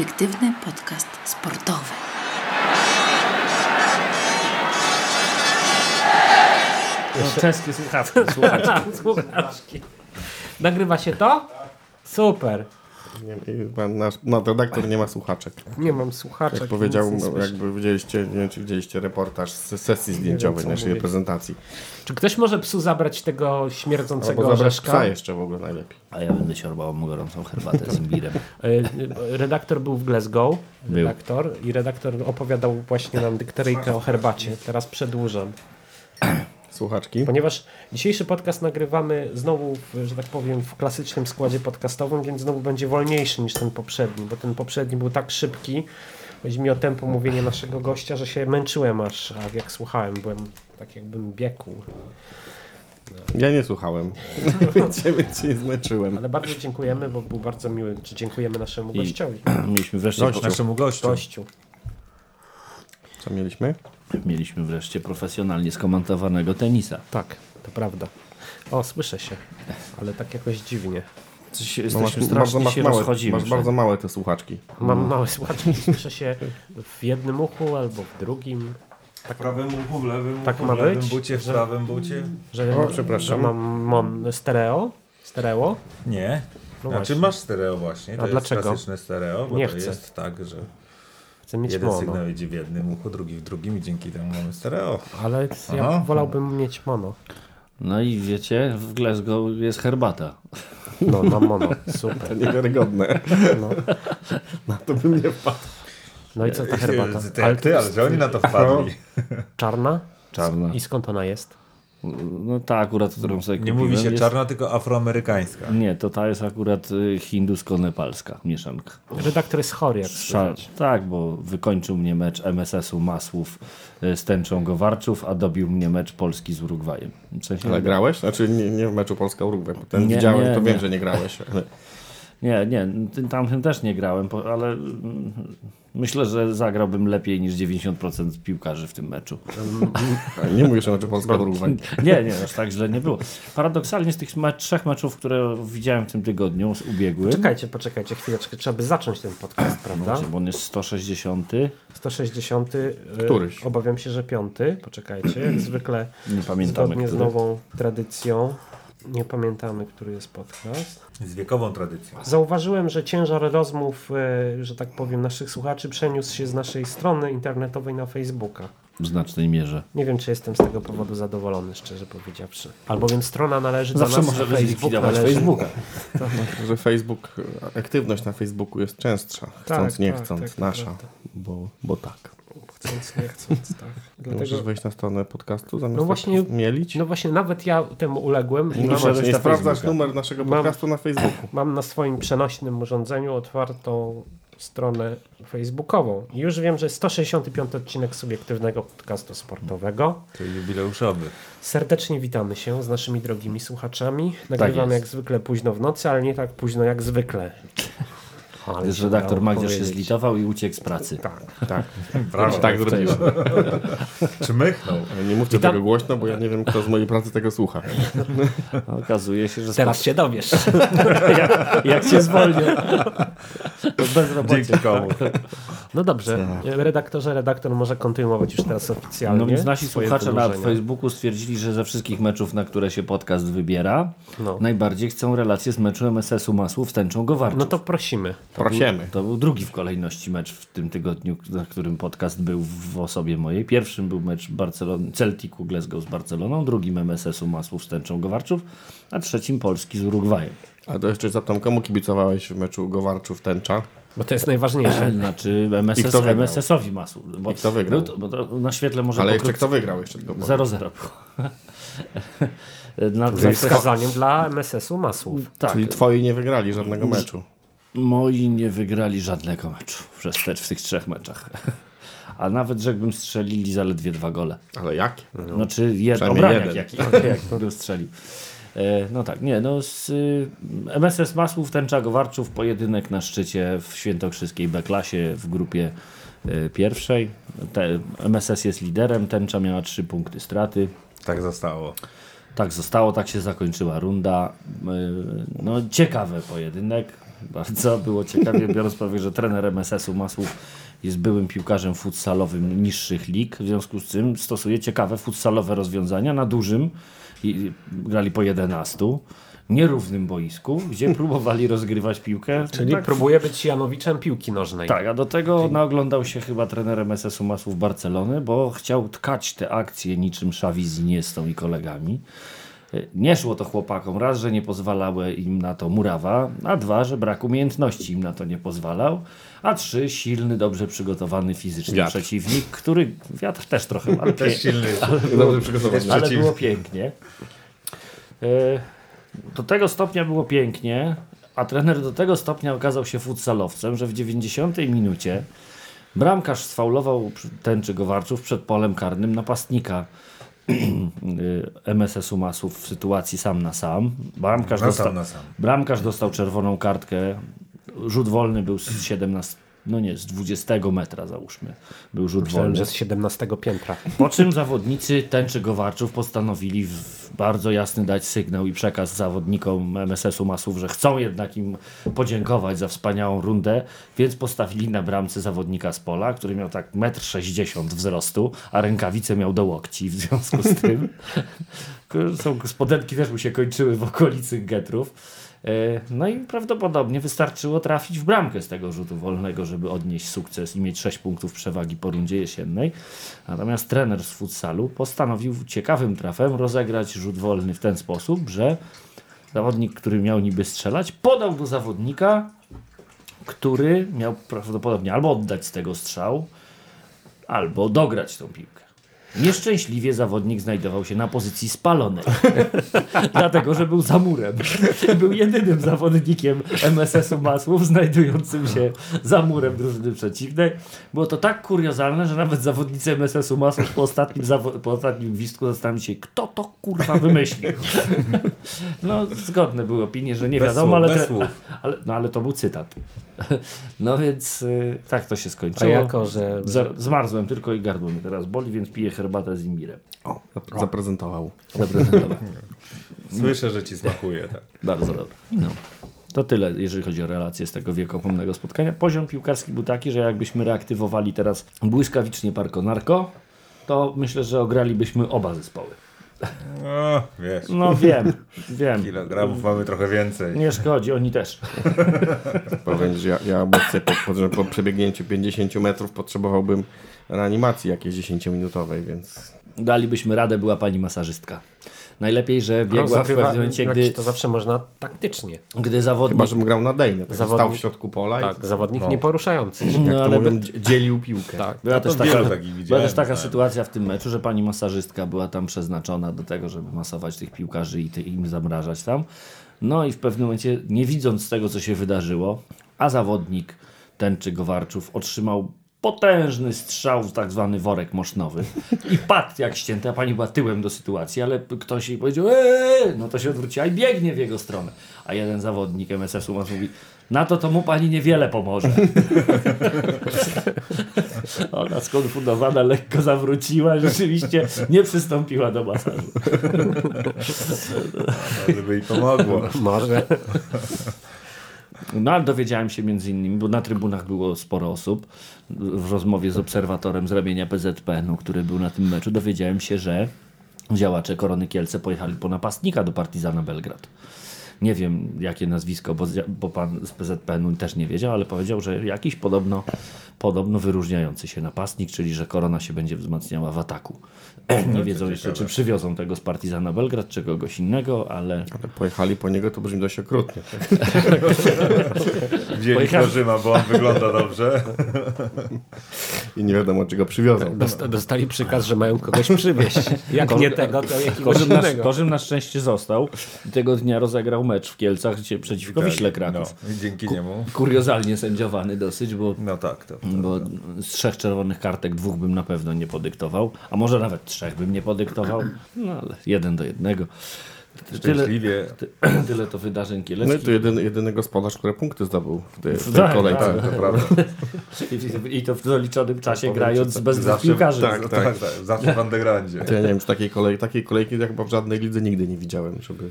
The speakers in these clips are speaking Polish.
Subiektywny podcast sportowy. No, czeskie słuchawki. Słuchaczki. Nagrywa się to? Super. Nie, pan nasz nadredaktor nie ma słuchaczek. Nie mam słuchaczek. Jak powiedział, słyszę. jakby widzieliście, nie wiem czy widzieliście reportaż z sesji zdjęciowej co naszej mówię. prezentacji. Czy ktoś może psu zabrać tego śmierdzącego Albo zabrać orzeszka? psa jeszcze w ogóle najlepiej. A ja będę siorbał mu gorącą herbatę z imbirem. Y, Redaktor był w Glasgow, Był. redaktor, i redaktor opowiadał właśnie nam dykteryjkę o herbacie. Teraz przedłużam. Słuchaczki. Ponieważ dzisiejszy podcast nagrywamy znowu, że tak powiem, w klasycznym składzie podcastowym, więc znowu będzie wolniejszy niż ten poprzedni, bo ten poprzedni był tak szybki, chodzi mi o tempo mówienia naszego gościa, że się męczyłem aż, a jak słuchałem, byłem tak jakbym biegł. Ja nie słuchałem, więc, się, więc się nie zmęczyłem. Ale bardzo dziękujemy, bo był bardzo miły, czy dziękujemy naszemu I- gościowi. Mieliśmy wreszcie, Gościu. Naszemu gościu. Gościu. Co mieliśmy? Mieliśmy wreszcie profesjonalnie skomentowanego tenisa. Tak, to prawda. O, słyszę się, ale tak jakoś dziwnie. Coś, No jesteśmy bardzo, strasznie masz się małe, rozchodzimy. masz bardzo małe te słuchaczki. Mam małe słuchaczki, słyszę się w jednym uchu albo w drugim. W prawym uchu, w lewym uchu, Tak w ma lewym być? bucie, w Że- prawym bucie. Że, O, przepraszam. że mam mon, stereo? Stereo? Nie. No znaczy właśnie. masz stereo właśnie. To A jest dlaczego? klasyczne stereo, bo Nie to chcę. jest tak, że Chcę mieć jeden mono. sygnał idzie w jednym uchu, drugi w drugim i dzięki temu mamy stereo. Ale ja Aha. wolałbym mieć mono. No i wiecie, w Glasgow jest herbata. No, mam mono. Super. To niewiarygodne. No, Na to bym nie wpadł. no i co ta herbata? Ty, ty, ty ale że oni na to wpadli. Czarna? Czarna. I skąd ona jest? No ta akurat, którą sobie Nie kupiłem, mówi się jest... czarna, tylko afroamerykańska. Nie, to ta jest akurat y, hindusko-nepalska mieszanka. Redaktor jest chory, jak Szal... Tak, bo wykończył mnie mecz MSS-u Masłów y, z tęczą Gowarczów, a dobił mnie mecz Polski z Urugwajem. W sensie Ale grałeś? Znaczy nie, nie w meczu Polska-Urugwaj. bo Ten Nie, widziałem, nie, to wiem, nie. że nie grałeś. Ale Nie, nie, tym tamtym też nie grałem, ale mm, myślę, że zagrałbym lepiej niż 90% piłkarzy w tym meczu. nie mówisz o meczu Polska-Urugwaj. Nie, nie, aż tak źle nie było. Paradoksalnie z tych trzech meczów, które widziałem w tym tygodniu, z ubiegłym, Czekajcie, poczekajcie chwileczkę. Trzeba by zacząć ten podcast, prawda? bo on jest 160, 160. y, Któryś. Obawiam się, że piąty. Poczekajcie. Jak zwykle nie pamiętam zgodnie z który. nową tradycją. Nie pamiętamy, który jest podcast. Z wiekową tradycją. Zauważyłem, że ciężar rozmów, e, że tak powiem, naszych słuchaczy przeniósł się z naszej strony internetowej na Facebooka. w znacznej mierze. Nie wiem, czy jestem z tego powodu zadowolony, szczerze powiedziawszy. Albowiem strona należy Zawsze do nas, a możemy Facebook należy... Facebooka. Że Facebook, aktywność na Facebooku jest częstsza. Chcąc, nie tak, chcąc. tak, to nasza. Bo, bo tak. Chcąc, nie chcąc, tak. Musisz Dlatego, wejść na stronę podcastu zamiast No właśnie- tak mielić. no właśnie, nawet ja temu uległem. i No mam, właśnie, nie sprawdzasz numer naszego Mam- podcastu na Facebooku. mam na swoim przenośnym urządzeniu otwartą stronę facebookową. I już wiem, że 165 odcinek subiektywnego podcastu sportowego. To jubileuszowy. Serdecznie witamy się z naszymi drogimi słuchaczami. Nagrywamy jest. jak zwykle późno w nocy, ale nie tak późno jak zwykle. Ale redaktor Magdziarz się zlitował i uciekł z pracy. Tak. Tak, Brawo. tak zrobiłem. Czy mychnął? Ale nie mówcie Witam. tego głośno, bo ja nie wiem, kto z mojej pracy tego słucha. Okazuje się, że Teraz się dowiesz. jak, jak się zwolnię. bezrobocie. Dzięki komu? No dobrze. Redaktorze, redaktor może kontynuować już teraz oficjalnie. No więc nasi słuchacze na. Facebooku stwierdzili, że ze wszystkich meczów, na które się podcast wybiera, No. najbardziej chcą relacje z meczu MSS-u Masłów z tęczą Gowarczów. No to prosimy. Prosimy. To był drugi w kolejności mecz w tym tygodniu, na którym podcast był w osobie mojej. Pierwszym był mecz Barcelony, Celticu Glasgow z Barceloną, drugim MSS-u Masłów z tęczą Gowarczów, a trzecim Polski z Urugwajem. A to jeszcze zapytam, komu kibicowałeś w meczu Gowarczów-Tęcza? Bo to jest najważniejsze. Znaczy MSS? MSS-owi Masłów. Bo, I kto wygrał? Był to, bo to na świetle może Ale jeszcze kto wygrał? Jeszcze tylko powiem. 0-0 było. na, Ze wskazaniem dla MSS-u Masłów. tak, Czyli twoi nie wygrali żadnego meczu. Moi nie wygrali żadnego meczu przez te, w tych trzech meczach. A nawet rzekłbym strzelili zaledwie dwa gole. Ale jakie? Znaczy jed, obraniak jeden. jaki, jak był strzelił. E, no tak, nie, no z y, MSS Masłów, Tęcza Gowarczów, pojedynek na szczycie w świętokrzyskiej B-klasie w grupie y, pierwszej. Te, MSS jest liderem, Tęcza miała trzy punkty straty. Tak zostało. Tak zostało, tak się zakończyła runda. Y, No ciekawy pojedynek. Bardzo było ciekawie, biorąc pod uwagę, że trener MSS-u Masłów jest byłym piłkarzem futsalowym niższych lig, w związku z czym stosuje ciekawe futsalowe rozwiązania na dużym, i grali po 11, nierównym boisku, gdzie próbowali rozgrywać piłkę. Czyli tak, próbuje być Janowiczem piłki nożnej. tak, a do tego naoglądał się chyba trener MSS-u Masłów Barcelony, bo chciał tkać te akcje niczym Xavi z Iniestą i kolegami. Nie szło to chłopakom. Raz, że nie pozwalały im na to murawa, a dwa, że brak umiejętności im na to nie pozwalał, a trzy, silny, dobrze przygotowany fizycznie Wiatr. przeciwnik, który, wiatr też trochę, ale, Też silny. Dobrze przygotowany. ale było pięknie. E, Do tego stopnia było pięknie, a trener do tego stopnia okazał się futsalowcem, że w 90 minucie bramkarz sfaulował tęczy Gowarczów przed polem karnym napastnika MSS-u Masów w sytuacji sam na sam. Bramkarz, Na dostał, sam, na sam. bramkarz dostał czerwoną kartkę. Rzut wolny był z 17, no nie, z 20 metra załóżmy. Był rzut Myślałem, wolny. że z 17 piętra. Po czym zawodnicy tęczy Gowarczów postanowili bardzo jasny dać sygnał i przekaz zawodnikom MSS-u Masów, że chcą jednak im podziękować za wspaniałą rundę, więc postawili na bramce zawodnika z pola, który miał tak 1,60 m wzrostu, a rękawice miał do łokci w związku z tym. Są spodenki też mu się kończyły w okolicy getrów. E, No i prawdopodobnie wystarczyło trafić w bramkę z tego rzutu wolnego, żeby odnieść sukces i mieć 6 punktów przewagi po rundzie jesiennej. Natomiast trener z futsalu postanowił ciekawym trafem rozegrać rzut wolny w ten sposób, że zawodnik, który miał niby strzelać, podał do zawodnika, który miał prawdopodobnie albo oddać z tego strzał, albo dograć tą piłkę. Nieszczęśliwie zawodnik znajdował się na pozycji spalonej. Dlatego, że był za murem. Był jedynym zawodnikiem MSS-u Masłów znajdującym się za murem drużyny przeciwnej. Było to tak kuriozalne, że nawet zawodnicy MSS-u Masłów po ostatnim, po ostatnim gwizdku zastanawiali się, kto to kurwa wymyślił. No, zgodne były opinie, że nie Bez wiadomo, słów, ale, słów. ale, no, ale to był cytat. No więc y, tak to się A skończyło. jako, że Zmarzłem tylko i gardło mnie teraz boli, więc piję herbatę z imbirem. O, zap- zaprezentował. Zaprezentować. Słyszę, że ci smakuje. Tak. Bardzo dobrze. No. To tyle, jeżeli chodzi o relacje z tego wiekopomnego spotkania. Poziom piłkarski był taki, że jakbyśmy reaktywowali teraz błyskawicznie Parko Narko, to myślę, że ogralibyśmy oba zespoły. No, wiesz, No wiem, wiem. kilogramów mamy trochę więcej. Nie szkodzi, oni też. Powiem, że ja, ja obecnie po, po, po przebiegnięciu 50 metrów potrzebowałbym reanimacji jakiejś 10-minutowej, więc Dalibyśmy radę, była pani masażystka. Najlepiej, że no, biegła w zakrywa- pewnym momencie, gdy, to zawsze można taktycznie. gdy zawodnik... chyba, żebym grał na dejnie. Tak Zawodnik- stał w środku pola Tak, i zawodnik No. nieporuszający się. No, to ale mówią, dzielił piłkę. Tak. Była Ja też taka, była też taka znałem. sytuacja w tym meczu, że pani masażystka była tam przeznaczona do tego, żeby masować tych piłkarzy i ty, im zamrażać tam. No i w pewnym momencie, nie widząc tego, co się wydarzyło, a zawodnik tęczy Gowarczów otrzymał potężny strzał w tak zwany worek mosznowy i padł jak ścięty, a pani była tyłem do sytuacji, ale ktoś jej powiedział eee! no to się odwróciła i biegnie w jego stronę. A jeden zawodnik MSS-u mówi, na to to mu pani niewiele pomoże. Ona skonfundowana lekko zawróciła, rzeczywiście nie przystąpiła do masażu. Żeby jej pomogło. Może. No ale dowiedziałem się między innymi, bo na trybunach było sporo osób, w rozmowie z obserwatorem z ramienia PZPN-u, który był na tym meczu, dowiedziałem się, że działacze Korony Kielce pojechali po napastnika do Partizana Belgrad. Nie wiem jakie nazwisko, bo, bo pan z PZPN-u też nie wiedział, ale powiedział, że jakiś podobno, podobno wyróżniający się napastnik, czyli że Korona się będzie wzmacniała w ataku. Nie wiedzą jeszcze, czy przywiozą tego z Partizana Belgrad, czy kogoś innego, ale Ale pojechali po niego, to brzmi dość okrutnie. Tak? Wzięli Pojechałem- Korzyma, bo on wygląda dobrze. I nie wiadomo, czy go przywiozą. Dosta- Dostali przykaz, że mają kogoś przywieźć. Jak nie tego, to jakiegoś Korzym na, innego. Korzym na szczęście został i tego dnia rozegrał mecz w Kielcach gdzie przeciwko Wiśle Kraków. No, dzięki niemu. Kuriozalnie sędziowany dosyć, bo, No tak, to. bo z trzech czerwonych kartek dwóch bym na pewno nie podyktował, a może nawet trzech bym nie podyktował, no ale jeden do jednego. Tyle, Szczęśliwie. tyle to wydarzeń No i kieleckich. to jedyny, jedyny gospodarz, który punkty zdobył w tej, w tej Tak, kolejce. Tak, to prawda. I, I to w zaliczonym czasie grając bez Zawsze, piłkarzy. tak, tak, tak, zawsze w undergroundzie. To ja nie wiem, czy takiej, kolej, takiej kolejki ja chyba w żadnej lidze nigdy nie widziałem, żeby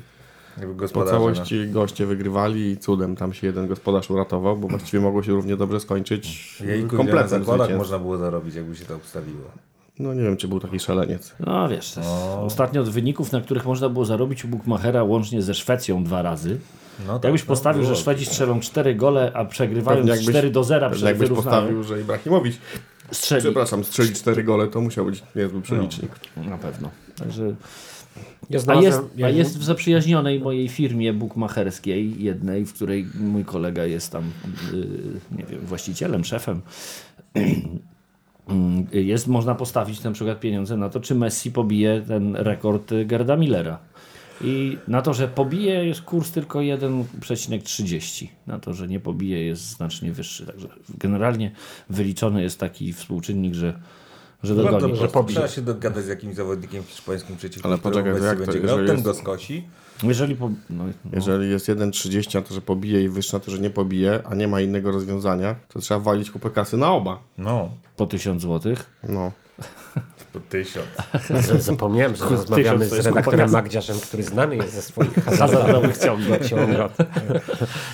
Po całości goście wygrywali i cudem tam się jeden gospodarz uratował, bo właściwie mogło się równie dobrze skończyć no. Jejku, kompletnym zakładach można było zarobić, jakby się to obstawiło. No nie wiem, czy był taki szaleniec. No wiesz, jest ostatnio od wyników, na których można było zarobić u Bookmachera łącznie ze Szwecją dwa razy. No tak, Jakbyś no, postawił, było. że Szwedzi strzelą 4 gole, a przegrywają Pewnie jakbyś- 4 do 0 Pewnie przed jakbyś postawił, że Ibrahimowicz, Strzeli. przepraszam, strzeli cztery gole, to musiał być niezły przelicznik. Na pewno. Także... Ja A znalazłem, jest, a jest w zaprzyjaźnionej mojej firmie bookmacherskiej, jednej, w której mój kolega jest tam, yy, nie wiem, właścicielem, szefem. Jest, można postawić na przykład pieniądze na to, czy Messi pobije ten rekord y, Gerda Millera. I na to, że pobije jest kurs tylko 1,30. Na to, że nie pobije jest znacznie wyższy. Także generalnie wyliczony jest taki współczynnik, że, że dogoni. prosto. Trzeba się dogadać z jakimś zawodnikiem hiszpańskim przeciwko Ale poczekaj, jak to, będzie grał, ten go skosi. Jeżeli po, no, no. Jeżeli jest 1,30 na to, że pobije i wyższy na to, że nie pobije, a nie ma innego rozwiązania, to trzeba walić kupę kasy na oba. No, po 1000 złotych, No. po tysiąc. Zapomniałem, że rozmawiamy z redaktorem Magdziarzem, który znany jest ze swoich hazardowych ciągów. ciągów.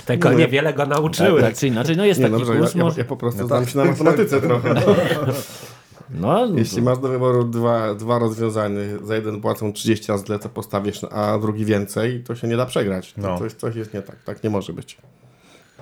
Tego niewiele go nauczyły. Tak czy inaczej, no jest Nie, taki dobrze, ja, kurs. ja, może... ja po prostu No znam tak. się na matematyce trochę. No, no, Jeśli masz do wyboru dwa, dwa rozwiązania, za jeden płacą 30 razy tyle, co postawisz, a drugi więcej, to się nie da przegrać. To No. coś, coś jest nie tak. Tak nie może być.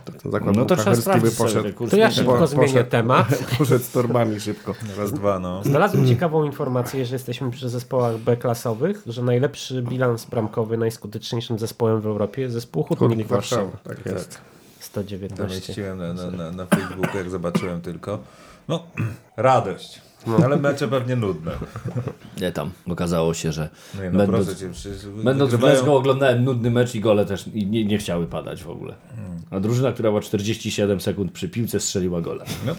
To ten zakład no to trzeba sprawdzić sobie poszedł, kursy. To ja szybko po- zmienię poszedł. temat. poszedł z torbami szybko. Raz, dwa, no. Znalazłem ciekawą informację, że jesteśmy przy zespołach B-klasowych, że najlepszy bilans bramkowy najskuteczniejszym zespołem w Europie jest zespół Hutnik Hutnik Warszawa. Warszawa. Tak jest. 119. Zamieściłem na, na, na, na Facebooku, jak zobaczyłem tylko. No, radość. Ale mecze pewnie nudne. nie tam. Okazało się, że No, nie, no będąc, cię, będąc wygrywają- oglądałem nudny mecz i gole też i nie, nie chciały padać w ogóle. A drużyna, która była 47 sekund przy piłce strzeliła gola. No.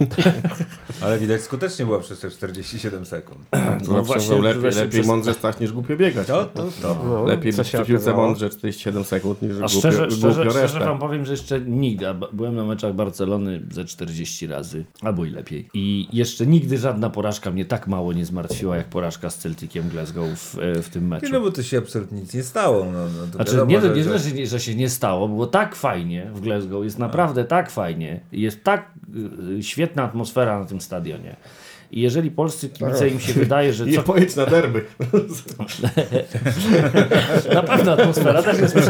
Ale widać skutecznie była przez te 47 sekund. To No no właśnie, lepiej, lepiej przez- mądrze stać niż głupio biegać. To, to, to. No, Lepiej być się przy piłce okazało? mądrze 47 sekund niż A głupio, szczerze, głupio szczerze, szczerze wam powiem, że jeszcze nigdy, byłem na meczach Barcelony ze 40 razy, albo i lepiej. I jeszcze nigdy żadna porażka mnie tak mało nie zmartwiła, jak porażka z Celticiem Glasgow w, e, w tym meczu. No bo to się absolutnie nic nie stało. No, no, to Znaczy, wiadomo, nie, że- nie, że- że, że, się nie stało, było tak fajnie w Glasgow, jest naprawdę tak fajnie, jest tak y, świetna atmosfera na tym stadionie. I jeżeli polscy kibice im się wydaje, że Nie co, pojedź na derby. na pewno atmosfera też jest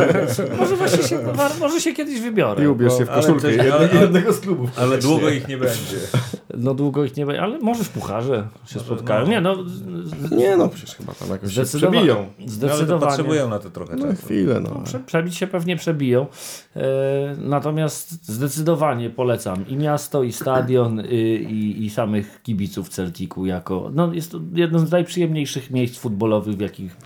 może właśnie się, może się kiedyś wybiorę. I ubierz się w ale koszulkę ale- jednego z klubów. Ale długo ich nie będzie. No długo ich nie będzie, ale może w pucharze się spotkają. no. Nie no, Nie no, przecież chyba tam jakoś się przebiją. No, ale Zdecydowanie. potrzebują na to trochę No czasu. chwilę, no. Prze- Przebić się pewnie przebiją. E, natomiast zdecydowanie polecam i miasto, i stadion, y, i, i samych kibiców Celticu jako. No, jest to jedno z najprzyjemniejszych miejsc futbolowych, w jakich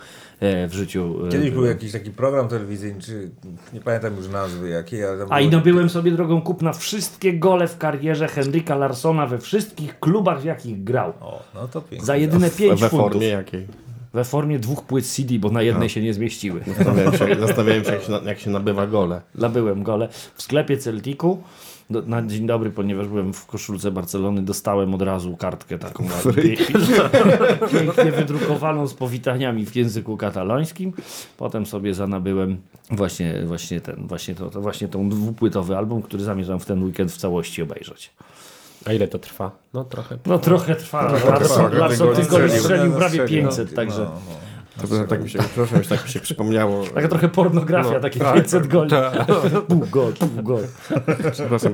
w życiu. e, Kiedyś był jakiś taki program telewizyjny, czy nie pamiętam już nazwy jakiej, ale tam A i było- nabyłem sobie drogą kupna wszystkie gole w karierze Henryka Larsona we wszystkich klubach, w jakich grał. O, no to pięknie. Za jedyne 5 We funtów. formie jakiej? We formie dwóch płyt CD, bo na jednej się nie zmieściły. Zastanawiałem się, zastanawiałem się jak, się na, jak się nabywa gole. Nabyłem gole w sklepie Celticu. Do, na dzień dobry, ponieważ byłem w koszulce Barcelony, dostałem od razu kartkę taką pięknie wydrukowaną z powitaniami w języku katalońskim. Potem sobie zanabyłem właśnie, właśnie ten, właśnie, to, to właśnie tą dwupłytowy album, który zamierzam w ten weekend w całości obejrzeć. A ile to trwa? No trochę. No trochę trwa. Larson, goli strzelił. prawie strzelił, 500, no, także no, no. To tak mi się, przepraszam, że tak mi się przypomniało. taka trochę pornografia, No, takie tak, 500 goli. Pół gol, pół gol. Przepraszam,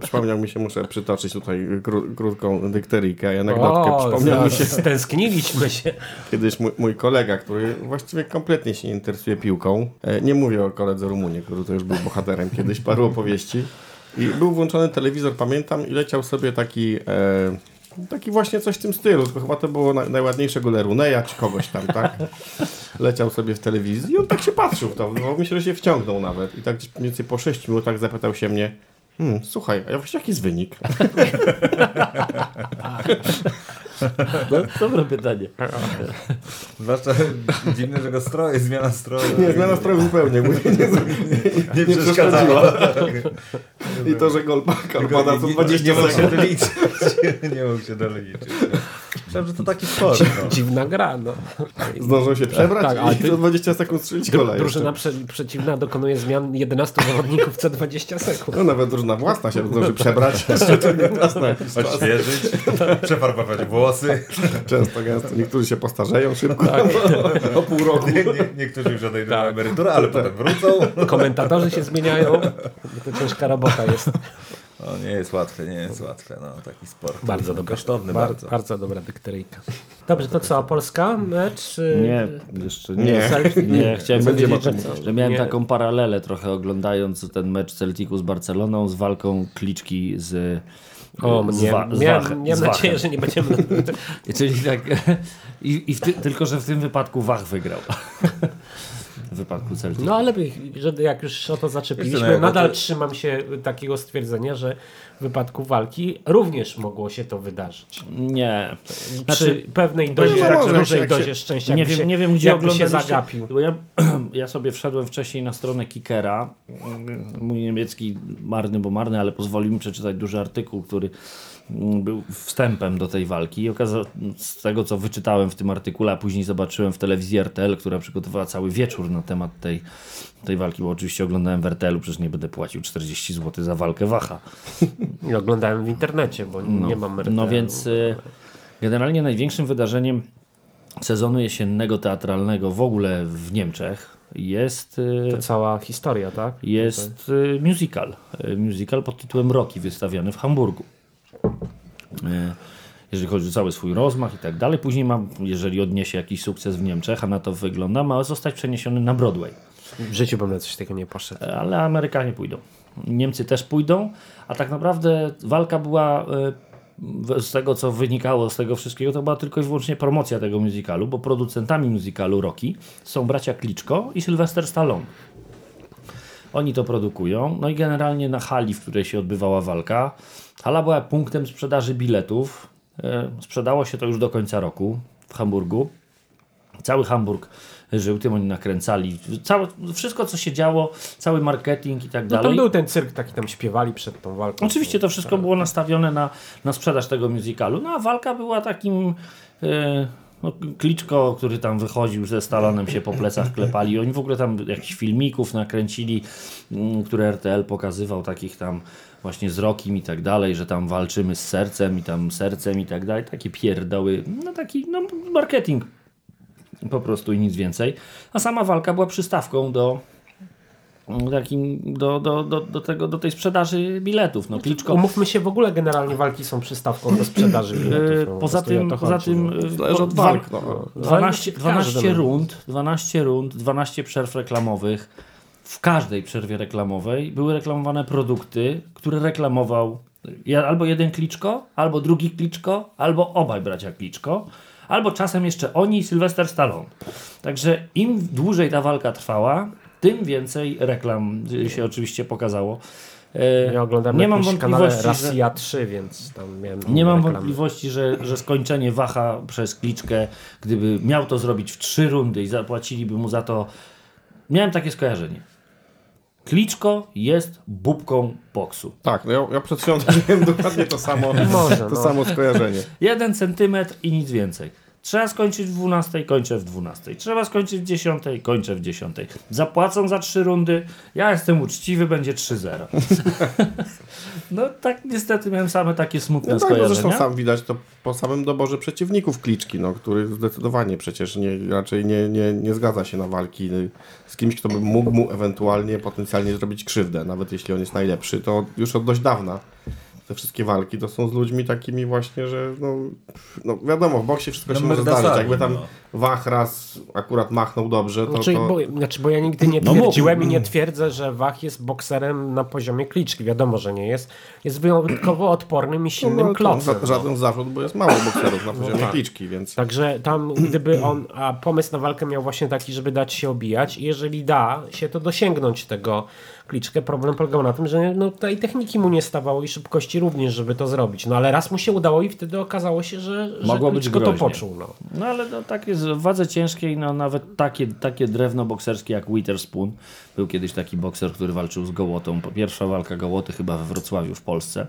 przypomniał mi się, muszę przytoczyć tutaj kró, krótką dykteryjkę i anegdotkę. O, Przypomniał mi się stęskniliśmy się. kiedyś mój, mój kolega, który właściwie kompletnie się nie interesuje piłką. E, Nie mówię o koledze Rumunie, który to już był bohaterem kiedyś, paru opowieści. I był włączony telewizor, pamiętam, i leciał sobie taki... E, Taki właśnie coś w tym stylu, tylko chyba to było na, najładniejszego Leruneja czy kogoś tam, tak? Leciał sobie w telewizji i on tak się patrzył w to, bo myślę, że się wciągnął nawet. I tak gdzieś mniej więcej po 6 minutach zapytał się mnie, hmm, słuchaj, a ja właściwie jaki jest wynik? No, dobre pytanie. Zwłaszcza dziwne, że go stroje, zmiana stroju. Nie, zmiana stroju zupełnie, nie, nie, nie, nie przeszkadzała. I to, że gol Karpada co nie, 20 nie mógł się sekund. doliczyć. nie mógł się doliczyć. Myślałem, że to taki sport. No. Dziwna gra, no. Zdążą się przebrać tak, ale i ty- za 20 sekund strzelić gola Drużyna prze, przeciwna dokonuje zmian 11 zawodników co 20 sekund. No nawet drużyna własna się zdąży przebrać. Odświeżyć, przefarbować włosy. Często gęsto. Niektórzy się postarzeją szybko. O pół roku. Nie, nie, niektórzy już odejdą na emeryturę, ale potem wrócą. Komentatorzy się zmieniają. To ciężka robota jest. O, nie jest łatwe, nie jest łatwe. No, taki sport. Bardzo dobra. kosztowny Bardzo, bardzo. bardzo dobra dykteryjka. Dobrze, to co, Polska mecz? y, Nie, jeszcze nie. Nie. Nie, chciałem Będzie powiedzieć, o że, że miałem Nie. taką paralelę trochę oglądając ten mecz Celticu z Barceloną z walką kliczki z O, z, nie, miałem, miałem nadzieję, że nie będziemy... Czyli tak, i, i ty, tylko, że w tym wypadku Wach wygrał. w wypadku Celticu. No ale że jak już o to Wiesz zaczepiiliśmy, co, no, nadal to- trzymam się takiego stwierdzenia, że w wypadku walki również mogło się to wydarzyć. Nie. Przy Znaczy, pewnej dozie, no tak, dużej jak się- dozie szczęścia. nie wiem, się, nie wiem gdzie się zagapił. Bo ja, ja sobie wszedłem wcześniej na stronę Kikera. Mój niemiecki marny, bo marny, ale pozwolił mi przeczytać duży artykuł, który był wstępem do tej walki i okazało z tego, co wyczytałem w tym artykule, a później zobaczyłem w telewizji RTL, która przygotowała cały wieczór na temat tej, tej walki, bo oczywiście oglądałem w RTL-u, przecież nie będę płacił 40 zł za walkę Wacha. Nie oglądałem w internecie, bo nie mam No RTL-u. więc y, generalnie największym wydarzeniem sezonu jesiennego teatralnego w ogóle w Niemczech jest, y, To cała historia, tak? jest y, musical. Musical pod tytułem Rocky wystawiany w Hamburgu. Y, Jeżeli chodzi o cały swój rozmach i tak dalej. Później ma, jeżeli odniesie jakiś sukces w Niemczech, a na to wygląda, ma zostać przeniesiony na Broadway. W życiu bym na coś takiego nie poszedł. ale Amerykanie pójdą. Niemcy też pójdą, a tak naprawdę walka była e, z tego, co wynikało z tego wszystkiego, to była tylko i wyłącznie promocja tego musicalu, bo producentami musicalu Rocky są bracia Kliczko i Sylvester Stallone. Oni to produkują. No i generalnie na hali, w której się odbywała walka, hala była punktem sprzedaży biletów. E, Sprzedało się to już do końca roku w Hamburgu. Cały Hamburg żył, tym oni nakręcali. Całe, wszystko, co się działo, cały marketing i tak No dalej. tam był ten cyrk, taki tam śpiewali przed tą walką. Oczywiście to wszystko było nastawione na, na sprzedaż tego musicalu. No a walka była takim. E, no, Kliczko, który tam wychodził ze Stalonem się po plecach klepali. Oni w ogóle tam jakichś filmików nakręcili, mm, które RTL pokazywał, takich tam właśnie z Rokim i tak dalej, że tam walczymy z sercem i tam sercem i tak dalej. Takie pierdoły. No taki no, marketing po prostu i nic więcej. A sama walka była przystawką do takim do, do, do, do, tego, do tej sprzedaży biletów. No, Kliczko, Umówmy się, w ogóle generalnie walki są przystawką do sprzedaży biletów. e, no, po poza tym, to poza chodzi, tym no. od walk. No. 12, Każdy 12 ma. rund, 12 rund, 12 przerw reklamowych. W każdej przerwie reklamowej były reklamowane produkty, które reklamował albo jeden Kliczko, albo drugi Kliczko, albo obaj bracia Kliczko, albo czasem jeszcze oni i Sylwester Stallone. Także im dłużej ta walka trwała, tym więcej reklam y, się oczywiście pokazało. E, Ja oglądam nie na mam wątpliwości, Rosja 3, więc tam miałem nie mam reklamy. wątpliwości, że, że skończenie Wacha przez Kliczkę, gdyby miał to zrobić w trzy rundy i zapłaciliby mu za to, miałem takie skojarzenie. Kliczko jest bubką boksu. Tak, no ja, ja przed chwilą miałem dokładnie to samo, Może, to no. samo skojarzenie. Jeden centymetr i nic więcej. Trzeba skończyć w 12, kończę w 12. Trzeba skończyć w 10, kończę w 10. Zapłacą za trzy rundy. Ja jestem uczciwy, będzie 3-0. no tak niestety miałem same takie smutne No tak, no skojarzenia. zresztą sam widać to po samym doborze przeciwników Kliczki, no, który zdecydowanie przecież nie, raczej nie, nie, nie zgadza się na walki z kimś, kto by mógł mu ewentualnie potencjalnie zrobić krzywdę, nawet jeśli on jest najlepszy, to już od dość dawna te wszystkie walki to są z ludźmi takimi właśnie, że no, no wiadomo, w boksie wszystko No, się może zdarzyć, jakby tam no. Wach raz akurat machnął dobrze, to, Znaczy, to... bo, znaczy, bo ja nigdy nie No twierdziłem i nie twierdzę, że Wach jest bokserem na poziomie kliczki. Wiadomo, że nie jest. Jest wyjątkowo odpornym i silnym no, klocem. ża- żaden zarzut, bo jest mało bokserów na poziomie tak. Kliczki, więc... Także tam, gdyby on, a pomysł na walkę miał właśnie taki, żeby dać się obijać i jeżeli da się, to dosięgnąć tego kliczkę. Problem polegał na tym, że no, tej techniki mu nie stawało i szybkości również, żeby to zrobić. No ale raz mu się udało i wtedy okazało się, że, że Mogło być kliczko to poczuł. No. No ale no, tak jest, w wadze ciężkiej, no nawet takie, takie drewno bokserskie jak Witherspoon, był kiedyś taki bokser, który walczył z Gołotą, pierwsza walka Gołoty chyba we Wrocławiu w Polsce,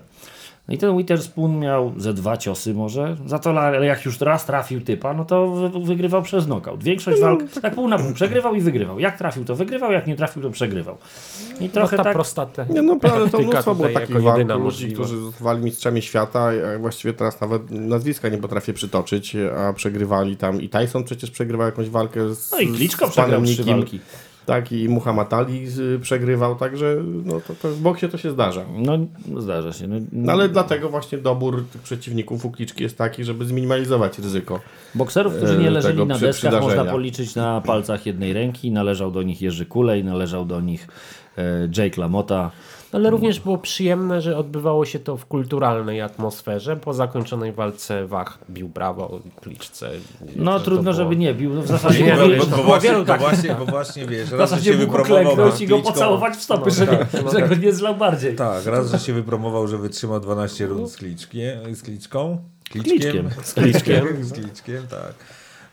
No i ten Witherspoon miał ze dwa ciosy może, za to ale jak już raz trafił typa, no to wy, wygrywał przez knockout. Większość walk tak pół na pół, przegrywał i wygrywał. Jak trafił to wygrywał, jak nie trafił to przegrywał. I trochę ta tak... prosta te- Nie, no ale to mnóstwo było takich walk, ludzi, którzy zostawali mistrzami świata, a właściwie teraz nawet nazwiska nie potrafię przytoczyć, a przegrywali tam i Tyson przecież przegrywał jakąś walkę z No i Kliczko z przegrał panem trzy Nikim. walki. Tak, i Muhammad Ali y, przegrywał, także no, to, to w boksie to się zdarza. No zdarza się. No, No ale dlatego właśnie dobór tych przeciwników u Kliczki jest taki, żeby zminimalizować ryzyko. Bokserów, którzy nie e, leżeli na deskach, można policzyć na palcach jednej ręki. Należał do nich Jerzy Kulej, należał do nich e, Jake Ale również było przyjemne, że odbywało się to w kulturalnej atmosferze. Po zakończonej walce Wach bił brawo kliczce. No to trudno, było- żeby nie bił. No, w zasadzie Nie, nie, no, wiesz, Bo, to bo, było właśnie, bo, właśnie, bo właśnie wiesz, w raz, że się wypromował klęknąć i go pocałować w stopy, że, że go nie zlał bardziej. Tak, raz, że się wypromował, że wytrzymał 12 rund z, kliczkiem, z kliczką. Kliczkiem. Z kliczkiem. z kliczkiem, tak.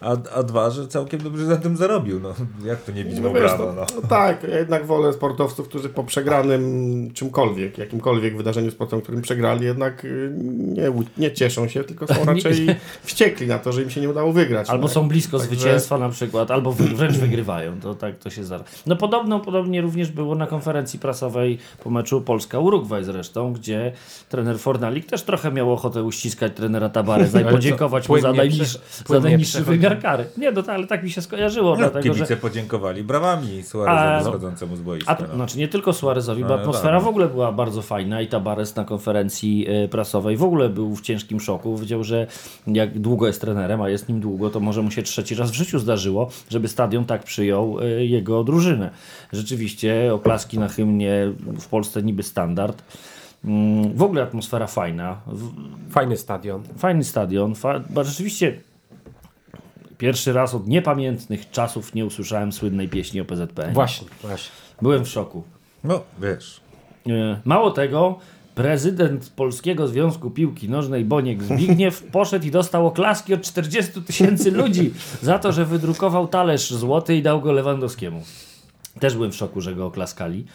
A, a dwa, że całkiem dobrze na tym zarobił. No, jak to nie bić No wiesz, no, no. no tak, ja jednak wolę sportowców, którzy po przegranym czymkolwiek, jakimkolwiek wydarzeniu sportowym, którym przegrali, jednak y, nie, u- nie cieszą się, tylko są raczej wściekli na to, że im się nie udało wygrać. Albo no. są blisko Także- zwycięstwa na przykład, albo wręcz wygrywają. To tak to się zdarza. No podobno, podobnie również było na konferencji prasowej po meczu Polska-Urugwaj zresztą, gdzie trener Fornalik też trochę miał ochotę uściskać trenera Tabareza i podziękować mu za najniższy, za najniższy przechodzi. Wymiar kary. Nie, no ale tak mi się skojarzyło, No, dlatego że... kibice podziękowali brawami Suarezowi schodzącemu z boiska. no. znaczy nie tylko Suarezowi, bo atmosfera w ogóle była bardzo fajna i Tabares na konferencji e, prasowej w ogóle był w ciężkim szoku. Wiedział, że jak długo jest trenerem, a jest nim długo, to może mu się trzeci raz w życiu zdarzyło, żeby stadion tak przyjął e, jego drużynę. Rzeczywiście oklaski na hymnie w Polsce niby standard. Mm, W ogóle atmosfera fajna. Fajny stadion. Fajny stadion. Fa bo rzeczywiście pierwszy raz od niepamiętnych czasów nie usłyszałem słynnej pieśni o PZPN. Właśnie, właśnie. Byłem w szoku. no, wiesz. E, Mało tego, prezydent Polskiego Związku Piłki Nożnej Boniek Zbigniew poszedł i dostał oklaski od 40 tysięcy ludzi za to, że wydrukował talerz złoty i dał go Lewandowskiemu. Też byłem w szoku, że go oklaskali.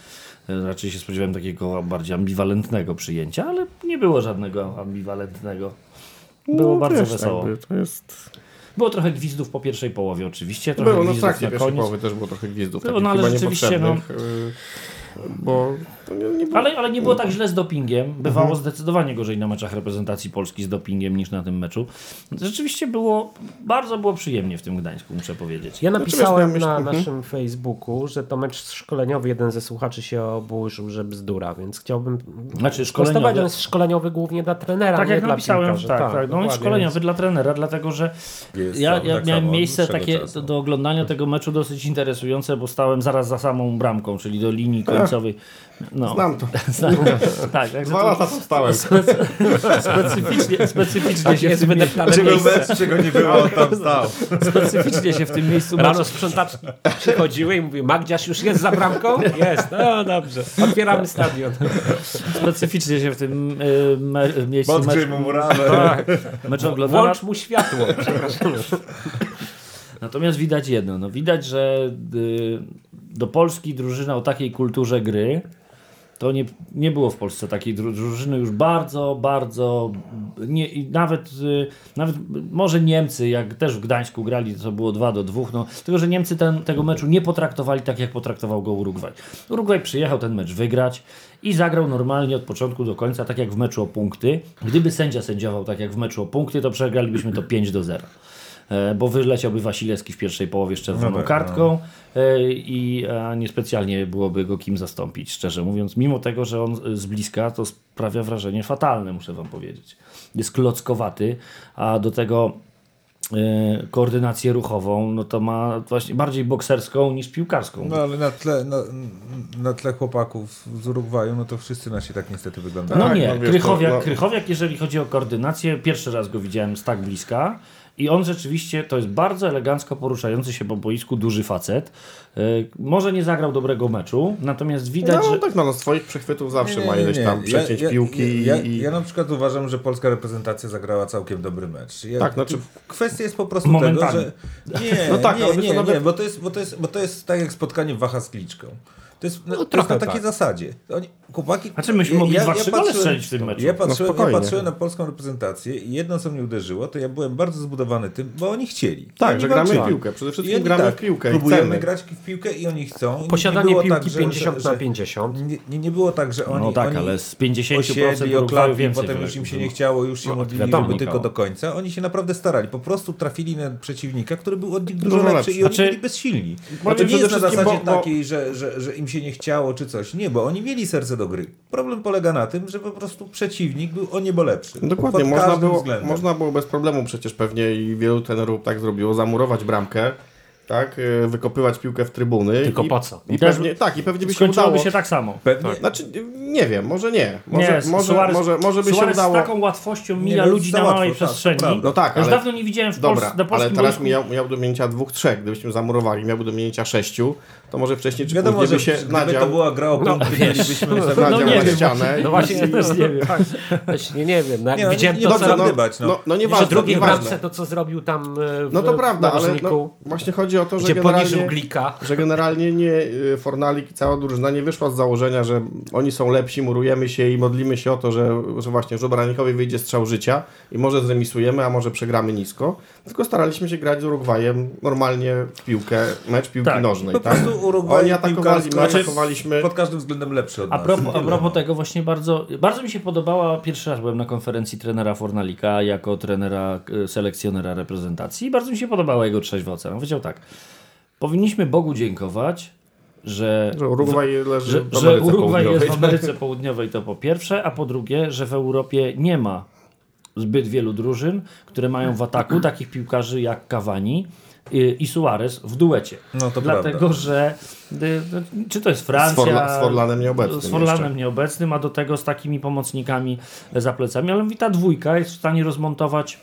E, Raczej się spodziewałem takiego bardziej ambiwalentnego przyjęcia, ale nie było żadnego ambiwalentnego. Było No, bardzo wiesz, wesoło. To jest... Było trochę gwizdów po pierwszej połowie oczywiście, trochę Było, no gwizdów trakcie na pierwszej koniec. połowy też było trochę gwizdów, Było, takich no ale chyba rzeczywiście, niepotrzebnych, y, bo nie, było... Ale, ale nie było tak źle z dopingiem. Bywało zdecydowanie gorzej na meczach reprezentacji Polski z dopingiem niż na tym meczu. Rzeczywiście było, bardzo było przyjemnie w tym Gdańsku, muszę powiedzieć. Ja wiesz, napisałem na mhm. naszym Facebooku, że to mecz szkoleniowy, jeden ze słuchaczy się oburzył, że bzdura, więc chciałbym Znaczy szkoleniowy. on jest szkoleniowy głównie dla trenera, Tak nie jak dla napisałem, piłkarzy. tak, tak. No szkoleniowy dla trenera, dlatego że Jest ja, ja tak miałem samo miejsce takie czasu. do, do oglądania tego meczu dosyć interesujące, bo stałem zaraz za samą bramką, czyli do linii końcowej. No. Znam to. tak, także Dwa lata tam stałem. specyficznie, specyficznie, Tak się w tym, miejsce. mecz, czego nie było, tam stał. specyficznie się w tym miejscu Rano sprzątaczki przychodziły i mówiły, Magdziarz już jest za bramką? Jest, no dobrze. Otwieramy stadion. specyficznie się w tym y, me, miejscu Podgrzej mecz, mu murawę. Tak. mecz oglądano. Włącz mu światło. Przepraszam. Natomiast widać jedno, no widać, że y, do Polski drużyna o takiej kulturze gry to nie, nie było w Polsce takiej dru- drużyny już bardzo, bardzo nie, i nawet, y, nawet może Niemcy, jak też w Gdańsku grali, to było 2 do 2, no, tylko że Niemcy ten, tego meczu nie potraktowali tak, jak potraktował go Urugwaj. Urugwaj przyjechał ten mecz wygrać i zagrał normalnie od początku do końca, tak jak w meczu o punkty. Gdyby sędzia sędziował tak jak w meczu o punkty, to przegralibyśmy to 5 do 0 e, bo wyleciałby Wasilewski w pierwszej połowie z czerwoną No tak, kartką e, i a niespecjalnie byłoby go kim zastąpić, szczerze mówiąc. Mimo tego, że on z bliska, to sprawia wrażenie fatalne, muszę wam powiedzieć. Jest klockowaty, a do tego e, koordynację ruchową, no to ma właśnie bardziej bokserską niż piłkarską. No ale na tle, na, na tle chłopaków z Urugwaju, no to wszyscy nasi tak niestety wyglądają. No Tak, nie, no Krychowiak, to- no- Krychowiak, jeżeli chodzi o koordynację, pierwszy raz go widziałem z tak bliska i on rzeczywiście to jest bardzo elegancko poruszający się po boisku duży facet. Yy, może nie zagrał dobrego meczu, natomiast widać, No że... tak, no, no swoich przechwytów zawsze Nie, ma nie, ileś nie. tam Ja- przecięć ja, piłki ja, i... ja na przykład uważam, że polska reprezentacja zagrała całkiem dobry mecz. Ja, Tak, znaczy- Kwestia jest po prostu Momentami. tego, że... Nie, No tak, nie, nie, nawet- nie, bo to, jest, bo, to jest, bo to jest tak jak spotkanie Wacha z Kliczką. To jest, no, to jest na takiej tak. zasadzie. Oni, chłopaki, Znaczy, myśmy mogli dwa, trzy gole patrzyłem- strzelić w tym meczu. Ja patrzyłem, ja spokojnie. patrzyłem na polską reprezentację i jedno, co mnie uderzyło, to ja byłem bardzo zbudowany tym, bo oni chcieli. Tak, oni że gramy w piłkę. Przede wszystkim oni gramy tak, w piłkę Próbujemy chcemy. grać w piłkę i oni chcą. I Posiadanie nie było piłki tak, że- 50 że, na że, 50. Nie, nie, było tak, że oni, No tak, oni ale z 50% osiedli, oklapli, więcej potem już im się nie chciało, już się modlili, wiadomo. żeby tylko do końca. Oni się naprawdę starali. Po prostu trafili na przeciwnika, który był od nich dużo, lepszy i oni Znaczy- byli bezsilni. Znaczy to nie jest na zasadzie takiej, że, że, że im się nie chciało czy coś. Nie, bo oni mieli serce do gry. Problem polega na tym, że po prostu przeciwnik był o niebo lepszy. Dokładnie, Pod można było, względem. można było bez problemu przecież pewnie i wielu trenerów tak zrobiło, zamurować bramkę, tak, e, wykopywać piłkę w trybuny. Tylko i, po co? I też pewnie, tak, i pewnie by się udało. się tak samo. Pewnie, Znaczy, nie wiem, może nie. Może, nie, może, Suarez, może, może by się Suarez udało. z taką łatwością mija no, ludzi na małej tak, przestrzeni. No tak, Ja już ale- dawno nie widziałem w Polsce, ale teraz miał, miał do mięcia dwóch, trzech. Gdybyśmy zamurowali, miałby do mięcia sześciu, to może wcześniej czy wiadomo, później że by się gdyby nadział, to była gra o punkty, mielibyśmy nadział no nie na wiem, ścianę. No właśnie, ja też nie wiem. Tak. Właśnie nie wiem. No, jak Nie, no, widziałem nie to, dobrze, co no, robił gdybać, no. No, no w nieważne, drugiej bramce, to co zrobił tam e, w, No to prawda, ale no, właśnie chodzi o to, że generalnie, Glika. że generalnie nie y, Fornalik i cała drużyna nie wyszła z założenia, że oni są lepsi, murujemy się i modlimy się o to, że, że właśnie, że Baranikowi wyjdzie strzał życia i może zremisujemy, a może przegramy nisko. Tylko staraliśmy się grać z Urugwajem normalnie w piłkę, mecz piłki Tak. nożnej. Po Tak? prostu Urugwaj Oni atakowali, my piłkarsko atakowaliśmy. pod każdym względem lepszy od A nas. propos, a propos tego właśnie bardzo, bardzo mi się podobała, pierwszy raz byłem na konferencji trenera Fornalika jako trenera, e, selekcjonera reprezentacji i bardzo mi się podobała jego trzeźwa ocena. Powiedział tak, powinniśmy Bogu dziękować, że, Że Urugwaj leży że, w że Ameryce Urugwaj jest w Południowej. Ameryce Południowej to po pierwsze, a po drugie, że w Europie nie ma zbyt wielu drużyn, które mają w ataku takich piłkarzy jak Cavani i, i Suarez w duecie. No to Dlatego, prawda. że y, y, czy to jest Francja... Z Forla- z Forlanem nieobecnym Z Forlanem jeszcze. nieobecnym, a do tego z takimi pomocnikami za plecami. Ale mówi, ta dwójka jest w stanie rozmontować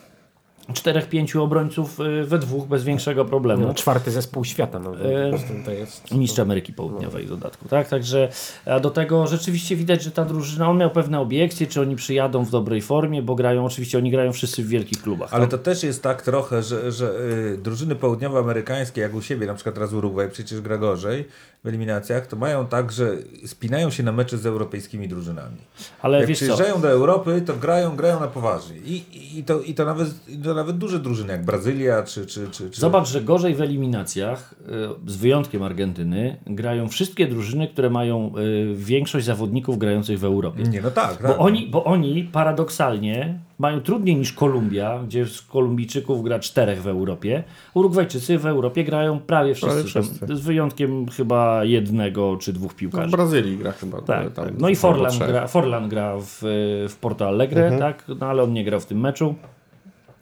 czterech, pięciu obrońców y, we dwóch bez większego problemu. No, czwarty zespół świata. No, E, po prostu to jest... Mistrz Ameryki Południowej w dodatku, tak? Także a do tego rzeczywiście widać, że ta drużyna, on miał pewne obiekcje, czy oni przyjadą w dobrej formie, bo grają, oczywiście oni grają wszyscy w wielkich klubach. Ale tak? to też jest tak trochę, że, że y, drużyny południowoamerykańskie, jak u siebie, na przykład teraz Urugwaj przecież gra gorzej w eliminacjach, to mają tak, że spinają się na mecze z europejskimi drużynami. Ale jak wiesz co, przyjeżdżają do Europy, to grają, grają na poważnie. I, i, i, to, i to, nawet, i to nawet duże drużyny, jak Brazylia, czy... czy, czy, czy... Zobacz, że gorzej w eliminacjach, y, z wyjątkiem Argentyny, grają wszystkie drużyny, które mają y, większość zawodników grających w Europie. Nie, no tak. Bo tak. oni, bo oni paradoksalnie mają trudniej niż Kolumbia, gdzie z Kolumbijczyków gra czterech w Europie. Urugwajczycy w Europie grają prawie wszyscy, Prawie wszyscy. Tam, z wyjątkiem chyba jednego czy dwóch No, piłkarzy. w Brazylii gra chyba. Tak, tam tak. No i Forlan gra, Forlan gra w, w Porto Alegre, tak? no, ale on nie grał w tym meczu.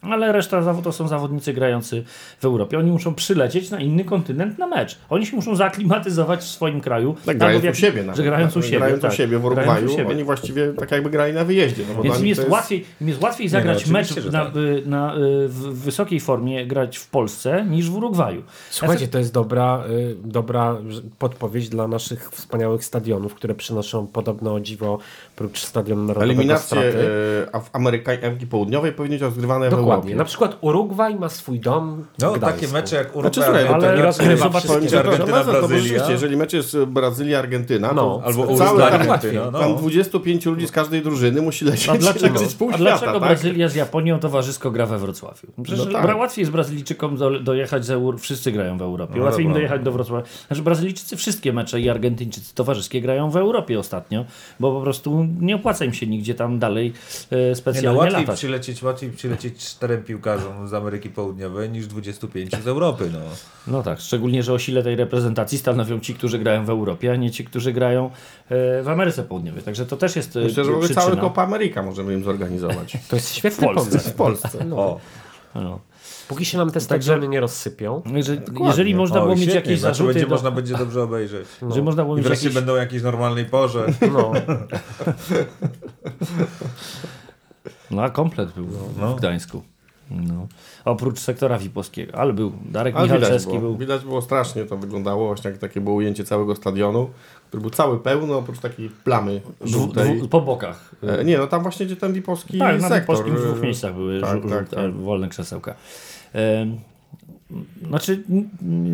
Ale reszta to są zawodnicy grający w Europie. Oni muszą przylecieć na inny kontynent na mecz. Oni się muszą zaaklimatyzować w swoim kraju. Tak, w jak- u siebie nawet. Że grając u tak, siebie. Grając tak. u siebie w Urugwaju, siebie. oni właściwie tak jakby grali na wyjeździe. No Więc im jest, to łatwiej, im jest łatwiej zagrać no, mecz na, tak. y, na, y, w wysokiej formie, grać w Polsce niż w Urugwaju. Słuchajcie, to jest dobra, y, dobra podpowiedź dla naszych wspaniałych stadionów, które przynoszą podobno o dziwo, prócz stadionu narodowego Eliminacje straty. e, a w Ameryka- Ameryki Południowej powinny być rozgrywane w Dokładnie. Europie. Na przykład Urugwaj ma swój dom w No, Gdańsku. takie mecze jak Znaczy, Urugwaj, słuchaj, Argentyna, ale rozgrywa zobacz, wszystkie Argentyna, Brazylia. jeżeli mecz jest Brazylia, Argentyna, No, to albo cały Urugwaj, tam, Argentyna, no. tam 25 ludzi z każdej drużyny musi lecieć A dlaczego, a dlaczego tak? Brazylia z Japonią towarzysko gra we Wrocławiu? Przecież No tak. łatwiej jest Brazylijczykom do, dojechać, wszyscy grają w Europie, No łatwiej im dojechać do Wrocławia. Znaczy Brazylijczycy wszystkie mecze i Argentyńczycy towarzyskie grają w Europie ostatnio, bo po prostu nie opłaca im się nigdzie tam dalej e, Nie, no, specjalnie łatwiej, latać. przylecieć, łatwiej przylecieć czterem piłkarzom z Ameryki Południowej niż 25 z Europy. No. No tak, szczególnie, że o sile tej reprezentacji stanowią ci, którzy grają w Europie, a nie ci, którzy grają e, w Ameryce Południowej. Także to też jest e, Myślę, że w ogóle przyczyna. cały Copa America możemy im zorganizować. To jest świetny W Polsce. pomysł. W Polsce. No. No. Póki się nam te stadiony nie rozsypią. Jeżeli, jeżeli można o, było mieć jakieś znaczy zarzuty, będzie, do, można będzie dobrze obejrzeć. że można było I mieć wreszcie jakieś... będą jakieś normalnej porze. No. No a komplet był No. w Gdańsku. No. Oprócz sektora Wipowskiego, ale był Darek Ale widać Michalczewski było, był. widać było strasznie to wyglądało, właśnie jak takie było ujęcie całego stadionu, który był cały pełny, oprócz takiej plamy żółtej. dwu, po bokach. E, Nie, no tam właśnie gdzie ten Lipowski tak, na sektor. Wipowskim w dwóch e, miejscach były tak, żół- tak, tak. wolne krzesełka. Znaczy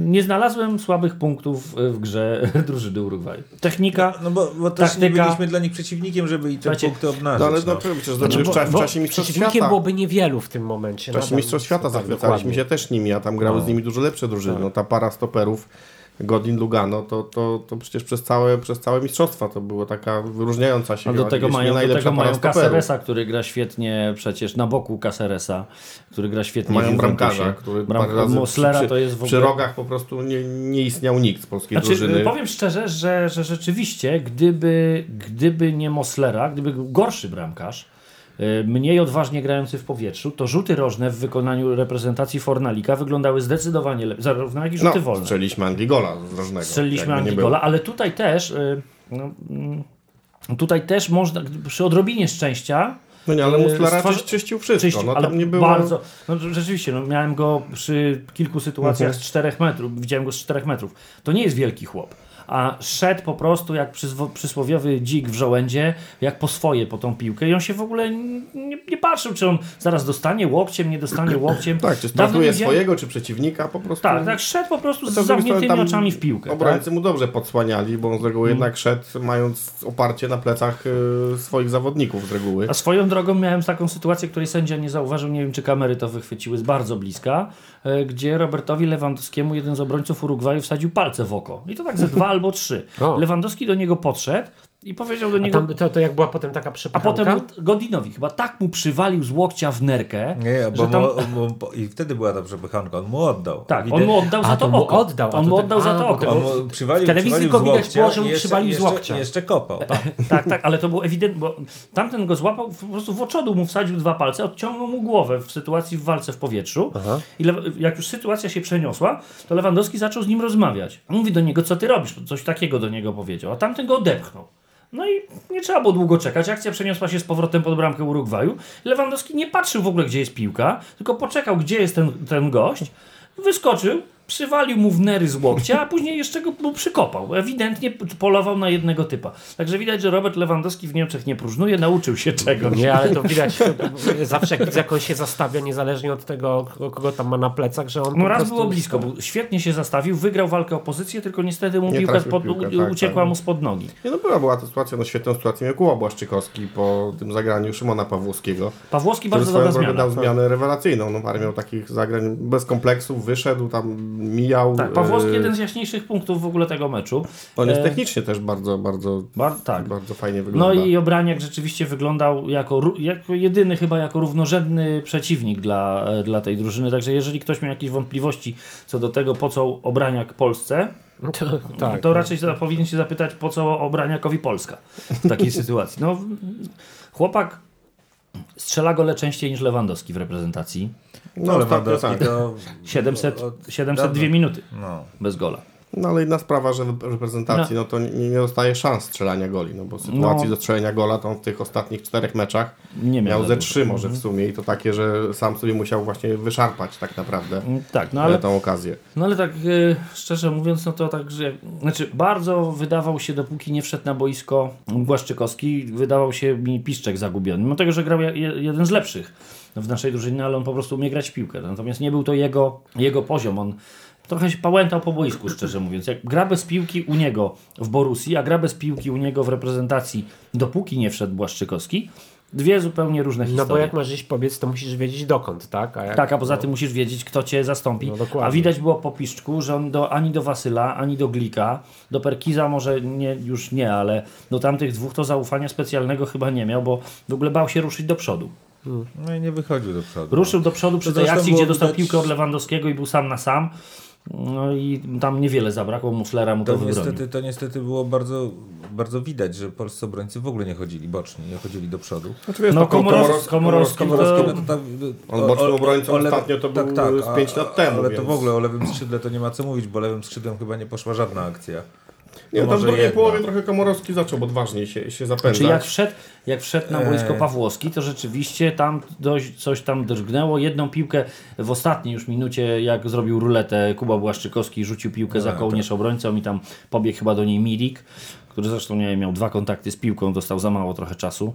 nie znalazłem słabych punktów w grze drużyny Urugwaju. Technika, No bo, bo też nie Taktyka. byliśmy dla nich przeciwnikiem, żeby i te Słuchajcie, punkty obnażyć. No ale no. no, przecież Znaczy, znaczy, w, cza- w bo czasie Mistrzostw przeciwnikiem Świata... byłoby niewielu w tym momencie. W czasie nadal. Mistrzostw Świata Tak, zachwycaliśmy dokładnie. się też nimi, a tam grały z nimi dużo lepsze drużyny. No ta para stoperów Godin Lugano, to, to, to przecież przez całe, przez całe mistrzostwa to było taka wyróżniająca się A do tego mają, do tego mają. Caceresa, który gra świetnie przecież na boku Caceresa, który gra świetnie Mają bramkarza, który Bram- razy Moslera przy, to jest w przy ogóle... rogach po prostu nie, nie istniał nikt z polskiej Znaczy, drużyny. powiem szczerze, że, że rzeczywiście, gdyby, gdyby nie Moslera, gdyby był gorszy bramkarz, y, mniej odważnie grający w powietrzu, to rzuty rożne w wykonaniu reprezentacji Fornalika wyglądały zdecydowanie lepiej, zarówno jak i rzuty no, wolne. strzeliśmy Angligola z rożnego. Nie Angigola, ale tutaj też y, no, mm, tutaj też można, przy odrobinie szczęścia No nie, ale Muslera stworzy- czyś, czyścił wszystko. czyścił, no, ale nie było... bardzo, no, rzeczywiście, no, miałem go przy kilku sytuacjach Mhm. z 4 metrów, widziałem go z 4 metrów. To nie jest wielki chłop. A szedł po prostu jak przysłowiowy dzik w żołędzie, jak po swoje po tą piłkę i on się w ogóle nie, nie patrzył, czy on zaraz dostanie łokciem, nie dostanie łokciem. Tak, czy startuje swojego, czy przeciwnika, po prostu... Tak, tak, szedł po prostu To z zamkniętymi oczami w piłkę. Tak? Obrońcy mu dobrze podsłaniali, bo on z reguły Mm. jednak szedł mając oparcie na plecach y, swoich zawodników z reguły. A swoją drogą miałem taką sytuację, której sędzia nie zauważył, nie wiem czy kamery to wychwyciły z bardzo bliska, e, gdzie Robertowi Lewandowskiemu jeden z obrońców Urugwaju wsadził palce w oko. I to tak ze dwa albo trzy. O. Lewandowski do niego podszedł i powiedział do A niego... tam, to, to jak była potem taka A przepychanka? potem Godinowi chyba tak mu przywalił z łokcia w nerkę, Nie, bo że tam... mu, bo, i wtedy była ta przepychanka, on mu oddał. Tak, on Ewidentnie- mu oddał A, za to to mu oko. oddał, a on mu oddał za a, to oko. On mu przywalił, w telewizji go widać położył i i jeszcze- przywalił z łokcia. Jeszcze kopał. Tak. Tak, tak, ale to było ewidentne, bo tamten go złapał, po prostu w oczodu mu wsadził dwa palce, odciągnął mu głowę w sytuacji w walce w powietrzu i Lew- jak już sytuacja się przeniosła, to Lewandowski zaczął z nim rozmawiać. Mówi do niego, co ty robisz? Coś takiego do niego powiedział, a tamten go odepchnął. No i nie trzeba było długo czekać. Akcja przeniosła się z powrotem pod bramkę Urugwaju. Lewandowski nie patrzył w ogóle, gdzie jest piłka, tylko poczekał, gdzie jest ten, ten gość. Wyskoczył, przywalił mu w nery z łokcia, a później jeszcze go mu przykopał. Ewidentnie polował na jednego typa. Także widać, że Robert Lewandowski w Niemczech nie próżnuje, nauczył się czegoś. Nie, ale to widać zawsze jak jak on się zastawia, niezależnie od tego, kogo- tam ma na plecach, że on No raz prostu... było blisko, bo świetnie się zastawił, wygrał walkę o pozycję, tylko niestety mu Nie piłka u- tak, uciekła tak. mu spod nogi. Nie, no była, była to sytuacja, no świetną sytuacją miał Kuba Błaszczykowski po tym zagraniu Szymona Pawłowskiego, Pawłowski bardzo dobra zmiana. dał zmianę rewelacyjną. No parę miał takich zagrań bez kompleksów, wyszedł, tam mijał. Tak, Pawłowski e, jeden z jaśniejszych punktów w ogóle tego meczu. On jest E, technicznie też bardzo, bardzo, Bar, tak. bardzo fajnie wygląda. No i Obraniak rzeczywiście wyglądał jako, jako jedyny chyba jako równorzędny przeciwnik dla, e, dla tej drużyny. Także jeżeli ktoś miał jakieś wątpliwości co do tego, po co Obraniak Polsce, To, tak. to raczej za- powinien się zapytać, po co Obraniakowi Polska w takiej sytuacji. No, chłopak strzela gole częściej niż Lewandowski w reprezentacji. No, ale ostatnio tak. to... 700, od- 702 dawno. minuty No. bez gola. No ale inna sprawa, że w reprezentacji no. to nie, nie dostaje szans strzelania goli, no bo sytuacji No. do strzelania gola to on w tych ostatnich czterech meczach Nie miał ze trzy może w sumie i to takie, że sam sobie musiał właśnie wyszarpać tak naprawdę Tak, no ale... ale tą okazję. No ale tak e, szczerze mówiąc, no to tak, że znaczy bardzo wydawał się, dopóki nie wszedł na boisko Błaszczykowski, wydawał się mi Piszczek zagubiony. Mimo tego, że grał je, jeden z lepszych w naszej drużynie, ale on po prostu umie grać w piłkę. Natomiast nie był to jego, jego poziom. On trochę się pałętał po boisku, szczerze mówiąc. Jak gra bez piłki u niego w Borussii, a gra bez piłki u niego w reprezentacji, dopóki nie wszedł Błaszczykowski, dwie zupełnie różne No historie. bo jak masz gdzieś pobiec, to musisz wiedzieć dokąd, tak? A jak, Tak, a poza tym musisz wiedzieć, kto cię zastąpi. No a widać było po piszczku, że on do, ani do Wasyla, ani do Glika, do Perkiza może nie, już nie, ale do tamtych dwóch to zaufania specjalnego chyba nie miał, bo w ogóle bał się ruszyć do przodu. No i nie wychodził do przodu. Ruszył do przodu przy To tej akcji, gdzie dostał widać- piłkę od Lewandowskiego i był sam na sam. No i tam niewiele zabrakło, Muslera mu to, To niestety, to niestety było bardzo, bardzo widać, że polscy obrońcy w ogóle nie chodzili boczni, nie chodzili do przodu. Znaczy, wiesz, No, taką Komorowski- Komorowski to- Komorowski, no to tak, On bocznym obrońcą ostatnio to był z pięć lat temu, Ale to więc- w ogóle o lewym skrzydle to nie ma co mówić, bo lewym skrzydłem chyba nie poszła żadna akcja. Nie, To tam w drugiej połowie trochę Komorowski zaczął odważniej się, się zapędzać. Czy jak wszedł, jak wszedł na boisko. Pawłowski, to rzeczywiście tam dość, coś tam drgnęło. Jedną piłkę w ostatniej już minucie, jak zrobił ruletę Kuba Błaszczykowski, rzucił piłkę za A, kołnierz obrońcą i tam pobiegł chyba do niej Milik, który zresztą nie miał dwa kontakty z piłką, dostał za mało trochę czasu.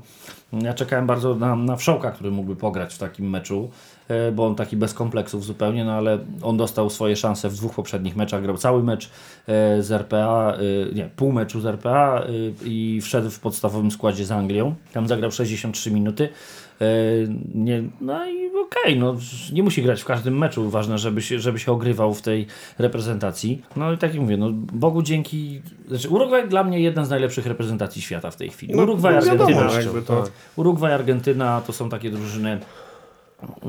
Ja czekałem bardzo na, na Wszołka, który mógłby pograć w takim meczu, e, bo on taki bez kompleksów zupełnie, no ale on dostał swoje szanse w dwóch poprzednich meczach, grał cały mecz e, z RPA, e, nie, pół meczu z RPA i wszedł w podstawowym składzie z Anglią. Tam zagrał 63 minuty. E, Nie, no i okej, no, nie musi grać w każdym meczu. Ważne, żeby się, żeby się ogrywał w tej reprezentacji. No i tak jak mówię, no, Bogu dzięki. Znaczy, Urugwaj dla mnie jedna z najlepszych reprezentacji świata w tej chwili. Urugwaj, no wiadomo, Argentyna. no jakby to- Urugwaj, Argentyna to są takie drużyny.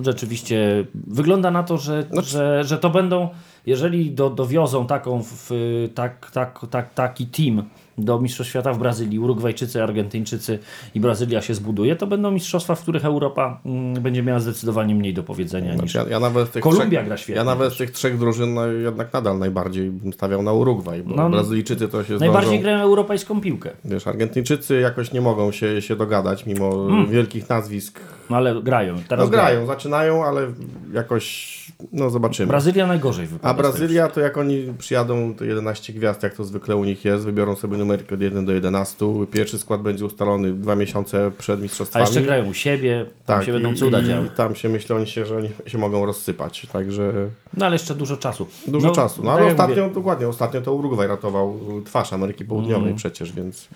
Rzeczywiście wygląda na to, że, że, że to będą, jeżeli do, dowiozą taką w, tak, tak, tak, taki team do Mistrzostw Świata w Brazylii, Urugwajczycy, Argentyńczycy i Brazylia się zbuduje, to będą mistrzostwa, w których Europa mm, będzie miała zdecydowanie mniej do powiedzenia niż. Znaczy, ja, ja nawet tych Kolumbia trzech, gra świetnie Ja nawet z tych trzech drużyn no, jednak nadal najbardziej bym stawiał na Urugwaj, bo No, Brazylijczycy to się Najbardziej zdążą, grają europejską piłkę, Wiesz, Argentyńczycy jakoś nie mogą się, się dogadać, mimo wielkich nazwisk. no ale grają. Teraz No grają, zaczynają, ale jakoś, no zobaczymy. Brazylia najgorzej wypada. A Brazylia to jak oni przyjadą, to 11 gwiazd, jak to zwykle u nich jest, wybiorą sobie numerki od 1 do 11. Pierwszy skład będzie ustalony dwa miesiące przed A mistrzostwami. jeszcze grają u siebie, tam się będą cuda i działy. Tam się myślą, oni się, że oni się mogą rozsypać, także No ale jeszcze dużo czasu. dużo czasu. No tak ale ostatnio, mówię, dokładnie, ostatnio to Urugwaj ratował twarz Ameryki Południowej Mm. przecież, więc...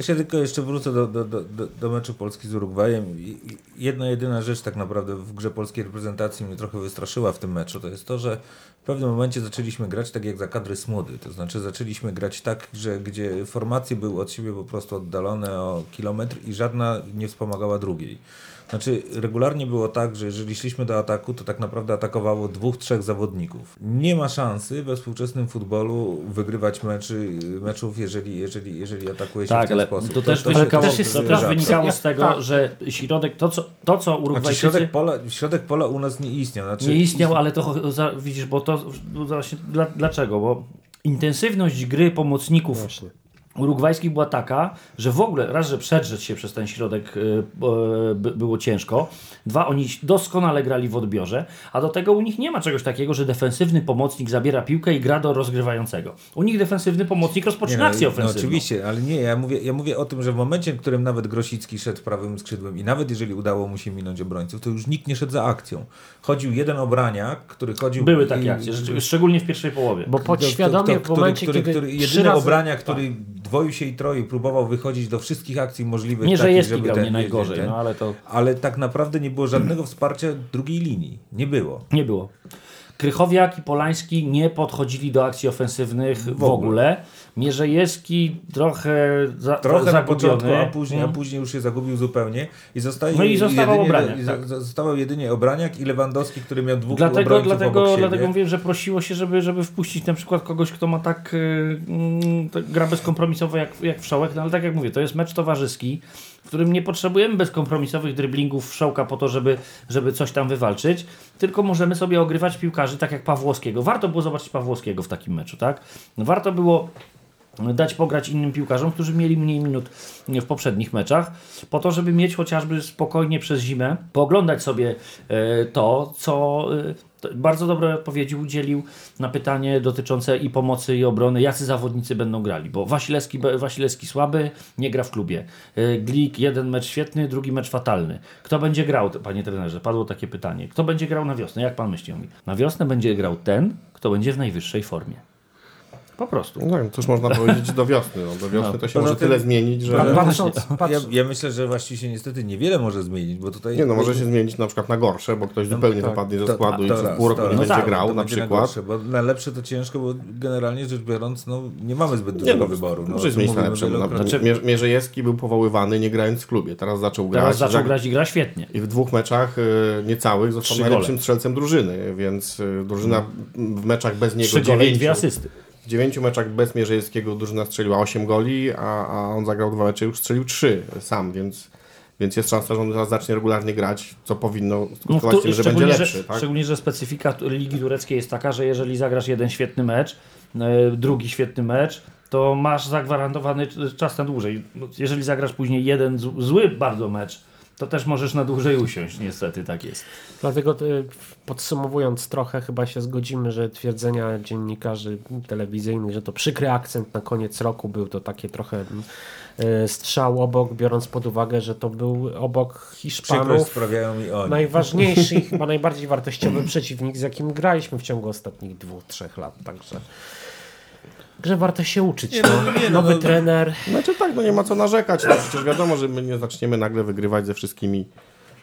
Ja się tylko jeszcze wrócę do, do, do, do, meczu Polski z Urugwajem. Jedna jedyna rzecz tak naprawdę w grze polskiej reprezentacji mnie trochę wystraszyła w tym meczu, to jest to, że w pewnym momencie zaczęliśmy grać tak jak za kadry Smudy. To znaczy zaczęliśmy grać tak, że gdzie formacje były od siebie po prostu oddalone o kilometr i żadna nie wspomagała drugiej. Znaczy, regularnie było tak, że jeżeli szliśmy do ataku, to tak naprawdę atakowało dwóch, trzech zawodników. Nie ma szansy we współczesnym futbolu wygrywać meczy, meczów, jeżeli, jeżeli, jeżeli atakuje się w Tak, ten ale sposób. to też to się to też wynikało z tego, Tak. że środek, to co, to co Znaczy, Urugwajczycy środek, pola, środek pola u nas nie istniał. Znaczy, nie istniał, ale to widzisz, bo to właśnie dla, dlaczego? Bo intensywność gry pomocników Właśnie. Urugwajskich była taka, że w ogóle raz, że przedrzeć się przez ten środek y, by- było ciężko, dwa, oni doskonale grali w odbiorze, a do tego u nich nie ma czegoś takiego, że defensywny pomocnik zabiera piłkę i gra do rozgrywającego. U nich defensywny pomocnik rozpoczyna akcję no, ofensywną. oczywiście, ale nie, ja mówię, ja mówię o tym, że w momencie, w którym nawet Grosicki szedł prawym skrzydłem i nawet jeżeli udało mu się minąć obrońców, to już nikt nie szedł za akcją. Chodził jeden obraniak, który chodził... Były takie akcje, szczególnie w pierwszej połowie. Bo podświadomie w który, momencie, który, kiedy który, trzy jedyny razy... obraniak, który dwoił się i troił, próbował wychodzić do wszystkich akcji możliwych. Nie, że takich, jest żeby ten- nie najgorzej, ten- no ale to Ale tak naprawdę nie było żadnego wsparcia drugiej linii. Nie było. nie było. Krychowiak i Polański nie podchodzili do akcji ofensywnych w, ogóle. Mierzejewski trochę, za, Trochę na początku, a później, a Mm. później już się zagubił zupełnie. I zostaje No i zostawał jedynie, Obraniak, i tak. zo- Zostawał jedynie Obraniak i Lewandowski, który miał dwóch Dlatego, obrońców dlatego, obok dlatego mówię, że prosiło się, żeby, żeby wpuścić na przykład kogoś, kto ma tak, yy, mm, tak gra bezkompromisowo jak, jak Wszołek, no ale tak jak mówię, to jest mecz towarzyski, w którym nie potrzebujemy bezkompromisowych dryblingów Wszołka po to, żeby, żeby coś tam wywalczyć, tylko możemy sobie ogrywać piłkarzy tak jak Pawłowskiego. Warto było zobaczyć Pawłowskiego w takim meczu, tak? Warto było dać pograć innym piłkarzom, którzy mieli mniej minut w poprzednich meczach, po to, żeby mieć chociażby spokojnie przez zimę, pooglądać sobie e, to, co e, bardzo dobre odpowiedzi udzielił na pytanie dotyczące i pomocy i obrony, jacy zawodnicy będą grali, bo Wasilewski, Wasilewski słaby, nie gra w klubie. E, Glik, jeden mecz świetny, drugi mecz fatalny. Kto będzie grał, panie trenerze? Padło takie pytanie. Kto będzie grał na wiosnę? Jak pan myśli? Na wiosnę będzie grał ten, kto będzie w najwyższej formie. Po prostu. No tak, cóż można powiedzieć do wiosny. No, do wiosny to się Poza może tym- tyle zmienić, że... Ale patrząc, Ja, ja myślę, że właściwie się niestety niewiele może zmienić, bo tutaj... Nie no, może się zmienić na przykład na gorsze, bo ktoś zupełnie tak. wypadnie ze To- składu i to przez raz, pół roku to nie będzie tak, grał to na będzie przykład. najgorsze, bo na lepsze to ciężko, bo generalnie rzecz biorąc, no, nie mamy zbyt dużego no, wyboru. No, Może zmienić na lepsze. Na, znaczy, Mierz- Mierzejewski był powoływany nie grając w klubie. Teraz zaczął grać. Teraz zaczął grać i gra świetnie. I w dwóch meczach y, niecałych został najlepszym strzelcem drużyny, więc y, drużyna w meczach bez niego Trzy gole i dwie asysty. Dziewięciu meczach bez Mierzejewskiego drużyna strzeliła 8 goli, a, a on zagrał dwa mecze i już strzelił 3 sam, więc, więc jest szansa, że on teraz zacznie regularnie grać, co powinno skutkować tu- tym, że będzie lepszy. Tak? Szczególnie, że specyfika Ligi Tureckiej jest taka, że jeżeli zagrasz jeden świetny mecz, e, drugi świetny mecz, to masz zagwarantowany czas na dłużej. Jeżeli zagrasz później jeden zły bardzo mecz, to też możesz na dłużej usiąść, niestety tak jest. Dlatego y, podsumowując trochę, chyba się zgodzimy, że twierdzenia dziennikarzy telewizyjnych, że to przykry akcent na koniec roku był to takie trochę y, strzał obok, biorąc pod uwagę, że to był obok Hiszpanów sprawiają mi oni. najważniejszy i chyba najbardziej wartościowy przeciwnik, z jakim graliśmy w ciągu ostatnich dwóch, trzech lat. Także, że warto się uczyć. Nie, no. no, nie, no, Nowy no. trener. Znaczy tak, no nie ma co narzekać. No, przecież wiadomo, że my nie zaczniemy nagle wygrywać ze wszystkimi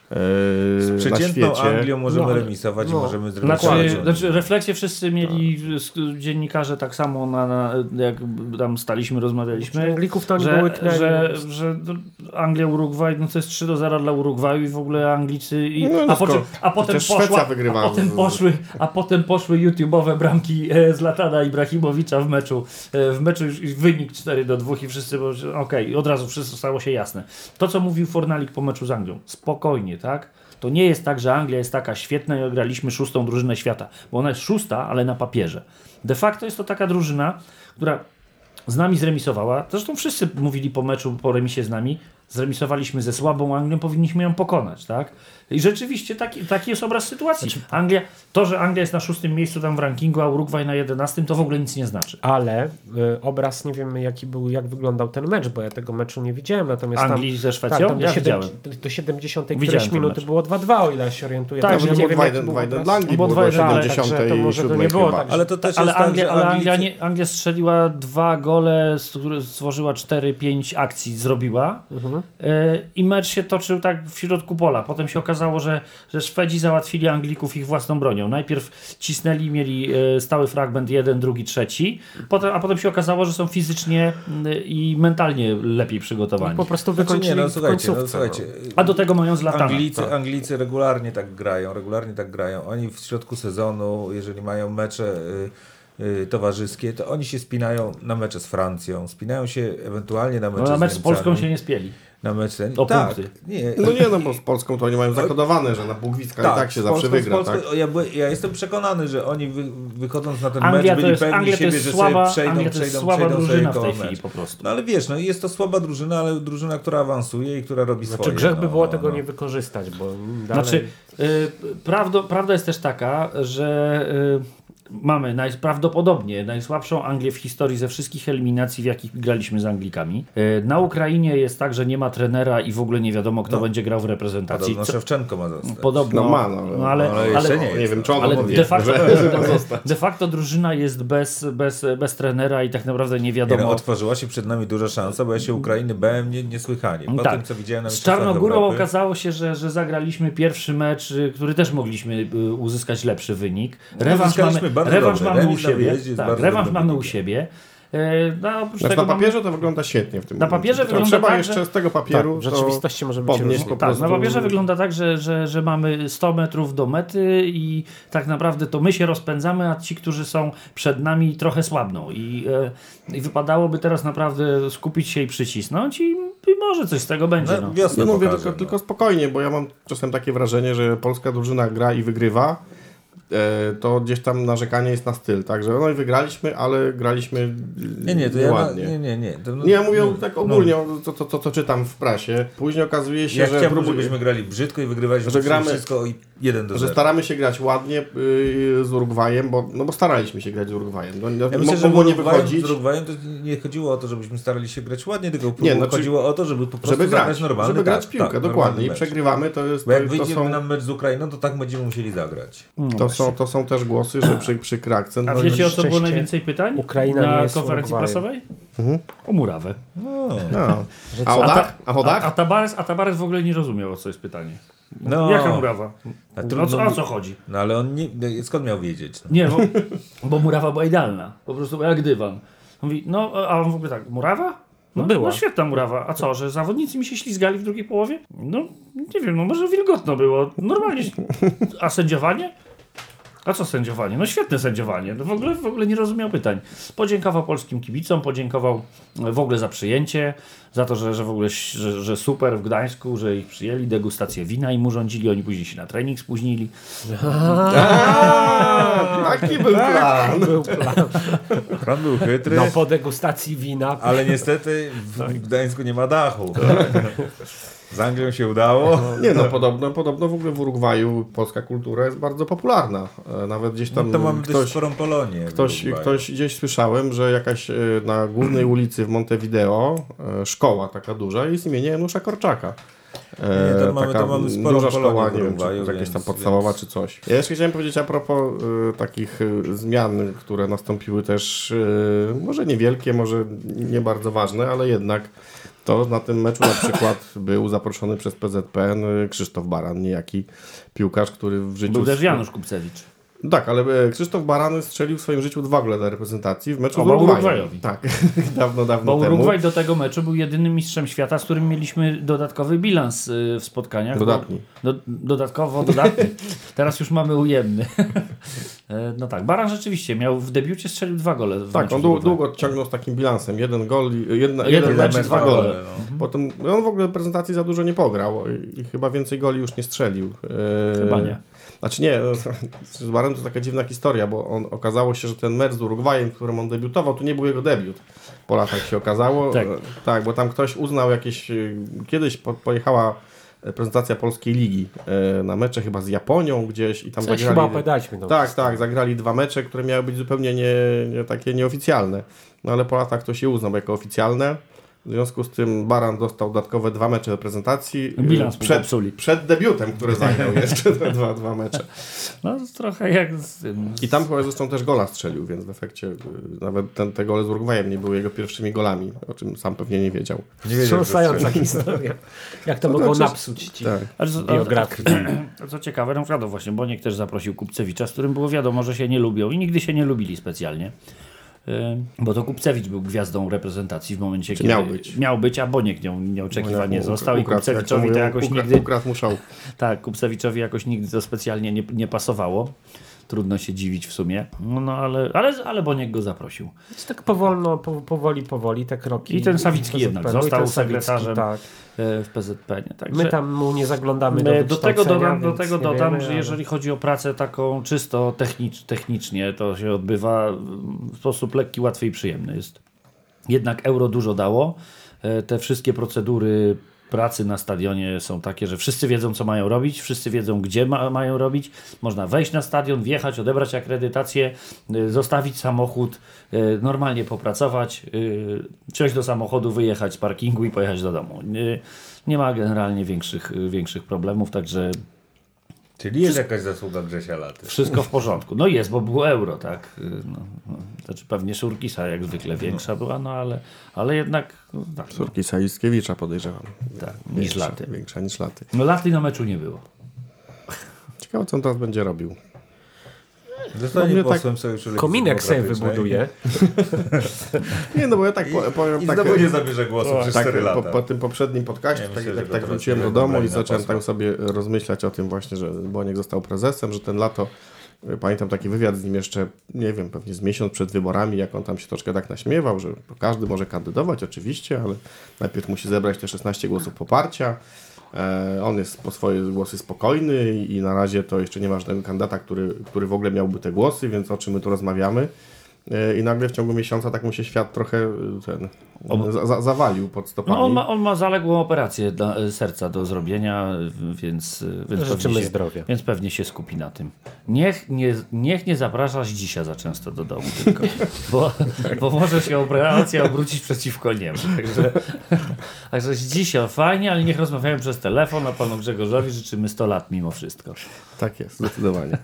Z na przeciętną świecie. Anglią możemy No, remisować no. i możemy zrobić Znaczy, znaczy refleksję wszyscy mieli s- dziennikarze tak samo na, na, jak tam staliśmy, rozmawialiśmy. Anglików to oni że, połyknęli. że, że no, Anglia, Urugwaj, no to jest 3 do 0 dla Urugwaju i w ogóle Anglicy. I, No, no a, po, czym- a potem poszła, a potem z- poszły, a potem poszły YouTube'owe bramki e, z Latana Ibrahimowicza w meczu. E, w meczu już wynik 4 do 2 i wszyscy, że okej, od razu wszystko stało się jasne. To, co mówił Fornalik po meczu z Anglią, spokojnie, tak? To nie jest tak, że Anglia jest taka świetna i ograliśmy szóstą drużynę świata, bo ona jest szósta, ale na papierze. De facto jest to taka drużyna, która z nami zremisowała. Zresztą wszyscy mówili po meczu, po remisie z nami, zremisowaliśmy ze słabą Anglią, powinniśmy ją pokonać, tak? I rzeczywiście taki, taki jest obraz sytuacji. Anglia, to, że Anglia jest na szóstym miejscu tam w rankingu, a Urugwaj na jedenastym, to w ogóle nic nie znaczy. Ale y, obraz nie wiemy jaki był, jak wyglądał ten mecz, bo ja tego meczu nie widziałem. Natomiast Anglii tam, ze Szwecją? tak, tam Ja do, widziałem. do 70 Widziałem któreś minuty było 2-2, o ile ja się orientuję. Tak, Także że było wiem, 2-1 jaki był 2-1 obraz. dla Anglii, Było było do 2-1, 70 także to może to nie siódmej było tak, Ale to też Ale, jest tak, Anglia, że ale Anglicy- Anglia, nie, Anglia strzeliła dwa gole, z których stworzyła 4-5 akcji, zrobiła Mhm. E, i mecz się toczył tak w środku pola. Potem się okazało, że, że Szwedzi załatwili Anglików ich własną bronią. Najpierw cisnęli, mieli e, stały fragment jeden, drugi, trzeci, potem, a potem się okazało, że są fizycznie m, i mentalnie lepiej przygotowani. Po prostu Znaczy wykończyli nie, no słuchajcie, no, końcówce. słuchajcie. A do tego mają Zlatana. Anglicy, Anglicy regularnie tak grają, regularnie tak grają. Oni w środku sezonu, jeżeli mają mecze y, y, towarzyskie, to oni się spinają na mecze z Francją, spinają się ewentualnie na mecze No, na z mecz z Niemcami, Polską się nie spieli. Na mecze O tak, punkty. Nie, No nie, no bo z Polską to oni mają zakodowane, że na półgwiska i tak się z zawsze Polską- z wygra, Polską- tak? ja, ja jestem przekonany, że oni wy, wychodząc na ten Anglia mecz byli jest, pewni Anglia siebie, jest że słaba, sobie przejdą, Anglia przejdą, słaba przejdą sobie drużyna w koło tej mecz. chwili po prostu. No ale wiesz, no jest to słaba drużyna, ale drużyna, która awansuje i która robi Znaczy swoje. grzech no, by było no, tego no. nie wykorzystać, bo dalej... Znaczy, y, prawdo, prawda jest też taka, że y, mamy najprawdopodobnie najsłabszą Anglię w historii ze wszystkich eliminacji, w jakich graliśmy z Anglikami. Y, na Ukrainie jest tak, że nie ma trenera i w ogóle nie wiadomo, kto będzie grał w reprezentacji. Podobno Co, Szewczenko ma zostać. podobno, No ma, no, no, ale, ale jeszcze ale, nie. Nie wiem, czy on ale mówi, de facto, de facto drużyna jest bez, bez, bez trenera i tak naprawdę nie Nie, wiadomo. no, otworzyła się przed nami duża szansa, bo ja się Ukrainy bałem nie, niesłychanie. Po Tak. tym, co widziałem na Z Czarnogórą Europy. okazało się, że, że zagraliśmy pierwszy mecz, y, który też mogliśmy y, uzyskać lepszy wynik. Rewanż mamy, uzyskaliśmy bardzo rewanż dobry. mamy u siebie. Tak, rewanż mamy u siebie. E, No, oprócz Znaczy tego na mamy- papierze to wygląda świetnie w tym Na momencie. papierze Tylko wygląda Trzeba tak, jeszcze z tego papieru tak, w to rzeczywistości może być podnieść po Tak, prostu. na papierze wygląda tak, że, że, że mamy 100 metrów do mety i tak naprawdę to my się rozpędzamy, a ci, którzy są przed nami trochę słabną i, e, i wypadałoby teraz naprawdę skupić się i przycisnąć i, i może coś z tego będzie. No, No. wiosnę Ja mówię pokaże, tylko, no. tylko spokojnie, bo ja mam czasem takie wrażenie, że polska drużyna gra i wygrywa. E, to gdzieś tam narzekanie jest na styl, także no i wygraliśmy, ale graliśmy Nie, nie, to ja nieładnie. nie, nie, nie. To, no, Nie, ja mówię no, tak ogólnie, o to, to, to, co czytam w prasie. Później okazuje się, Ja że, chciałbym, próbuj- żebyśmy grali brzydko i wygrywaliśmy Że gramy- wszystko i 1 do że 0. staramy się grać ładnie yy, z Urugwajem, bo, no bo staraliśmy się grać z Urugwajem. No, no, Ja myślę, że nie wychodzić, Z Urugwajem to nie chodziło o to, żebyśmy starali się grać ładnie, tylko Nie, nie, znaczy, chodziło o to, żeby po prostu żeby grać, zagrać normalny żeby grać w tak, piłkę, tak, dokładnie. I przegrywamy, to jest Bo jak wyjdziemy są, na mecz z Ukrainą, to tak będziemy musieli zagrać. to, są, to są też głosy, że przy, przykry akcent. A no, wiecie o co było najwięcej pytań Ukraina na konferencji Urugwajem. prasowej? Mhm. O murawę. No, no. A o A, dach? A o a? Tabares, a Tabares w ogóle nie rozumiał, o co jest pytanie. No. Jaka murawa? A O trudno co, o co chodzi? no ale on nie, no, skąd miał wiedzieć? No? Nie, bo, bo murawa była idealna. Po prostu jak dywan. Mówi, no, a on w ogóle tak, murawa? No, była. No świetna murawa. A co, że zawodnicy mi się ślizgali w drugiej połowie? No, nie wiem, no może wilgotno było. Normalnie. A sędziowanie? A co sędziowanie? No świetne sędziowanie. No w, ogóle, w ogóle nie rozumiał pytań. Podziękował polskim kibicom, podziękował w ogóle za przyjęcie, za to, że, że w ogóle że, że super w Gdańsku, że ich przyjęli, degustację wina im urządzili, oni później się na trening spóźnili. Taki był plan. Był plan. Pan był chytry, No po degustacji wina ale niestety w Gdańsku nie ma dachu. Z Anglią się udało. Nie no, podobno, podobno w ogóle w Urugwaju polska kultura jest bardzo popularna. E, Nawet gdzieś tam No to mamy dość ktoś, sporą Polonię. ktoś, ktoś gdzieś słyszałem, że jakaś e, na głównej ulicy w Montevideo e, szkoła taka duża jest imienia Janusza Korczaka. E, Nie, to mamy- taka to mamy sporą duża szkoła, nie wiem, czy jakieś tam podstawowa więc- czy coś. Ja jeszcze chciałem powiedzieć a propos e, takich e, zmian, które nastąpiły też, e, może niewielkie, może nie bardzo ważne, ale jednak to na tym meczu na przykład był zaproszony przez PZPN e, Krzysztof Baran, niejaki piłkarz, który w życiu... Był też Janusz Kupcewicz. Tak, ale e, Krzysztof Baran strzelił w swoim życiu dwa gole dla reprezentacji w meczu z. Urugwajowi. Tak, dawno, dawno Bo temu. Urugwaj do tego meczu był jedynym mistrzem świata, z którym mieliśmy dodatkowy bilans y, w spotkaniach. Dodatni. Do, dodatkowo dodatni. Teraz już mamy ujemny. E, no tak, Baran rzeczywiście miał w debiucie strzelił dwa gole. W Tak, meczu on dłu- długo ciągnął z takim bilansem. Jeden gol, jedna, Jeden jeden, mecz, dwa gole. gole. Potem on w ogóle prezentacji za dużo nie pograł i, i chyba więcej goli już nie strzelił. E, Chyba nie. Znaczy nie, z Barem to taka dziwna historia, bo on okazało się, że ten mecz z Urugwajem, w którym on debiutował, to nie był jego debiut. Po latach się okazało. Tak. E, tak bo tam ktoś uznał jakieś... e, Kiedyś po, pojechała prezentacja Polskiej Ligi e, na mecze chyba z Japonią gdzieś i tam Coś zagrali... chyba opowiadaliśmy. No. Tak, tak, zagrali dwa mecze, które miały być zupełnie nie, nie, takie nieoficjalne. No ale po latach to się uznał jako oficjalne. W związku z tym Baran dostał dodatkowe dwa mecze reprezentacji Bilans y, przed, popsuli. przed debiutem, który zagrał jeszcze te dwa, dwa mecze. No trochę jak z tym. I tam chyba zresztą też gola strzelił, więc w efekcie y, nawet ten, te gole z Urugwajem nie były jego pierwszymi golami, o czym sam pewnie nie wiedział. Nie wiedział, Wstrząsająca historia. Jak to No mogą to napsuć ci Tak. Ale co- biografii. A Co ciekawe, no wiadomo właśnie, Boniek też zaprosił Kupcewicza, z którym było wiadomo, że się nie lubią i nigdy się nie lubili specjalnie. Bo to Kupcewicz był gwiazdą reprezentacji w momencie, kiedy miał być. miał być, a Boniek nią nieoczekiwanie został i ukradł, jak to Kupcewiczowi jakoś nigdy, Ukradł tak, Kupcewiczowi jakoś nigdy to specjalnie nie, nie pasowało. Trudno się dziwić w sumie. No, no ale, ale, ale Boniek go zaprosił. Jest tak powolno, po, powoli, powoli te kroki. I ten Sawicki jednak i został sekretarzem. Tak. e, w PZP. Nie? Także... My tam mu nie zaglądamy do do tego dodam, do więc tego dodam wiemy, że ale- jeżeli chodzi o pracę taką czysto technicz, technicznie, to się odbywa w sposób lekki, łatwy i przyjemny. Jest. Jednak euro dużo dało. E, Te wszystkie procedury pracy na stadionie są takie, że wszyscy wiedzą, co mają robić, wszyscy wiedzą, gdzie ma, mają robić. Można wejść na stadion, wjechać, odebrać akredytację, y, zostawić samochód, y, normalnie popracować, y, wsiąść do samochodu, wyjechać z parkingu i pojechać do domu. Y, Nie ma generalnie większych, większych problemów, także Czyli jest jakaś zasługa Grzesia Laty. wszystko w porządku. No jest, bo było euro, tak. No, no. Znaczy pewnie Szurkisa jak zwykle większa była, no ale, ale jednak no, tak, no, Córki Saiskiewicza podejrzewam. tak, niż Większa- laty. Większa niż laty. No laty na meczu nie było. Ciekawe, co on teraz będzie robił. Zostanie tak- posłem Sojuszu Lewicy Kominek sobie wybuduje. Nie, no bo ja tak po, powiem I tak... znowu nie zabierze głosu przez tak 4 po, lata. po tym poprzednim podcaście, Ja tak, myślę, tak, tak wróciłem nie do domu i zacząłem posła. tak sobie rozmyślać o tym właśnie, że Boniek został prezesem, że ten lato, y, pamiętam taki wywiad z nim jeszcze, nie wiem, pewnie z miesiąc przed wyborami, jak on tam się troszkę tak naśmiewał, że każdy może kandydować oczywiście, ale najpierw musi zebrać te 16 głosów poparcia. E, On jest po swoje głosy spokojny i na razie to jeszcze nie ma żadnego kandydata, który, który w ogóle miałby te głosy, więc o czym my tu rozmawiamy. E, I nagle w ciągu miesiąca tak mu się świat trochę y, ten, za, za, zawalił pod stopami. No, on, ma, on ma zaległą operację dla, e, serca do zrobienia, więc, e, więc, Życzymy pewnie się, zdrowia. więc pewnie się skupi na tym. Niech nie, niech nie zaprasza dzisiaj za często do domu tylko, bo, bo może się operacja obrócić przeciwko niemu. Także, także dzisiaj fajnie, ale niech rozmawiają przez telefon, a panu Grzegorzowi życzymy 100 lat mimo wszystko. Tak jest, zdecydowanie.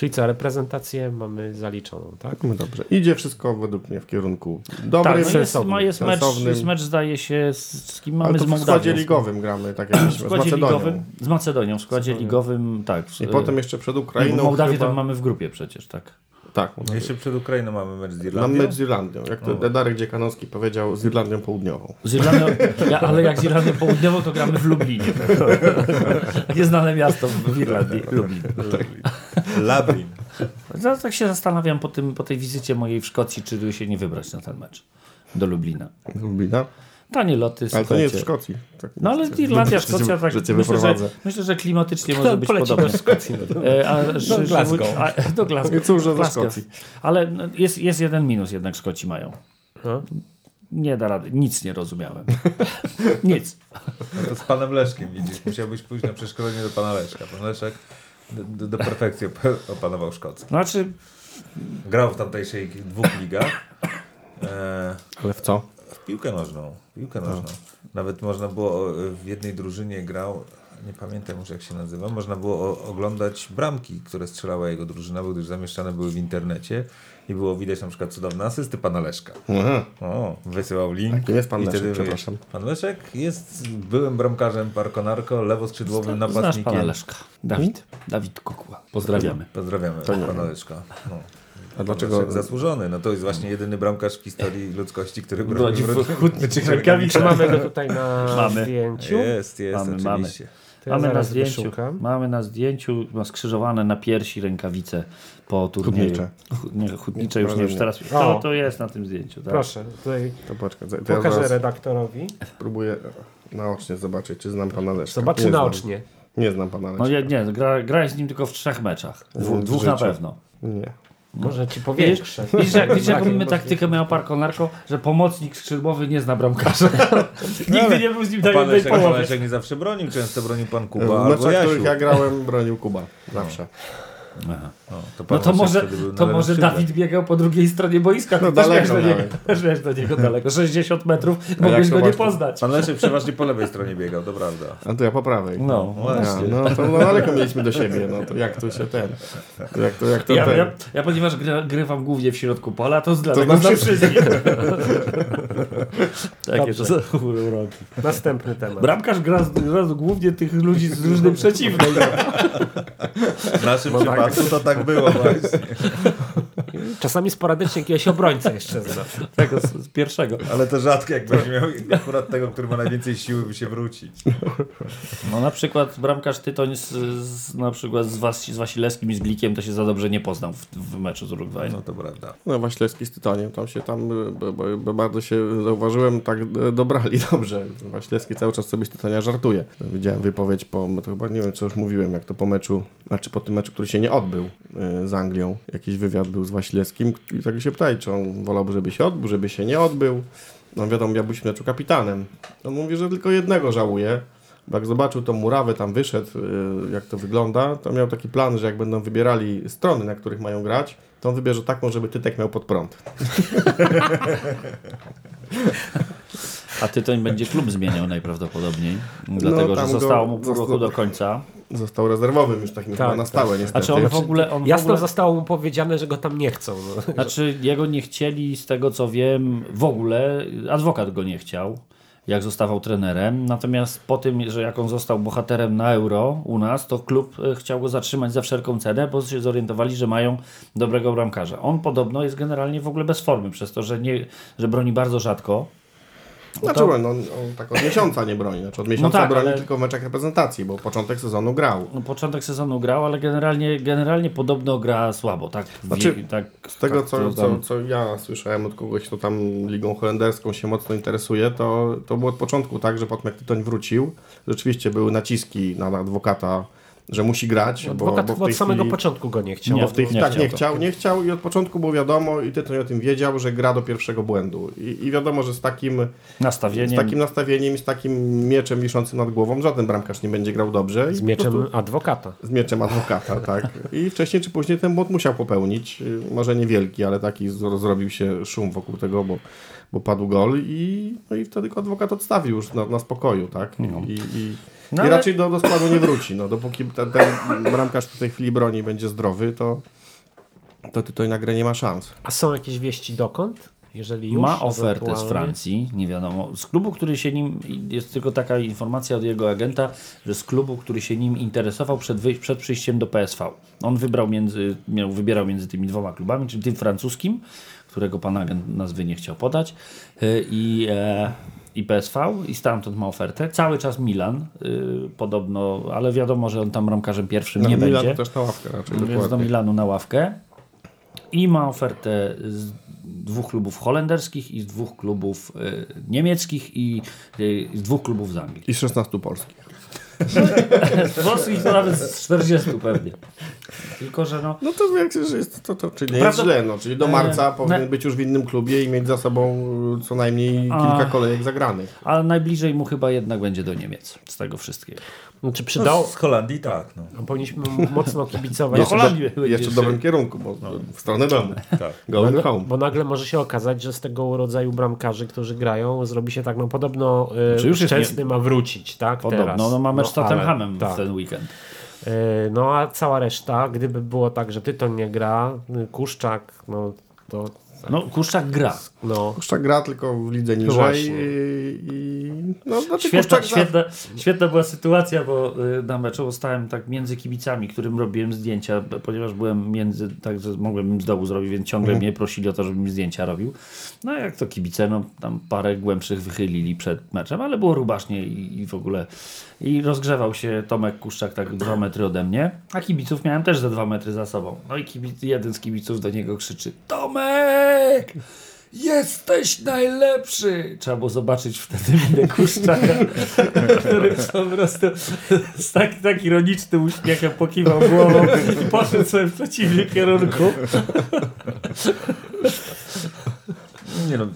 Czyli co, reprezentację mamy zaliczoną, tak? No dobrze. Idzie wszystko według mnie w kierunku dobrym, Tak, jest, sensownym. ma, jest, mecz, sensownym. jest mecz, zdaje się, z, z kim mamy Ale to z w Mołdawią. składzie ligowym gramy, tak jak W myśmy, z składzie Macedonią. ligowym, z Macedonią, w składzie ligowym, tak. I potem jeszcze przed Ukrainą Mołdawię chyba... tam mamy w grupie przecież, tak. Tak, Mołdawię. Jeszcze przed Ukrainą mamy mecz z Irlandią. mecz z Irlandią. Jak to Darek Dziekanowski powiedział, z Irlandią Południową. Z Irlandią, ja, ale jak z Irlandią Południową, to gramy w Lublinie. Takie znane miasto w Irlandii, Lublin. Lablin. Ja tak się zastanawiam po, tym, po tej wizycie mojej w Szkocji, czy się nie wybrać na ten mecz do Lublina. Lublina. Tanie loty, Ale to nie jest w. Szkocji. Tak, No ale Irlandia, Szkocja, tak, Że myślę, że, myślę, że klimatycznie może być podobnie. do Szkocji. No. E, A, do Glasgow. A, do Glasgow. Cóż, do Glasgow. Szkocji. Ale jest, jest jeden minus jednak Szkoci mają. No. Nie da rady. Nic nie rozumiałem. Nic. No to z panem Leszkiem widzisz. Musiałbyś pójść na przeszkolenie do pana Leszka. Pan Leszek do, do, perfekcji op- opanował Szkocję. Znaczy, Grał w tamtejszych dwóch ligach. E, Ale w co? Piłkę nożną. Piłkę nożną. Nawet można było w jednej drużynie grał, nie pamiętam już jak się nazywa, można było oglądać bramki, które strzelała jego drużyna, bo gdyż zamieszczane były w internecie i było widać na przykład cudowne asysty pana Leszka. Aha. O, wysyłał link. Kim jest pan Leszek, wtedy, przepraszam? Pan Leszek jest byłym bramkarzem Parkonarko, lewoskrzydłowym znasz napastnikiem. pana Leszka. Dawid. Dawid Kukła. Pozdrawiamy. Pozdrawiamy To pana. Leszka. No. A Dlaczego? zasłużony. No to jest właśnie jedyny bramkarz w historii ludzkości, który bronił w. Czy mamy go tutaj na Mamy. zdjęciu? Jest, jest, Mamy, mamy. oczywiście. Ja Mamy na, zdjęciu, wyszukam. mamy na zdjęciu ma skrzyżowane na piersi rękawice po turnieju. Hutnicze. Hu- Nie, hutnicze już nie, już teraz. To, to jest na tym zdjęciu. Tak? Proszę, tutaj To poczekaj, to ja pokażę redaktorowi. spróbuję naocznie zobaczyć, czy znam pana Leszka. Zobaczy nie znam. naocznie. Nie znam pana Leszka. No nie, nie gra, grałeś z nim tylko w trzech meczach. W dwóch na pewno. Nie. Może ci Widzisz, powiększę. widzisz, jak, widzisz jaką my bo- taktykę miał Parko Narko, że pomocnik skrzydłowy nie zna bramkarza. Nigdy nie był z nim na Pan jednej pan połowie. Leszek nie zawsze bronił, często bronił pan Kuba W albo meczach, których ja grałem, bronił Kuba. Zawsze. Aha. No to, No to może, to może. Dawid biegał po drugiej stronie boiska. No też, daleko do niego, też miałeś do niego daleko. 60 metrów, mogłeś go nie poznać. Pan Leszek przeważnie po lewej stronie biegał, to prawda. A to ja po prawej. No, Ja, właśnie. no to no, daleko mieliśmy do siebie, no to jak to się ten. To jak to, jak to Ja, ten. ja, ja ponieważ gry, grywam głównie w środku pola, to dlatego znam znam wszystkich. wszystkich. Takie to są uroki. Następny temat. Bramkarz gra, z- gra głównie tych ludzi z drużyny przeciwnej. W naszym przypadku to tak było właśnie. Czasami sporadycznie jakiegoś obrońcę jeszcze zna. Tego z, z pierwszego. Ale to rzadko, jak będzie miał akurat tego, który ma najwięcej siły, by się wrócić. No na przykład bramkarz Tytoń z, z, na przykład z, Was, z Wasilewskim i z Glikiem to się za dobrze nie poznał w, w meczu z Urugwajem. No to prawda. No Waślewski z Tytoniem, tam się tam, bo, bo, bo bardzo się zauważyłem, tak y, dobrali dobrze. Waślewski cały czas sobie z Tytonia żartuje. Widziałem wypowiedź po, to chyba nie wiem co już mówiłem, jak to po meczu, znaczy po tym meczu, który się nie odbył y, z Anglią. Jakiś wywiad był z Waślewskim i tak się pytali, czy on wolałby, żeby się odbył, żeby się nie odbył. No wiadomo, ja być w meczu kapitanem. On mówi, że tylko jednego żałuje. Bo jak zobaczył tą murawę, tam wyszedł, y, jak to wygląda, to miał taki plan, że jak będą wybierali strony, na których mają grać, to on wybierze taką, żeby Tytek miał pod prąd. A Tytoń będzie klub zmieniał najprawdopodobniej. Dlatego, że tam go zostało mu pół roku do końca. Został rezerwowym już takim Tak, chyba na stałe niestety. Znaczy on w ogóle... On w Jasno ogóle zostało mu powiedziane, że go tam nie chcą. No. Znaczy, jego nie chcieli, z tego co wiem, w ogóle. Adwokat go nie chciał, jak zostawał trenerem. Natomiast po tym, że jak on został bohaterem na euro u nas, to klub e, chciał go zatrzymać za wszelką cenę, bo się zorientowali, że mają dobrego bramkarza. On podobno jest generalnie w ogóle bez formy, przez to, że, nie, że broni bardzo rzadko. Znaczy to- on, on, tak od miesiąca nie broni. Znaczy od miesiąca tak, broni ale- tylko w meczach reprezentacji, bo początek sezonu grał. No, początek sezonu grał, ale generalnie, generalnie podobno gra słabo. Tak, Znaczy, tak, Z tego, tak, co, co, co ja słyszałem od kogoś, kto tam ligą holenderską się mocno interesuje, to, to było od początku tak, że potem jak Tytoń wrócił, rzeczywiście były naciski na adwokata, że musi grać, bo, Adwokat bo tej od samego chwili... początku go nie chciał. Nie, Bo w tej, nie tak, chciał nie chciał, nie chciał i od początku było wiadomo i Tytoń o tym wiedział, że gra do pierwszego błędu. I, i wiadomo, że z takim, z nastawieniem. takim nastawieniem i z takim mieczem wiszącym nad głową żaden bramkarz nie będzie grał dobrze. Z mieczem prostu- adwokata. z mieczem adwokata, tak. I wcześniej czy później ten błąd musiał popełnić. Może niewielki, ale taki zro- zrobił się szum wokół tego, bo, bo padł gol i, no i wtedy go adwokat odstawił już na, na spokoju, tak. I, i, No i ale- raczej do, do składu nie wróci. No, dopóki ten, ten bramkarz w tej chwili broni będzie zdrowy, to, to tutaj na grę nie ma szans. A są jakieś wieści dokąd? Jeżeli już, Ma ofertę z? Francji, nie wiadomo. Z klubu, który się nim, jest tylko taka informacja od jego agenta, że z klubu, który się nim interesował przed, wyjś- przed przyjściem do PSV. On wybrał między, miał, wybierał między tymi dwoma klubami, czyli tym francuskim, którego pan agent nazwy nie chciał podać, y, i, e, i PSV i stamtąd ma ofertę. Cały czas Milan y, podobno, ale wiadomo, że on tam ramkarzem pierwszym No, nie Milan będzie. też na ławkę raczej, Więc do dokładnie. Milanu na ławkę. I ma ofertę z dwóch klubów holenderskich i z dwóch klubów y, niemieckich i y, z dwóch klubów z Anglii. I z 16 polskich. Włoskich to nawet z 40 pewnie. Tylko, że no... No to jak że jest, to, to czyli nie Prawda- jest źle, no, czyli do E, marca powinien ne- być już w innym klubie i mieć za sobą y, co najmniej A. kilka kolejek zagranych. Ale najbliżej mu chyba jednak będzie do Niemiec z tego wszystkiego. Znaczy No, przydało, z Holandii tak. No. powinniśmy mu mocno kibicować. No, Jeszcze, Holandii do, jeszcze w dobrym kierunku, bo w stronę domu. Tak. Going home. Bo nagle może się okazać, że z tego rodzaju bramkarzy, którzy grają, zrobi się tak, no podobno Czy y, już jest Szczęsny ma wrócić, tak? Podobno, teraz. no ma mecz z Tottenhamem tak. w ten weekend. Y, No a cała reszta, gdyby było tak, że Tyton nie gra, Kuszczak, no to No, Kuszczak gra. no, Kuszczak gra tylko w lidze niżej właśnie. i, i no, znaczy Świetna, Kuszczak świetna, świetna była sytuacja, bo y, na meczu stałem tak między kibicami, którym robiłem zdjęcia, ponieważ byłem między, tak że mogłem im z dołu zrobić, więc ciągle mnie prosili o to, żebym zdjęcia robił. No jak to kibice, no tam parę głębszych wychylili przed meczem, ale było rubasznie i, i w ogóle. I rozgrzewał się Tomek Kuszczak tak dwa metry ode mnie, a kibiców miałem też ze dwa metry za sobą. No i kibic, jeden z kibiców do niego krzyczy Tomek! Jesteś najlepszy! Trzeba było zobaczyć wtedy minę Kuszczaka, który po prostu z tak, tak ironicznym uśmiechem pokiwał głową i poszedł sobie w przeciwnym kierunku. Nie no,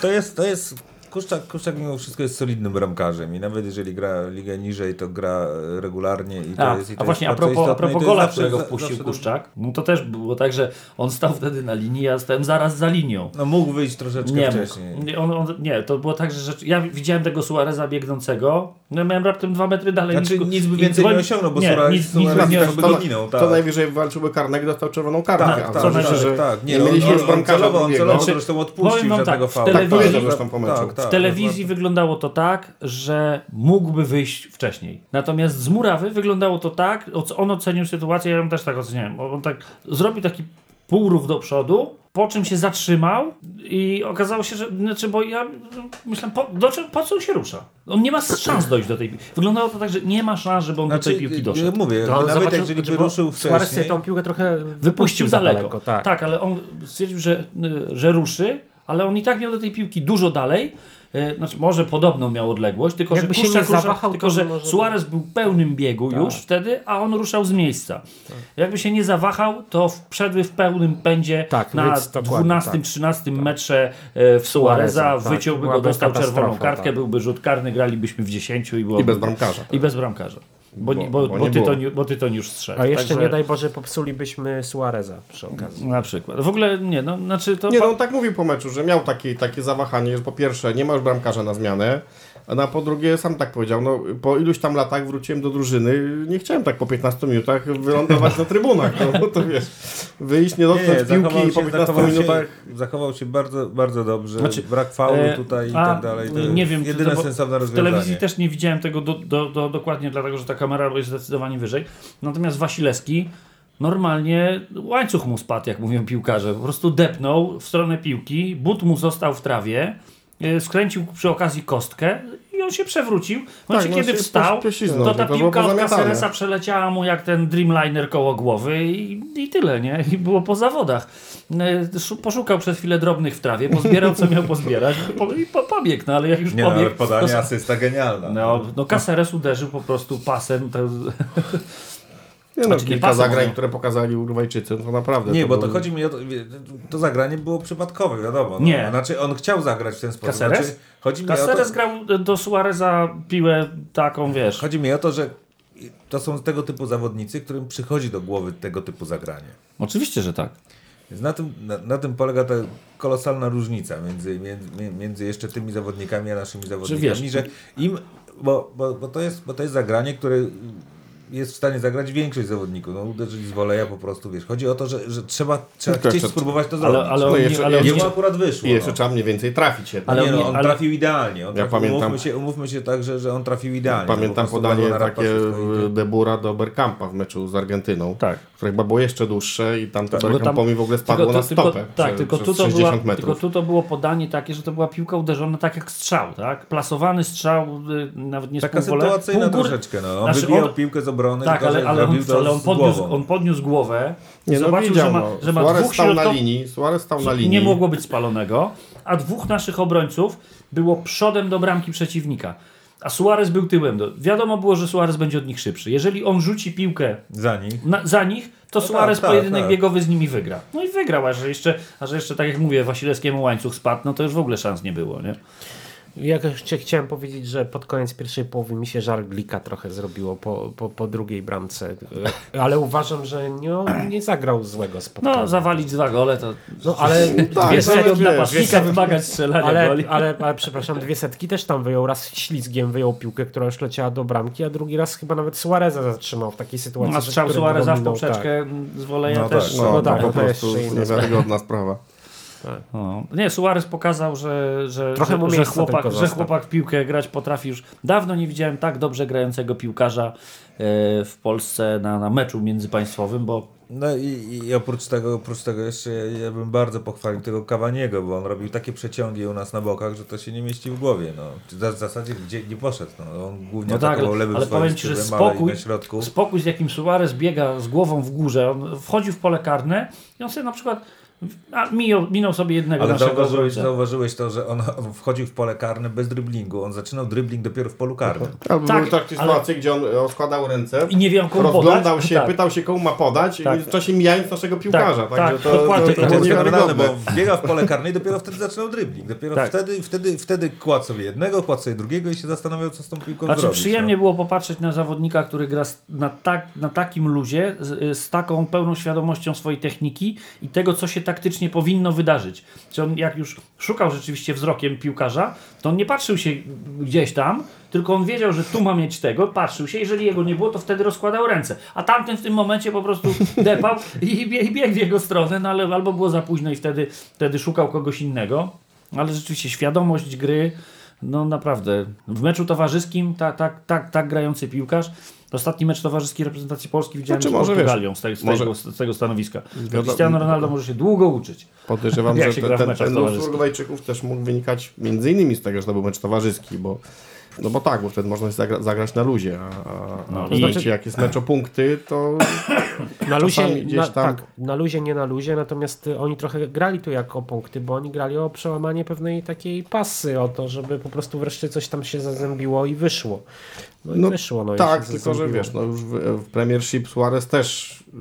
to jest, to jest Kuszczak, Kuszczak mimo wszystko jest solidnym bramkarzem i nawet jeżeli gra ligę niżej, to gra regularnie i to A, jest i to a właśnie a propos, a propos gola, zawsze- którego wpuścił Kuszczak, no to też było tak, że on stał wtedy na linii, ja stałem zaraz za linią. No mógł wyjść troszeczkę Nie, wcześniej. on, on, nie, to było tak, że rzecz, ja widziałem tego Suareza biegnącego, no ja miałem raptem dwa metry dalej. Znaczy niż- nic by więcej nie osiągnął, bo nie, Suarez, nic, nic Suarez by nie tak osiągnął. by tak. To najwyżej walczyłby karnego, dostał czerwoną kartę. Tak, a tak, co tak, że tak. nie, mieliśmy on- już on bramkarza celowo, on drugiego. celowo Znaczy, zresztą powiem odpuścił wam żadnego tak, faulu. Tak powiedział zresztą po meczu. Tak. W telewizji wyglądało to tak, że mógłby wyjść wcześniej. Natomiast z murawy wyglądało to tak, on ocenił sytuację, ja ją też tak oceniałem. On tak zrobił taki półrów do przodu, po czym się zatrzymał i okazało się, że, znaczy, bo ja myślałem, po, do, czego- po co on się rusza? On nie ma szans dojść do tej piłki. Wyglądało to tak, że nie ma szans, żeby on do tej piłki ja doszedł. mówię, to nawet zobaczył, jeżeli znaczy, by bo ruszył Suarez wcześniej, sobie tą piłkę trochę Wypuścił za daleko. tak. tak, ale on stwierdził, że, że ruszy, ale on i tak miał do tej piłki dużo dalej. Y, Znaczy, może podobną miał odległość, tylko Jakby że, się nie ruszał, zawahał, tylko że może- Suarez był w pełnym biegu Tak. już wtedy, a on ruszał z miejsca. Jakby się nie zawahał, to wszedłby w pełnym pędzie Tak, na więc dokładnie, 12-13 metrze e, w Suareza, tak. wyciąłby go, dostał czerwoną kartkę, tak. byłby rzut karny, gralibyśmy w 10 i byłoby... I bez bramkarza. I bez bramkarza. Bo, Bo- bo, bo, Tyton, było. bo już strzedł. A jeszcze Także- nie daj Boże popsulibyśmy Suareza przy okazji. Na przykład. W ogóle nie, no znaczy to... Nie, no on tak mówił po meczu, że miał takie, takie zawahanie, że po pierwsze nie ma już bramkarza na zmianę, a na po drugie sam tak powiedział, no po iluś tam latach wróciłem do drużyny, nie chciałem tak po 15 minutach wylądować na trybunach, no to wiesz, wyjść, nie dotknąć nie, piłki zachował i po się, 15 zachował, minutach... się, zachował się bardzo, bardzo dobrze. Znaczy, Brak faulu e, tutaj i tak dalej. To nie jest wiem, jedyne to, bo sensowne W rozwiązanie. telewizji też nie widziałem tego do, do, do, dokładnie, dlatego że ta kamera jest zdecydowanie wyżej. Natomiast Wasilewski normalnie łańcuch mu spadł, jak mówią piłkarze. Po prostu depnął w stronę piłki, but mu został w trawie, skręcił przy okazji kostkę i on się przewrócił. W momencie, no kiedy wstał, to ta to piłka od. Caceresa przeleciała mu jak ten Dreamliner koło głowy i, i tyle, nie? I było po zawodach. E, szu- Poszukał przez chwilę drobnych w trawie, pozbierał co miał pozbierać po, i po, pobiegł, no ale jak już Nie no, pobiegł... podanie to- asysta genialna. no, no Caceres uderzył po prostu pasem. To, Nie no, Znaczy, kilka pasą, zagrań, no. które pokazali Urugwajczycy, to naprawdę... Nie, bo to był- chodzi mi o to, to zagranie było przypadkowe, wiadomo. No. Nie. Znaczy on chciał zagrać w ten sposób. Caceres? Znaczy, chodzi, mi o to, grał do Suareza piłę taką, wiesz... chodzi mi o to, że to są tego typu zawodnicy, którym przychodzi do głowy tego typu zagranie. Oczywiście, że tak. Więc na tym, na, na tym polega ta kolosalna różnica między, między, między jeszcze tymi zawodnikami a naszymi zawodnikami, wiesz- że im, bo, bo, bo, to jest, bo to jest zagranie, które jest w stanie zagrać większość zawodników. No uderzyć z woleja po prostu, wiesz. Chodzi o to, że, że trzeba, trzeba Tylko chcieć jeszcze- spróbować to Ale, zrobić. ale, No jeszcze- ale jeszcze- Jemu akurat wyszło. I jeszcze no. trzeba mniej więcej trafić jednak. Ale nie, on no, on ale- trafił idealnie. On Ja trafił, pamiętam- umówmy, się, umówmy się także, że on trafił idealnie. Pamiętam Po podanie takie i- Debura do Bergkampa w meczu z Argentyną, Tak. które chyba było jeszcze dłuższe i tam to Tylko Bergkampowi w ogóle spadło tylko- na tylko- stopę Tak, tylko przez tu, to 60 była, metrów. tylko tu to było podanie takie, że to była piłka uderzona tak jak strzał, tak? Plasowany strzał, y, nawet nie z Taka sytuacyjna troszeczkę. No. On Znaczy, wybijał piłkę z obrony, Tak, ale, ale, on, ale on, podniósł, on podniósł głowę i Nie, no zobaczył, widział, że ma, no. że ma Suarez dwóch stał na linii, Suarez stał na linii. nie mogło być spalonego, a dwóch naszych obrońców było przodem do bramki przeciwnika. a Suarez był tyłem. Do... Wiadomo było, że Suarez będzie od nich szybszy. Jeżeli on rzuci piłkę Za nich. na, za nich, to No Suarez tak, tak, pojedynek tak. biegowy z nimi wygra. No i wygrał, a że jeszcze, a że jeszcze tak jak mówię, Wasilewskiemu łańcuch spadł, no to już w ogóle szans nie było, nie? Ja jeszcze chciałem powiedzieć, że pod koniec pierwszej połowy mi się żar Glika trochę zrobiło po, po, po drugiej bramce, ale uważam, że nie, nie zagrał złego spotkania. No, zawalić dwa gole to No, ale, Tak, dwie no, setki napastnika wymagać strzelania ale, goli. ale, ale przepraszam, dwie setki też tam wyjął. Raz ślizgiem wyjął piłkę, która już leciała do bramki, a drugi raz chyba nawet Suareza zatrzymał w takiej sytuacji. No, a strzał Suareza w dominał, poprzeczkę z woleja No też. tak, No, No no, tak, po to prostu jeszcze inna niewiarygodna sprawa. No. Nie, Suarez pokazał, że, że, Trochę że, że, chłopak, że chłopak w piłkę grać potrafi już. Dawno nie widziałem tak dobrze grającego piłkarza e, w Polsce na, na meczu międzypaństwowym, bo No i, i oprócz tego, oprócz tego jeszcze ja, ja bym bardzo pochwalił tego Kawaniego, bo on robił takie przeciągi u nas na bokach, że to się nie mieści w głowie. No. W zasadzie gdzie nie poszedł. No. On głównie No tak, atakował ale- lewym ale powiem ci, że spokój- na środku. spokój z jakim Suarez biega z głową w górze, on wchodził w pole karne i on sobie na przykład a, minął, minął sobie jednego Ale naszego zauważyłeś, zauważyłeś to, że on wchodził w pole karne bez driblingu. On zaczynał dribbling dopiero w polu karnym. Albo Tak, były takie ale- sytuacje, gdzie on e, składał ręce, I nie wiem komu rozglądał podać. się, tak. pytał się komu ma podać Tak. i w czasie mijając naszego piłkarza. tak, Także to, dokładnie. to, To to, jest było fenomenalne, niewiarygodne. bo wbiegał w pole karne i dopiero wtedy zaczynał dribbling. Dopiero Tak. wtedy, wtedy, wtedy kładł sobie jednego, kładł sobie drugiego i się zastanawiał, co z tą piłką Znaczy zrobić. przyjemnie no. było popatrzeć na zawodnika, który gra na, tak, na takim luzie, z, z taką pełną świadomością swojej techniki i tego, co się taktycznie powinno wydarzyć. Czy on jak już szukał rzeczywiście wzrokiem piłkarza, to on nie patrzył się gdzieś tam, tylko on wiedział, że tu ma mieć tego, patrzył się, jeżeli jego nie było, to wtedy rozkładał ręce. A tamten w tym momencie po prostu depał i, i biegł w jego stronę, no ale albo było za późno i wtedy, wtedy szukał kogoś innego. Ale rzeczywiście świadomość gry, no naprawdę. W meczu towarzyskim tak, tak, tak, tak grający piłkarz. Ostatni mecz towarzyski reprezentacji Polski widziałem Znaczy, z Portugalią z, tego, z, może- tego, z tego stanowiska. Cristiano Ronaldo może się długo uczyć. Podejrzewam, Jak że się ten, gra w ten, ten los? Urugwajczyków też mógł wynikać między innymi z tego, że to był mecz towarzyski, bo no bo tak, bo wtedy można się zagra, zagrać na luzie, a, a, No, to i znaczy- jak jest mecz o punkty, to Na luzie, na, tam- tak, na luzie, nie na luzie, natomiast y, oni trochę grali tu jako o punkty, bo oni grali o przełamanie pewnej takiej pasy, o to, żeby po prostu wreszcie coś tam się zazębiło i wyszło. No i No wyszło. No tak, tylko że wiesz, no już w, w Premiership Suarez też yy,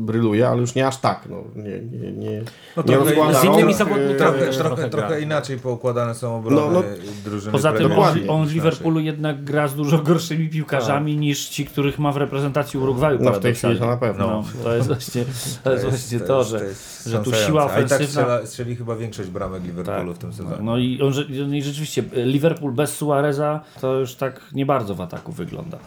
bryluje, ale już nie aż tak, no nie, nie, nie, No nie rozkłada z innymi zawodnikami Trochę, też trochę, trochę trochę, inaczej poukładane są obrony No, no, drużyny Poza tym on, Dokładnie. W Liverpoolu jednak gra z dużo gorszymi piłkarzami niż ci, których ma w reprezentacji Urugwaju. No w tej chwili to na pewno. No, to jest właśnie to, jest właśnie to, że, jest że tu siła A i tak ofensywna- strzela, strzeli chyba większość bramek Liverpoolu w tym sezonie. No i, on, no i rzeczywiście Liverpool bez Suareza to już tak nie bardzo w ataku wygląda.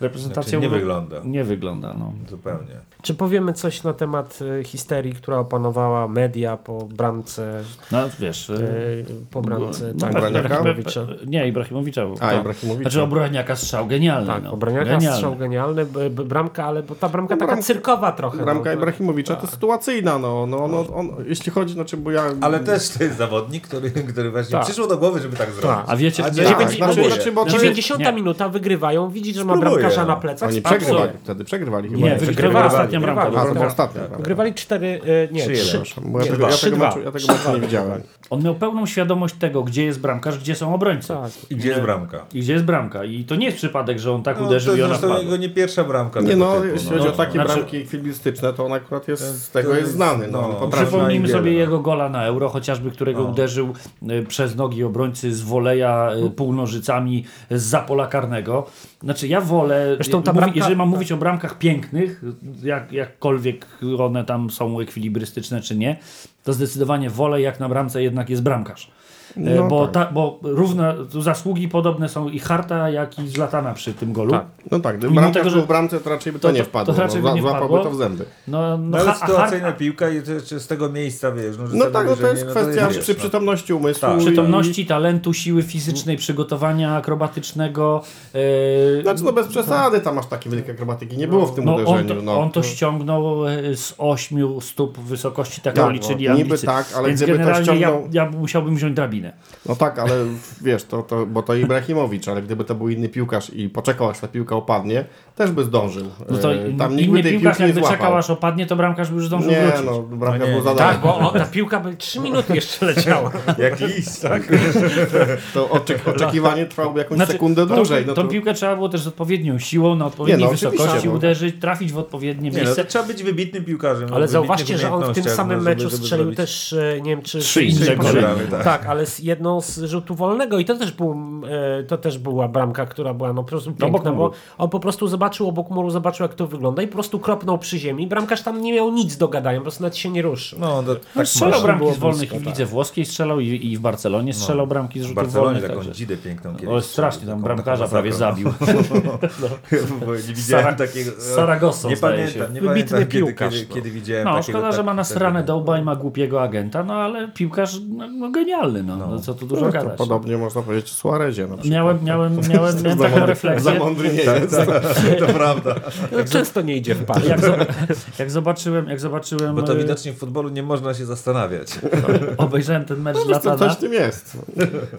Reprezentacja Znaczy, nie Uru- wygląda. Nie wygląda, no. Zupełnie. Czy powiemy coś na temat y, histerii, która opanowała media po bramce, No wiesz... y, po bramce no, tak? Ibrahimowicza? Nie, Ibrahimowicza. A, tak. Ibrahimowicza. Znaczy obroniaka strzał genialny. Tak, no. obraniaka Genialny. strzał genialny, b, b, bramka, ale bo ta bramka No, taka bramka- cyrkowa trochę. Bramka no, Ibrahimowicza to sytuacyjna, no, no, no on, jeśli chodzi, znaczy, bo ja... Ale też to jest zawodnik, który, który właśnie Tak. przyszło do głowy, żeby tak zrobić. A wiecie, A gdzie- nie, Tak, Dziewięć- znaczy, próbuje. znaczy, 90 Nie. Minuta wygrywają, widzi, że ma Spróbuję, bramkarza na plecach. oni spadł przegrywali, wtedy przegrywali chyba. Nie, Nie, wygrywała wygrywali, ostatnia bramka. wygrywali. To ostatnia. Wygrywali 4, nie, 3-1. 3. Bo ja tego, ja, tego 3-2. meczu, ja tego meczu nie widziałem. On miał pełną świadomość tego, gdzie jest bramkarz, gdzie są obrońcy. Tak. I gdzie jest bramka? I gdzie jest bramka. I to nie jest przypadek, że on tak No, to uderzył i jest ona wpadła. jego nie pierwsza bramka. Nie no, typu, jeśli no. chodzi o takie Znaczy- bramki ekwilibrystyczne, to on akurat jest z To tego jest- znany. No, no, Przypomnijmy sobie jego gola na euro, chociażby którego No. uderzył y, przez nogi obrońcy z woleja y, półnożycami z za pola karnego. Znaczy ja wolę, Zresztą ta mówi, bramka- jeżeli mam mówić o bramkach pięknych, jak, jakkolwiek one tam są ekwilibrystyczne czy nie, to zdecydowanie wolę jak na bramce jednak jest bramkarz. E, No bo, tak. ta, bo równe zasługi podobne są i Harta, jak i Zlatana przy tym golu. Tak. No tak, gdyby Mimo tego, był że- w bramce, to raczej by to, to- nie to- wpadło. to raczej by no, nie złapałby wpadło. to w zęby. No, No no, ha- sytuacyjna Harta, piłka i to, czy z tego miejsca, wiesz. No, że No tak, no to jest no kwestia wiesz, przy no. przytomności umysłu. Tak. i- przytomności, talentu, siły fizycznej, przygotowania akrobatycznego. e, Znaczy no bez przesady, tam masz takie wielkie akrobatyki nie było w tym no, on, uderzeniu. to, no. on to ściągnął e, z ośmiu stóp wysokości, tak to liczyli no, niby tak, ale Więc gdyby to generalnie ja, ściągnął- ja musiałbym wziąć drabinę. No tak, ale wiesz, to, to, bo to Ibrahimowicz, ale gdyby to był inny piłkarz i poczekał aż ta piłka opadnie, też by zdążył. No to E, Tam nikt inny tej piłkarz nie jakby złapał. czekał aż opadnie, to bramkarz by już zdążył Nie, wrócić. no, bramka No nie, był za nie. Tak, bo o, ta piłka by 3 minuty jeszcze leciała. Jak liść. Tak. To oczek oczekiwanie trwałoby jakąś Znaczy, sekundę tą, dłużej. No tą to... piłkę trzeba było też z odpowiednią siłą, na odpowiedniej Nie, no, wysokości no. uderzyć, trafić w odpowiednie Nie, no, miejsce. to trzeba być wybitnym piłkarzem. Ale o zauważcie, że on w tym samym no, meczu strzelił też, e, nie wiem czy... Trzy inne gole, tak. Tak, ale z jedną z rzutu wolnego i to też, był, e, to też była bramka, która była no po prostu piękna, muru. bo on po prostu zobaczył obok muru, zobaczył jak to wygląda i po prostu kropnął przy ziemi. Bramkarz tam nie miał nic do gadania, po prostu nawet się nie ruszył. No, to, No, tak strzelał masz. bramki z wolnych blisko, i w tak. włoskiej strzelał i, i w Barcelonie strzelał bramki z W rzutów Barcelonie wolnych. taką Także. dzidę piękną kiedyś. O, strasznie, tam bramkarza prawie zabił. No. Bo nie widziałem Sara- takiego... z Saragossą, Nie pamiętam, się. nie Wybitny pamiętam kiedy, piłkarz, kiedy, no. kiedy widziałem No, takiego... szkoda, że ma tak- nasrane takiego- dołba i ma głupiego agenta, no ale piłkarz no, no, genialny, no. No. co tu dużo No, gadać. podobnie można powiedzieć o Suarezie na przykład. Miałem, miałem, miałem, miałem taką Za refleksję. mądry nie Tak, jest. To prawda. No, często nie idzie w parę. Jak, jak zobaczyłem, jak zobaczyłem, Bo to e, widocznie w futbolu nie można się zastanawiać. obejrzałem ten mecz z No, to Latana, coś w tym jest.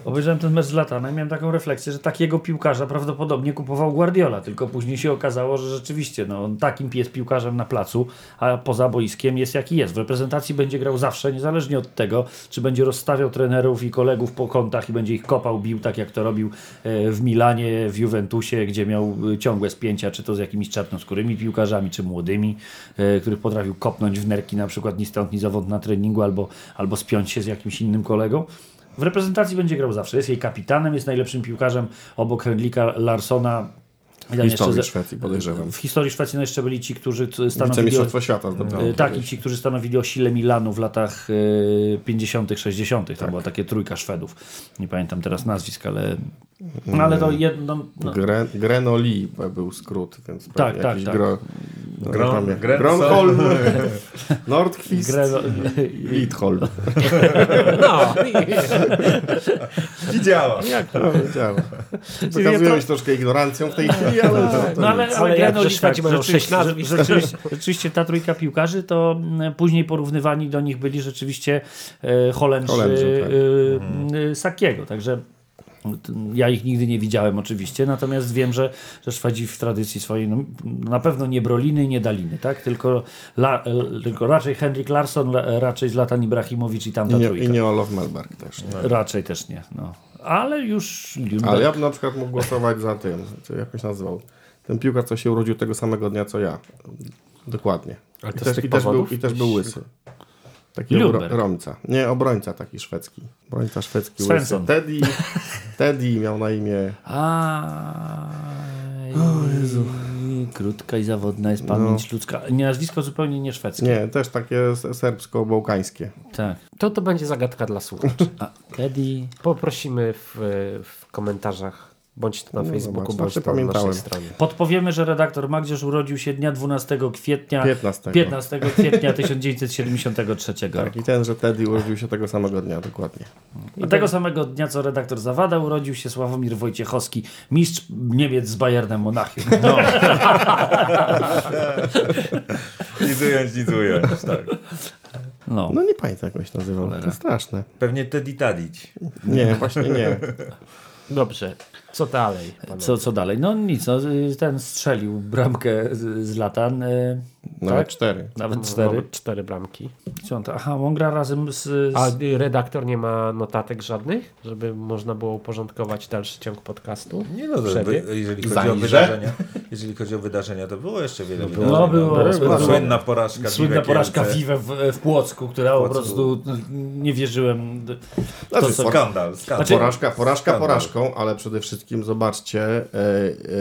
obejrzałem ten mecz z Latana i miałem taką refleksję, że takiego piłkarza prawdopodobnie kupował Guardiola, tylko później się okazało, że rzeczywiście no, on takim jest piłkarzem na placu, a poza boiskiem jest jaki jest. W reprezentacji będzie grał zawsze, niezależnie od tego, czy będzie rozstawiał trenerów i kolegów po kątach i będzie ich kopał, bił, tak jak to robił e, w Milanie, w Juventusie, gdzie miał e, ciągłe spięcia, czy to z jakimiś czarnoskórymi piłkarzami, czy młodymi, e, których potrafił kopnąć w nerki na przykład ni stąd, ni zowąd na treningu, albo, albo spiąć się z jakimś innym kolegą. W reprezentacji będzie grał zawsze. Jest jej kapitanem, jest najlepszym piłkarzem obok Henrika Larsona. Tam Historii ze- Szwecji podejrzewam. W historii Szwecji no jeszcze byli ci, którzy stanowili... O, świata zdobył. e, tak, i ci, którzy stanowili o sile Milanu w latach e, 50., 60. Tak. To była takie trójka Szwedów. Nie pamiętam teraz nazwisk, ale. No, ale to jedno. No, Gre, Grenoli był skrót, więc Tak, tak, jakiś tak. Gro, no, Gron-. Gronholm, Nordqvist Greno, Lidholm. No, I działa. No, wiedziałem. Pokazuję się troszkę ignorancją w tej chwili, ale to, to No ale, ale Ale jak Grenoli tak, mają rzeczywiście, rzeczywiście, rzeczywiście ta trójka piłkarzy to mm, później porównywani do nich byli rzeczywiście e, Holendrzy, Holendrzy, tak. e, e, Sakiego, także ja ich nigdy nie widziałem oczywiście, natomiast wiem, że, że Szwedzi w tradycji swojej no, na pewno nie Broliny i nie Daliny, tak? tylko, la, e, tylko raczej Henrik Larsson, la, raczej Zlatan Ibrahimowicz i tamta I nie, trójka. I nie Olof Melberg też. Nie? Raczej też nie. No. Ale już Ale ja bym na przykład mógł głosować za tym, co jakoś nazywał. Ten piłkarz, co się urodził tego samego dnia, co ja. Dokładnie. Ale I też, i też, był? I też był łysy. Taki obro, obrońca. Nie, obrońca taki szwedzki. Obrońca szwedzki. Svensson. Teddy, Teddy miał na imię... A. O Jezu. Krótka i zawodna jest pamięć ludzka. Nie, nazwisko zupełnie nie szwedzkie. Nie, też takie serbsko-bałkańskie. Tak. to to będzie zagadka dla słuchaczy. A, Teddy. Poprosimy w, w komentarzach, bądź to na No Facebooku, zobacz, bądź to na naszej stronie. Podpowiemy, że redaktor Magdzierz urodził się dnia 12 kwietnia 15. 15 kwietnia 1973 Tak, roku. i ten, że Teddy urodził się tego samego dnia, dokładnie. A tego samego dnia, co redaktor Zawada, urodził się Sławomir Wojciechowski, mistrz Niemiec z Bayernem Monachium. No. Nic ująć, nic ująć. Tak. No. No nie pamiętam, jak on się nazywał. To straszne. Pewnie Teddy Tadić. Nie, właśnie nie. Dobrze, co dalej? panowie? Co, co dalej? No nic, no, ten strzelił bramkę z, z Latan. y, Nawet tak? cztery. Nawet Mamy cztery. cztery bramki. Co on to? Aha, on gra razem z... z... A redaktor nie ma notatek żadnych, żeby można było uporządkować dalszy ciąg podcastu? Nie no, to, wy- jeżeli chodzi o wydarzenia, jeżeli chodzi o wydarzenia, to było jeszcze wiele wydarzeń. No, było, No, było. Słynna porażka Słynna porażka. Fiwe w, w Płocku, która po Płocku. prostu no, nie wierzyłem. Znaczy, co- Skandal, skandal. Znaczy- Porażka, porażka Skandal. porażką, ale przede wszystkim zobaczcie, e,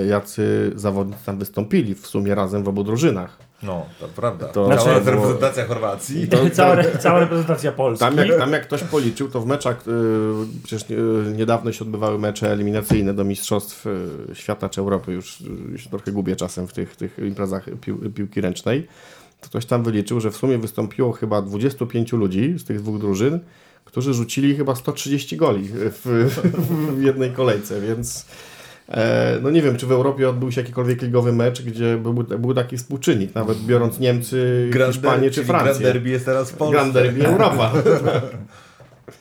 e, jacy zawodnicy tam wystąpili w sumie razem w obu drużynach. No, to prawda. To- Cała Znaczy- reprezentacja Chorwacji. Cała, re- cała reprezentacja Polski. Tam jak, tam jak ktoś policzył, to w meczach, y, przecież niedawno się odbywały mecze eliminacyjne do Mistrzostw Świata czy Europy, już się trochę gubię czasem w tych, tych imprezach pił, piłki ręcznej, to ktoś tam wyliczył, że w sumie wystąpiło chyba 25 ludzi z tych dwóch drużyn, którzy rzucili chyba 130 goli w, w jednej kolejce, więc e, no nie wiem, czy w Europie odbył się jakikolwiek ligowy mecz, gdzie był, był taki współczynnik, nawet biorąc Niemcy, Grand Hiszpanię czy czyli Grand Francję. Derby jest teraz w Polsce. Grand Derby Europa.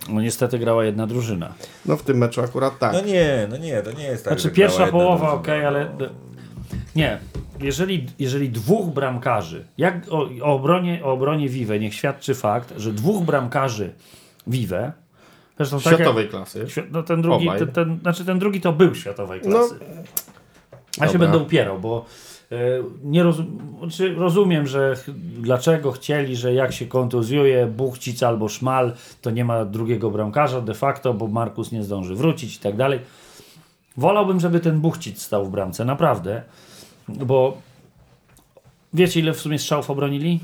No niestety grała jedna drużyna. No w tym meczu akurat tak. No nie, no nie, to nie jest tak, Znaczy pierwsza połowa ok, ale nie. Jeżeli, jeżeli dwóch bramkarzy, jak o, o, obronie, o obronie Vive niech świadczy fakt, że dwóch bramkarzy Vive, zresztą tak jak- Światowej klasy. Świ- No ten drugi, ten, ten, znaczy ten drugi to był światowej No, klasy. Ja się będę upierał, bo e, nie rozum, znaczy rozumiem, że ch- dlaczego chcieli, że jak się kontuzjuje Buchcic albo Szmal, to nie ma drugiego bramkarza de facto, bo Markus nie zdąży wrócić i tak dalej. Wolałbym, żeby ten Buchcic stał w bramce, naprawdę, bo wiecie ile w sumie strzałów obronili?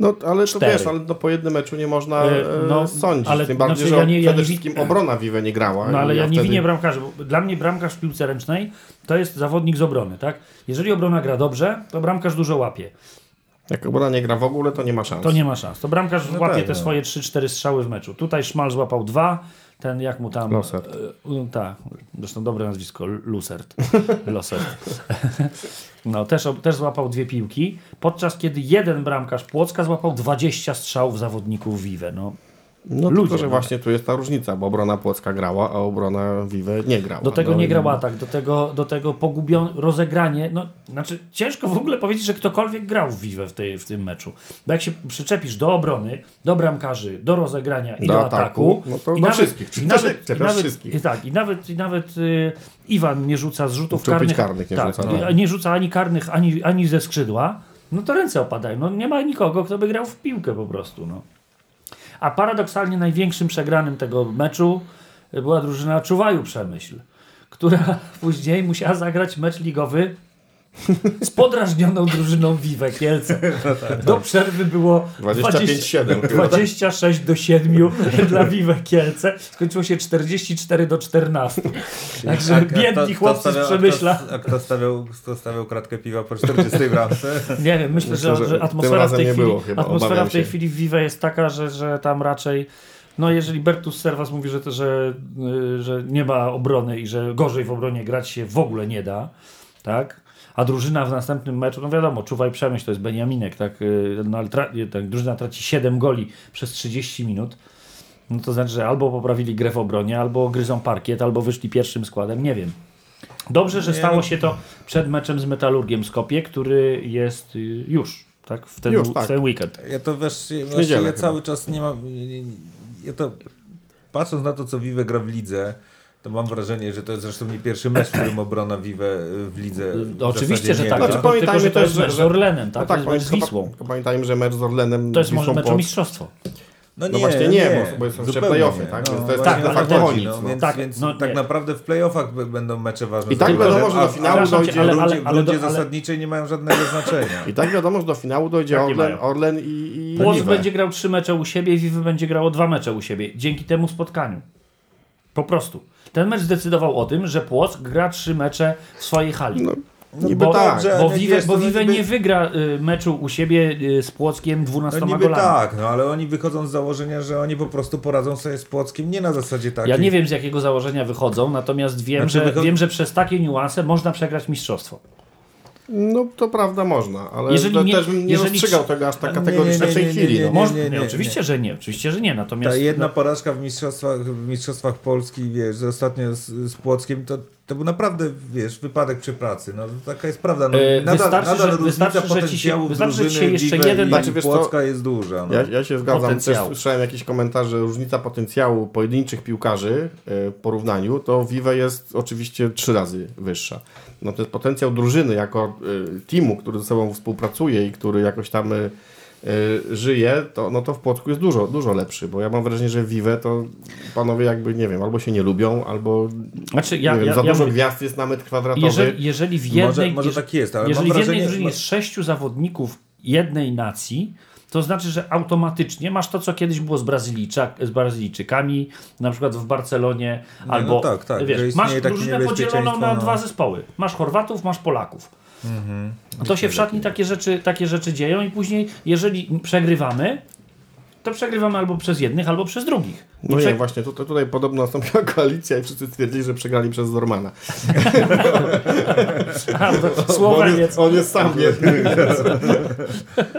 No ale to wiesz, ale no, po jednym meczu nie można E, e, no, sądzić. ale Tym bardziej, znaczy że ja nie- ja przede nie wszystkim obrona Vive nie grała. No ale i ja nie wtedy- winię bramkarzy, bo dla mnie bramkarz w piłce ręcznej to jest zawodnik z obrony, tak? Jeżeli obrona gra dobrze, to bramkarz dużo łapie. Jak obrona nie gra w ogóle, to nie ma szans. To nie ma szans. To bramkarz No łapie tak, te no. swoje 3-4 strzały w meczu. Tutaj Szmal złapał dwa, ten jak mu tam... Losert. E, tak, zresztą dobre nazwisko, Lusert. Losert. no, też, też złapał dwie piłki, podczas kiedy jeden bramkarz Płocka złapał 20 strzałów zawodników Vive. No, No Ludzie, tylko, że no. właśnie tu jest ta różnica, bo obrona Płocka grała, a obrona Vive nie grała. Do tego no nie i- grał atak, do tego, do tego pogubione rozegranie. No, znaczy, ciężko w ogóle powiedzieć, że ktokolwiek grał w Vive w, tej, w tym meczu. Bo jak się przyczepisz do obrony, do bramkarzy, do rozegrania i Do do, ataku, ataku, no to i do nawet, wszystkich. i nawet, i nawet, wszystkich. i tak, i nawet, i nawet y, Iwan nie rzuca z rzutów karnych. karnych, nie tak, rzuca, no. nie rzuca ani karnych, ani, ani ze skrzydła. No to ręce opadają. No, nie ma nikogo, kto by grał w piłkę po prostu. No. A paradoksalnie największym przegranym tego meczu była drużyna Czuwaju Przemyśl, która później musiała zagrać mecz ligowy z podrażnioną drużyną Vive Kielce. Do przerwy było 25-7 chyba, 26 do 7 dla Vive Kielce. Skończyło się 44 do 14. Także A- biedni chłopcy z Przemyśla. A kto, stawiał, kto stawiał kratkę piwa po 40 bramce? Nie wiem, myślę, że, że atmosfera w tej chwili, było chyba, atmosfera w tej chwili w Vive jest taka, że, że tam raczej no jeżeli Bertus Servas mówi, że, to, że, y, że nie ma obrony i że gorzej w obronie grać się w ogóle nie da, tak? A drużyna w następnym meczu, no wiadomo, czuwaj przemyśl, to jest Beniaminek, tak? Y, No, ale tra- tak, drużyna traci 7 goli przez 30 minut. No to znaczy, że albo poprawili grę w obronie, albo gryzą parkiet, albo wyszli pierwszym składem, nie wiem. Dobrze, że stało no. się to przed meczem z Metalurgiem Skopie, który jest y, już, tak? W ten, Już, w tak. ten weekend. Ja to wiesz, ja cały czas nie mam... Ja to patrząc na to, co Vive gra w lidze, to mam wrażenie, że to jest zresztą nie pierwszy mecz, w którym obrona Vive w lidze w No, Oczywiście, że nie tak. Znaczy, tylko, tylko, pamiętajmy że to też, jest że- mecz z że- Orlenem, tak? No to jest mecz z tylko Wisłą. pa- pamiętajmy, że mecz z Orlenem To jest może mecz o Płock- mistrzostwo. No No właśnie nie, bo- bo są jeszcze play-offy, nie. tak? No, to jest tak o de to facto chodzi, no, no. Więc, Tak, więc no tak nie. naprawdę w playoffach będą mecze ważne. I tak Tylko, wiadomo, że- że do finału dojdzie- ale, ale- ale, ale- ludzie ale- zasadniczej nie mają żadnego znaczenia. I tak wiadomo, że do finału dojdzie Tak, nie Orlen. Orlen i, i Płock będzie grał trzy mecze u siebie i Vive będzie grało dwa mecze u siebie. Dzięki temu spotkaniu. Po prostu. Ten mecz zdecydował o tym, że Płock gra trzy mecze w swojej hali. No, niby bo, tak. bo nie Vive, bo Vive niby- nie wygra y, meczu u siebie y, z Płockiem 12 No niby golami. tak, no ale oni wychodzą z założenia, że oni po prostu poradzą sobie z Płockiem, nie na zasadzie takiej. Ja nie wiem z jakiego założenia wychodzą, natomiast wiem, Znaczy, że, wychod- wiem, że przez takie niuanse można przegrać mistrzostwo. No to prawda można, ale Jeżeli to nie- też nie jeżeli rozstrzygał trzy- tego aż tak Nie, nie, kategorycznie w tej chwili. no. oczywiście, że nie, oczywiście, że nie. Natomiast Ta jedna no, porażka w mistrzostwach, w mistrzostwach Polski, wiesz, ostatnio z, z Płockiem, to, to był naprawdę, wiesz, wypadek przy pracy. No taka jest prawda. No, E, nadal, wystarczy, nadal że- różnica wystarczy, że ci się- potencjału wystarczy, się jeszcze jeden- i Znaczy, wiesz Płocka jest duża. No. Ja, ja się zgadzam, też słyszałem jakieś komentarze, że różnica potencjału pojedynczych piłkarzy e, w porównaniu, to Vive jest oczywiście trzy razy wyższa. No to jest potencjał drużyny jako e, teamu, który ze sobą współpracuje i który jakoś tam e, e, żyje, to, no to w Płocku jest dużo, dużo lepszy, bo ja mam wrażenie, że Vive to panowie jakby, nie wiem, albo się nie lubią, albo Znaczy, ja, nie wiem, ja, za ja dużo mówię, gwiazd jest na metr kwadratowy. jeżeli, jeżeli w jednej, Może- może tak jest, ale jeżeli w jednej drużynie jest sześciu zawodników jednej nacji, to znaczy, że automatycznie masz to, co kiedyś było z, Brazylijczak, z Brazylijczykami, na przykład w Barcelonie, albo no tak, tak, wiesz, masz drużynę podzieloną na no. dwa zespoły. Masz Chorwatów, masz Polaków. Mhm. To się w szatni takie rzeczy, takie rzeczy dzieją i później, jeżeli przegrywamy, to przegrywamy albo przez jednych, albo przez drugich. No nie, właśnie tutaj, tutaj podobno nastąpiła koalicja i wszyscy stwierdzili, że przegrali przez Normana. Słoweniec. On jest sam biedny.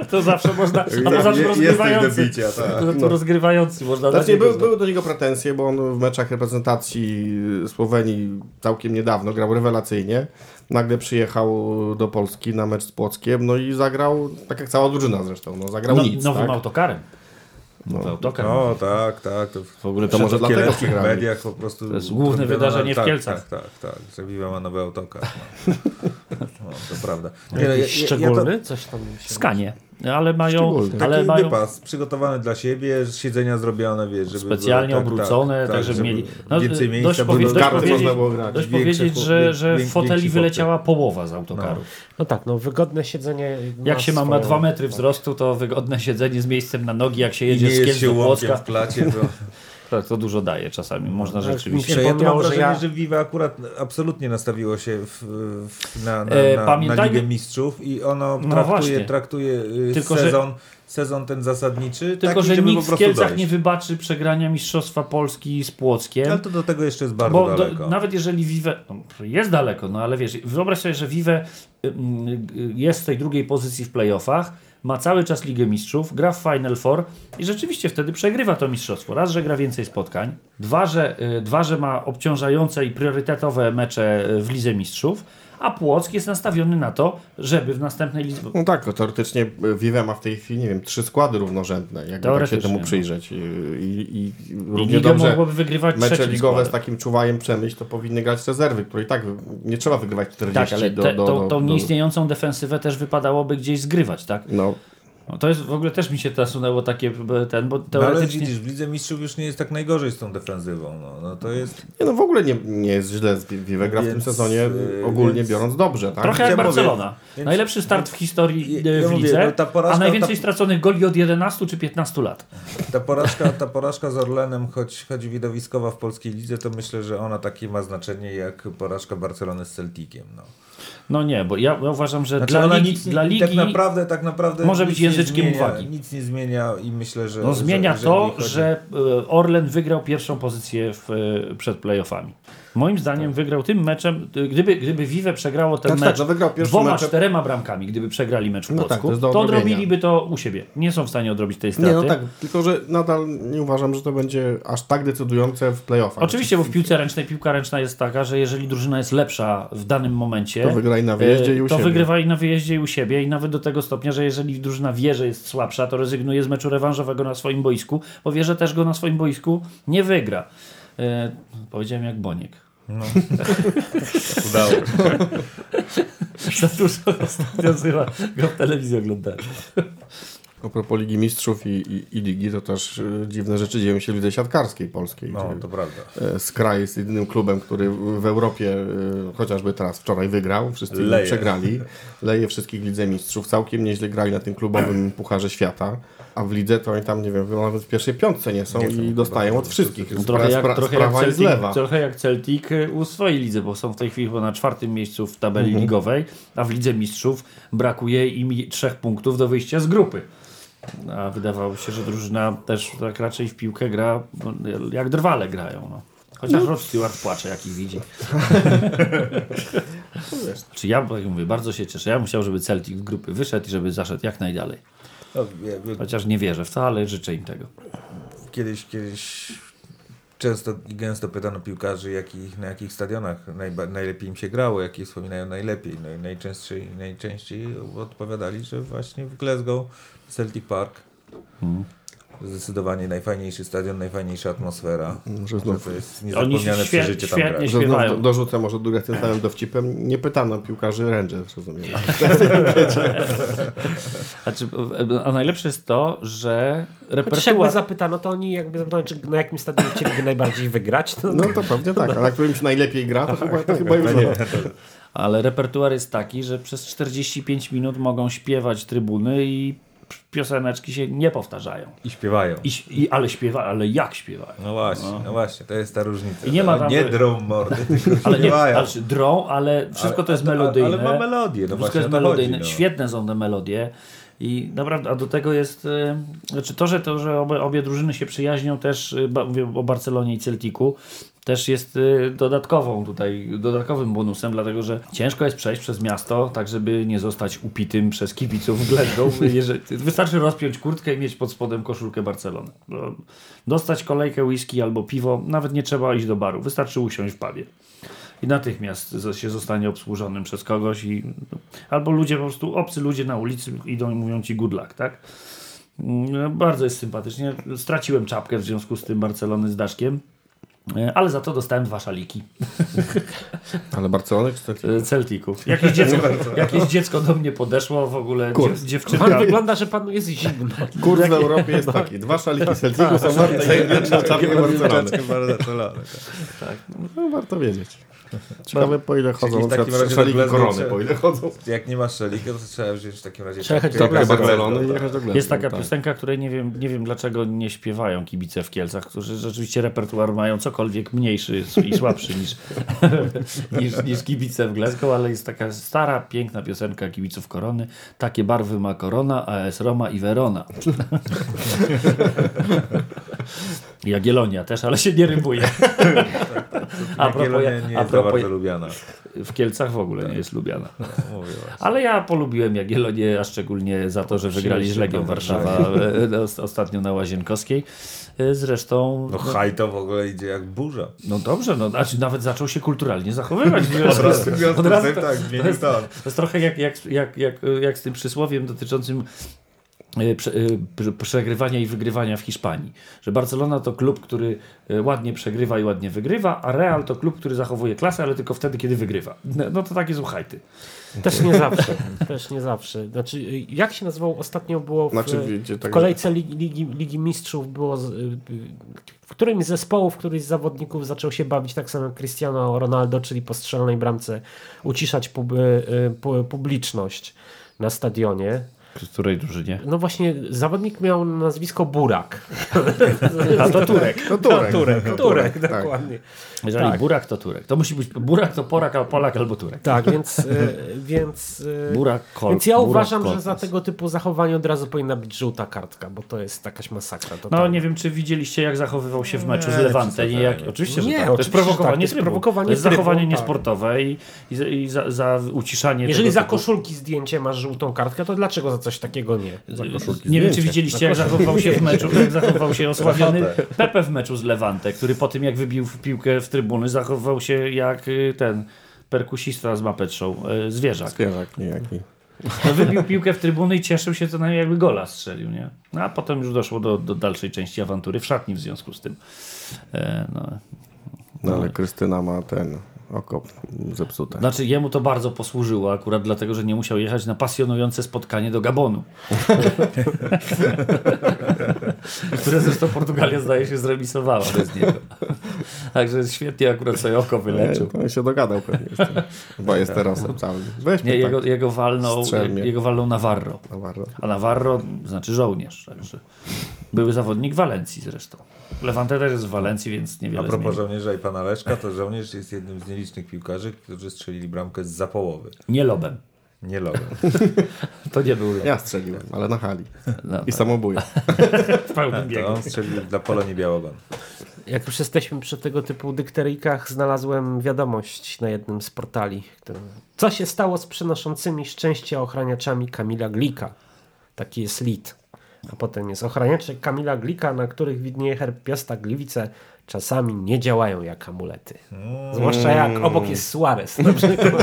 To zawsze można. A to Je- zawsze rozgrywający. bicia, tak. To, to rozgrywający można. Znaczy, były, były do niego pretensje, bo on w meczach reprezentacji Słowenii całkiem niedawno grał rewelacyjnie. Nagle przyjechał do Polski na mecz z Płockiem, no i zagrał, tak jak cała drużyna zresztą, no zagrał no, nic. nowym tak? autokarem. Nowy autokar. No tak, tak. To w W ogóle To może w dlatego przegrali. mediach po prostu... To jest główne wydarzenie w tak, Kielcach. Tak, tak, tak. Że Viva ma nowy autokar. No. no, to prawda. Nie, no, ja- Jakiś ja- ja to- szczególny? Coś tam się... Skanie. Ale mają. Ale Taki mają wypas przygotowany dla siebie, siedzenia zrobione, wiesz, żeby specjalnie było, tak, obrócone, tak, żeby mieli. No, więcej dość miejsca dość karty powiedzieć- można było grać. Dość powiedzieć, że, że w foteli wyleciała połowa z autokaru. No tak, no wygodne siedzenie. Jak się ma, ma swoją- 2 metry wzrostu, to wygodne siedzenie z miejscem na nogi, jak się I jedzie nie z Kielc się do Płocka, w klacie, to... to, to dużo daje czasami. Można No, jak rzeczywiście. Ja tu mam wrażenie, ja- że Viva akurat absolutnie nastawiło się w, w, na, na, E, na, na pamiętajmy- Ligę Mistrzów i ono No traktuje, właśnie. traktuje y, Tylko, że- sezon, sezon ten zasadniczy Tylko, taki, że żeby nikt po w Kielcach dojść. nie wybaczy przegrania Mistrzostwa Polski z Płockiem. Ale to do tego jeszcze jest bardzo Bo do, daleko. nawet jeżeli Vive, no, jest daleko, no ale wiesz, wyobraź sobie, że Vive ym, y, jest w tej drugiej pozycji w playoffach, ma cały czas Ligę Mistrzów, gra w Final Four i rzeczywiście wtedy przegrywa to mistrzostwo. Raz, że gra więcej spotkań, dwa, że, y, dwa, że ma obciążające i priorytetowe mecze y, w Lidze Mistrzów, a Płock jest nastawiony na to, żeby w następnej lidze... No tak, teoretycznie Vive ma w tej chwili, nie wiem, trzy składy równorzędne, jakby tak się temu no. przyjrzeć. I, i, i równie ligę dobrze mogłoby wygrywać mecze ligowe składem. z takim czuwajem przemyśl, to powinny grać rezerwy, które i tak nie trzeba wygrywać 40 Tak, ale do, do, tą, do, tą do, nieistniejącą defensywę też wypadałoby gdzieś zgrywać, tak? no, No, to jest w ogóle też mi się nasunęło takie ten, bo No, ale teoretycznie. widzisz, w Lidze Mistrzów już nie jest tak najgorzej z tą defensywą. No, no to jest... nie, no w ogóle nie, nie jest źle, z Vive gra w tym sezonie yy, ogólnie więc- biorąc dobrze, tak? Trochę jak Ja mówię, Barcelona. więc- Najlepszy start w historii Ja- e, ja w mówię, lidze, no ta porażka- a najwięcej ta- straconych goli od 11 czy 15 lat. Ta porażka, ta porażka z Orlenem, choć, choć widowiskowa w polskiej lidze, to myślę, że ona takie ma znaczenie jak porażka Barcelony z Celticiem. No. No nie, bo ja, ja uważam, że Znaczy dla, ligi, nic, dla i ligi tak naprawdę, tak naprawdę może być języczkiem zmienia, uwagi. Nic nie zmienia i myślę, że... no, zmienia że, że to, że e, Orlen wygrał pierwszą pozycję w, e, przed playoffami. Moim zdaniem wygrał tym meczem, gdyby, gdyby Vive przegrało ten Tak, mecz tak, wygrał pierwszy dwoma, meczem. czterema bramkami, gdyby przegrali mecz w No Płocku, tak, to jest do to odrobiliby to u siebie. Nie są w stanie odrobić tej straty. Nie, no tak, tylko że nadal nie uważam, że to będzie aż tak decydujące w playoffach. Oczywiście, bo w piłce ręcznej piłka ręczna jest taka, że jeżeli drużyna jest lepsza w danym momencie, To wygra i na wyjeździe, e, i u to siebie. wygrywa i na wyjeździe, i u siebie, i nawet do tego stopnia, że jeżeli drużyna wie, że jest słabsza, to rezygnuje z meczu rewanżowego na swoim boisku, bo wie, że też go na swoim boisku nie wygra. E, powiedziałem jak Boniek. Udało się. Za dużo ostatnio chyba go w telewizji oglądałem. A propos Ligi Mistrzów i, i, i Ligi, to też y, dziwne rzeczy dzieją się w lidze siatkarskiej polskiej. No, gdzie, to prawda. e, Skraj jest jedynym klubem, który w w Europie y, chociażby teraz wczoraj wygrał, wszyscy Leje. przegrali. Leje wszystkich w Lidze Mistrzów. Całkiem nieźle grali na tym klubowym Pucharze Świata. A w lidze to oni tam, nie wiem, nawet w pierwszej piątce nie są Nie i dostają od wszystkich. No, trochę, jak, Spra- trochę, jak Celtic, lewa. trochę jak Celtic y, u swojej lidze, bo są w tej chwili chyba na czwartym miejscu w tabeli Mhm. ligowej, a w Lidze Mistrzów brakuje im trzech punktów do wyjścia z grupy. A wydawało się, że drużyna też tak raczej w piłkę gra, no, jak drwale grają. No. Chociaż Rod Stewart płacze, jak ich widzi. Czy ja, jak mówię, bardzo się cieszę. Ja bym chciał, żeby Celtic z grupy wyszedł i żeby zaszedł jak najdalej. No, Chociaż nie wierzę w to, ale życzę im tego. Kiedyś, kiedyś często i gęsto pytano piłkarzy, jakich, na jakich stadionach najlepiej im się grało, jakie wspominają najlepiej. No i najczęściej, najczęściej odpowiadali, że właśnie w Glasgow, Celtic Park. Zdecydowanie najfajniejszy stadion, najfajniejsza atmosfera. Że Że znów, to jest niezapomniane świe- przeżycie tam że znów do- dorzucę może drugie tym samym dowcipem. Nie pytano piłkarzy Rangers, rozumiem. Znaczy, a najlepsze jest to, że Chociaż jakby repertuar... zapytano, to oni jakby zapytano, czy na jakim stadionie chcieliby najbardziej wygrać, to No to pewnie tak, a na którym się najlepiej gra, to chyba, to chyba już Nie, Ale repertuar jest taki, że przez 45 minut mogą śpiewać trybuny i pioseneczki się nie powtarzają. I śpiewają. I, i, ale śpiewa, ale jak śpiewają? No właśnie, no właśnie, to jest ta różnica. I nie ma tam- nie drą mordy, tylko Ale nie, śpiewają. ale drą, ale wszystko Ale- to jest melodyjne. ale ma melodię, no wszystko właśnie jest melodyjne. chodzi, no. Świetne są te melodie. I naprawdę, a do tego jest, e, znaczy to, że, to, że obie, obie drużyny się przyjaźnią też, ba, mówię o Barcelonie i Celticu, też jest e, dodatkową tutaj, dodatkowym bonusem, dlatego że ciężko jest przejść przez miasto, tak żeby nie zostać upitym przez kibiców. Jeżeli- Wystarczy rozpiąć kurtkę i mieć pod spodem koszulkę Barcelony. No, Dostać kolejkę whisky albo piwo, nawet nie trzeba iść do baru, wystarczy usiąść w pubie. I natychmiast się zostanie obsłużonym przez kogoś i albo ludzie po prostu, obcy ludzie na ulicy idą i mówią ci good luck, tak? Mm, Bardzo jest sympatycznie. Straciłem czapkę w związku z tym Barcelony z Daszkiem. E, Ale za to dostałem dwa szaliki Ale Barcelony czy Celtic? e, Celtików. Jakieś dziecko, jakieś dziecko do mnie podeszło w ogóle. Kurs. Dziewczynka. Pan wygląda, że panu jest zimno. Kurs w Europie jest taki. Dwa szaliki Celticu są warte jedna czapka Barcelony. No, warto wiedzieć. Ciekawe po ile chodzą. W takim razie szaliki korony po ile chodzą. Jak nie masz szalika, to trzeba wziąć w takim razie Trzeba jechać do i jechać do Glasgow. Jest taka tak. piosenka, której nie wiem, nie wiem dlaczego nie śpiewają kibice w Kielcach, którzy rzeczywiście repertuar mają cokolwiek mniejszy i słabszy niż, niż, niż kibice w Glasgow, ale jest taka stara, piękna piosenka kibiców Korony. Takie barwy ma Korona, AS Roma i Verona. Jagiellonia też, ale się nie rymuje. A propos, nie a jest propos bardzo lubiana. w Kielcach w ogóle nie jest lubiana. Właśnie. Ale ja polubiłem Jagiellonię, a szczególnie za to, że wygrali z Legią Warszawa e, os- ostatnio na Łazienkowskiej. E, Zresztą, No haj to w ogóle idzie jak burza. no dobrze, no, znaczy nawet zaczął się kulturalnie zachowywać. Od razu, Od razu tak, to- tak, to jest, to jest trochę jak, jak, jak, jak, jak z tym przysłowiem dotyczącym przegrywania i wygrywania w Hiszpanii. Że Barcelona to klub, który e, ładnie przegrywa i ładnie wygrywa, a Real to klub, który zachowuje klasę, ale tylko wtedy, kiedy wygrywa. No, no to takie są hajty. Też nie zawsze. Też nie zawsze. Znaczy, y, jak się nazywał ostatnio było w, Znaczy, y, wiecie, w tak, kolejce Ligi, Ligi, Ligi Mistrzów było z, y, y, w którymś z zespołów, któryś z zawodników zaczął się bawić tak samo jak Cristiano Ronaldo, czyli po strzelonej bramce uciszać pub, y, y, pu- publiczność na stadionie. W której drużynie? No właśnie, zawodnik miał nazwisko Burak. A to Turek. No Turek. Turek, No Turek, tak. dokładnie. Jeżeli Tak. Burak to Turek. To musi być Burak to Porak, a Polak albo Turek. Tak, więc, y, więc, y, Burak, kol, więc ja Burak, uważam, kol. że za tego typu zachowanie od razu powinna być żółta kartka, bo to jest jakaś masakra. No nie wiem, czy widzieliście, jak zachowywał się w meczu z Nie, Lewantem. nie Jak, oczywiście, że Nie, tak. To jest prowokowanie tak, to prowokowanie To jest trybu, zachowanie tak. niesportowe i, i, za- i za, za uciszanie Jeżeli za koszulki zdjęcie masz żółtą kartkę, to dlaczego za coś takiego nie? Nie wiem, czy widzieliście, jak zachował się w meczu, jak zachował się osławiony Pepe w meczu z Levante, który po tym, jak wybił w piłkę w trybuny, zachowywał się jak y, ten perkusista z Muppet Show, y, zwierzak. Zwierzak niejaki. No, wybił piłkę w trybuny i cieszył się co najmniej jakby gola strzelił, nie? No, a potem już doszło do, do dalszej części awantury w szatni w związku z tym. E, no. No ale Krystyna ma ten oko zepsute. Znaczy jemu to bardzo posłużyło akurat dlatego, że nie musiał jechać na pasjonujące spotkanie do Gabonu. Które zresztą Portugalia zdaje się zremisowała bez niego. Także świetnie akurat sobie oko wyleczył. On się dogadał pewnie. Chyba jest teraz cały. Weźmy Nie, tak. jego, jego, walnął, Strzel mnie. jego walnął Navarro. Navarro. A Navarro znaczy żołnierz. Także były zawodnik Walencji zresztą. Levante też jest w Walencji, więc A niewiele propos zmieni. żołnierza i pana Leszka, to żołnierz jest jednym z nielicznych piłkarzy, którzy strzelili bramkę z za połowy. Nie lobem. Nie lobem. To nie był lob. Ja strzeliłem, ale na hali. No, I samobój. w pełnym To biegu. on strzelił dla Polonii Białoban. Jak już jesteśmy przy tego typu dykteryjkach, znalazłem wiadomość na jednym z portali. który- Co się stało z przynoszącymi szczęście ochraniaczami Kamila Glika? Taki jest lit. A potem jest ochraniacze Kamila Glika, na których widnieje herb Piasta Gliwice, czasami nie działają jak amulety. Zwłaszcza jak obok jest Suarez. na przykład.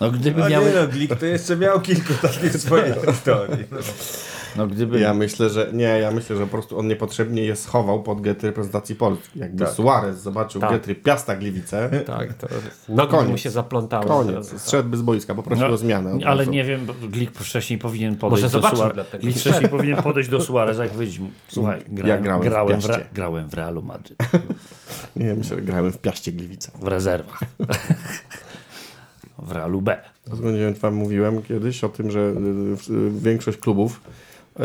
No gdyby nie no, Glik to jeszcze miał kilku takich swoich historii. No. No gdyby... Ja myślę, że nie, ja myślę, że po prostu on niepotrzebnie je schował pod getry reprezentacji Polski. Jakby Tak. Suarez zobaczył Tak. getry Piasta Gliwice, tak, to nogi Koniec. mu się zaplątały. koniec. Zszedłby z boiska, poprosił No, o zmianę. Ale nie wiem, bo Glik wcześniej powinien podejść Może do Suareza. Glik wcześniej powinien podejść do Suareza i powiedzieć mu, słuchaj, grałem, grałem w grałem, w. Re, grałem w Realu Madryt, Nie, myślę, że grałem w Piaście Gliwice. w rezerwach. w Realu B. Nie wiem, czy wam mówiłem kiedyś o tym, że y, y, większość klubów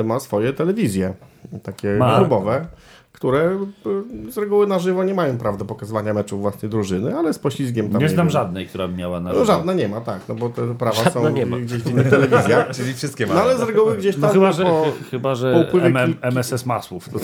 ma swoje telewizje, takie Ma. klubowe. które y, z reguły na żywo nie mają prawa do pokazywania meczów własnej drużyny, ale z poślizgiem tam Nie znam wiem. żadnej, która by miała na No żywo. żadna nie ma, tak, no bo te prawa Żadna są nie ma. gdzieś w innych telewizjach. Czyli wszystkie No mamy. ale z reguły gdzieś No tam chyba, że, po, chy- chyba, że po MM, MSS Masłów. To,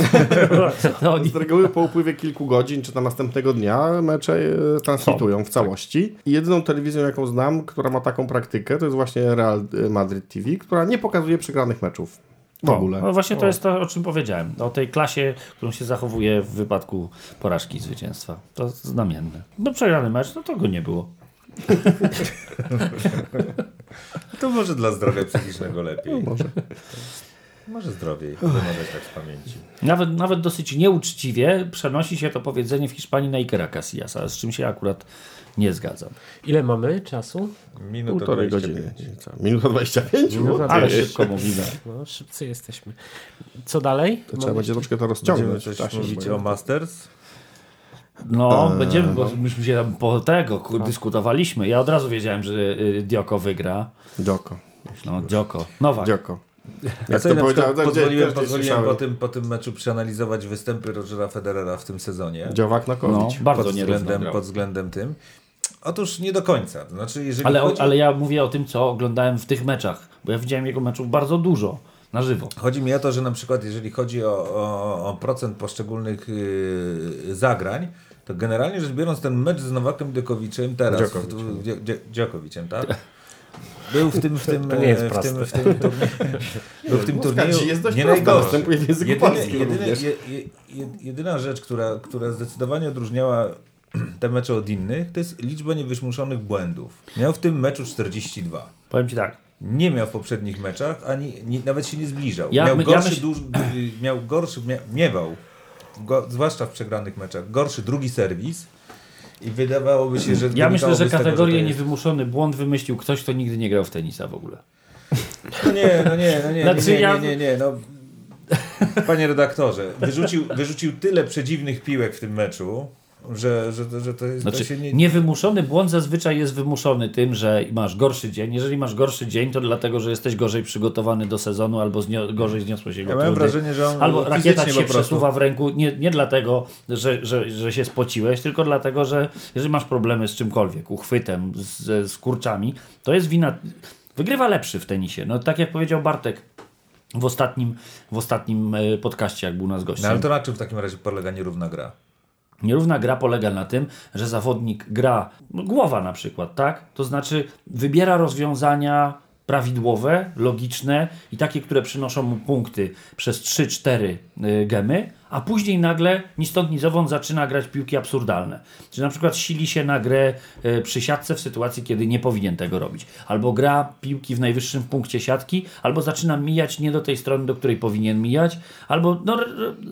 to oni... z reguły po upływie kilku godzin, czy tam następnego dnia mecze e, transmitują w całości. I jedyną telewizją, jaką znam, która ma taką praktykę, to jest właśnie Real Madrid TV, która nie pokazuje przegranych meczów. W O, ogóle. No właśnie to jest to, o czym powiedziałem. O tej klasie, którą się zachowuje w wypadku porażki i zwycięstwa. To znamienne. No przegrany mecz, no to go nie było. To może dla zdrowia psychicznego lepiej. No, może. Może zdrowiej, wymawiać tak z pamięci. Nawet, nawet dosyć nieuczciwie przenosi się to powiedzenie w Hiszpanii na Ikera Casillasa, z czym się akurat nie zgadzam. Ile mamy czasu? Minuta Półtorej 25. godziny. Minuta 25? Minuta No, Ale szybko mówimy. No, szybcy jesteśmy. Co dalej? to trzeba będzie troszkę to rozciągnąć. Będziemy w coś czasie, mówić bo- o Masters? No, będziemy, bo myśmy się tam po tego ku- dyskutowaliśmy. Ja od razu wiedziałem, że y, Dioko wygra. Dzioko. No, Dioko. Nowak. Dzioko. Ja sobie na przykład powiedział, gdzie- pozwoliłem, pozwoliłem po, tym, po tym meczu przeanalizować występy Rogera Federera w tym sezonie. Dziowak na No, bardzo pod względem, pod względem tym. Otóż nie do końca. To znaczy, jeżeli Ale, chodzi, ale ja mówię o tym, co oglądałem w tych meczach, bo ja widziałem jego meczów bardzo dużo na żywo. chodzi mi o to, że na przykład jeżeli chodzi o, o, o procent poszczególnych yy, zagrań, to generalnie rzecz biorąc ten mecz z Nowakiem Djokoviczem teraz, w- Dzie- Djokovicem, tak? Był w tym, w tym, To nie jest w tym, w tym turnieju, był w tym turnieju jest dość nie najgorszy. występuje w języku Jedyne, polskim jedyne, również. je, je, je, jedyna rzecz, która, która zdecydowanie odróżniała te mecze od innych, to jest liczba niewymuszonych błędów. Miał w tym meczu 42. Powiem Ci tak, Nie miał w poprzednich meczach, ani nie, nawet się nie zbliżał. Ja miał, my- ja gorszy, myśl- duż, du- miał gorszy, mia, miewał, go, zwłaszcza w przegranych meczach, gorszy drugi serwis i wydawałoby się, że ja myślę, że tego, kategorię jest- niewymuszony błąd wymyślił ktoś, kto nigdy nie grał w tenisa w ogóle. No nie, no nie, no nie, Znaczy nie, nie, ja- nie, nie, nie, no. Panie redaktorze, wyrzucił, wyrzucił tyle przedziwnych piłek w tym meczu, że, że, że to jest... to Znaczy, się nie... niewymuszony błąd zazwyczaj jest wymuszony tym, że masz gorszy dzień. Jeżeli masz gorszy dzień, to dlatego, że jesteś gorzej przygotowany do sezonu albo znio- gorzej zniosłeś jego Ja miałem wrażenie, że on Albo rakieta się przesuwa w ręku nie, nie dlatego, że, że, że się spociłeś, tylko dlatego, że jeżeli masz problemy z czymkolwiek, uchwytem, z, z kurczami, to jest wina... Wygrywa lepszy w tenisie. No tak jak powiedział Bartek w ostatnim, w ostatnim e, podcaście, jak był nas gościem. No ale to na czym w takim razie polega nierówna gra? Nierówna gra polega na tym, że zawodnik gra głowa na przykład, tak? To znaczy wybiera rozwiązania prawidłowe, logiczne i takie, które przynoszą mu punkty przez 3-4 y, gemy, a później nagle ni stąd ni zowąd zaczyna grać piłki absurdalne. Czyli na przykład sili się na grę y, przy siatce w sytuacji, kiedy nie powinien tego robić. Albo gra piłki w najwyższym punkcie siatki, albo zaczyna mijać nie do tej strony, do której powinien mijać, albo no,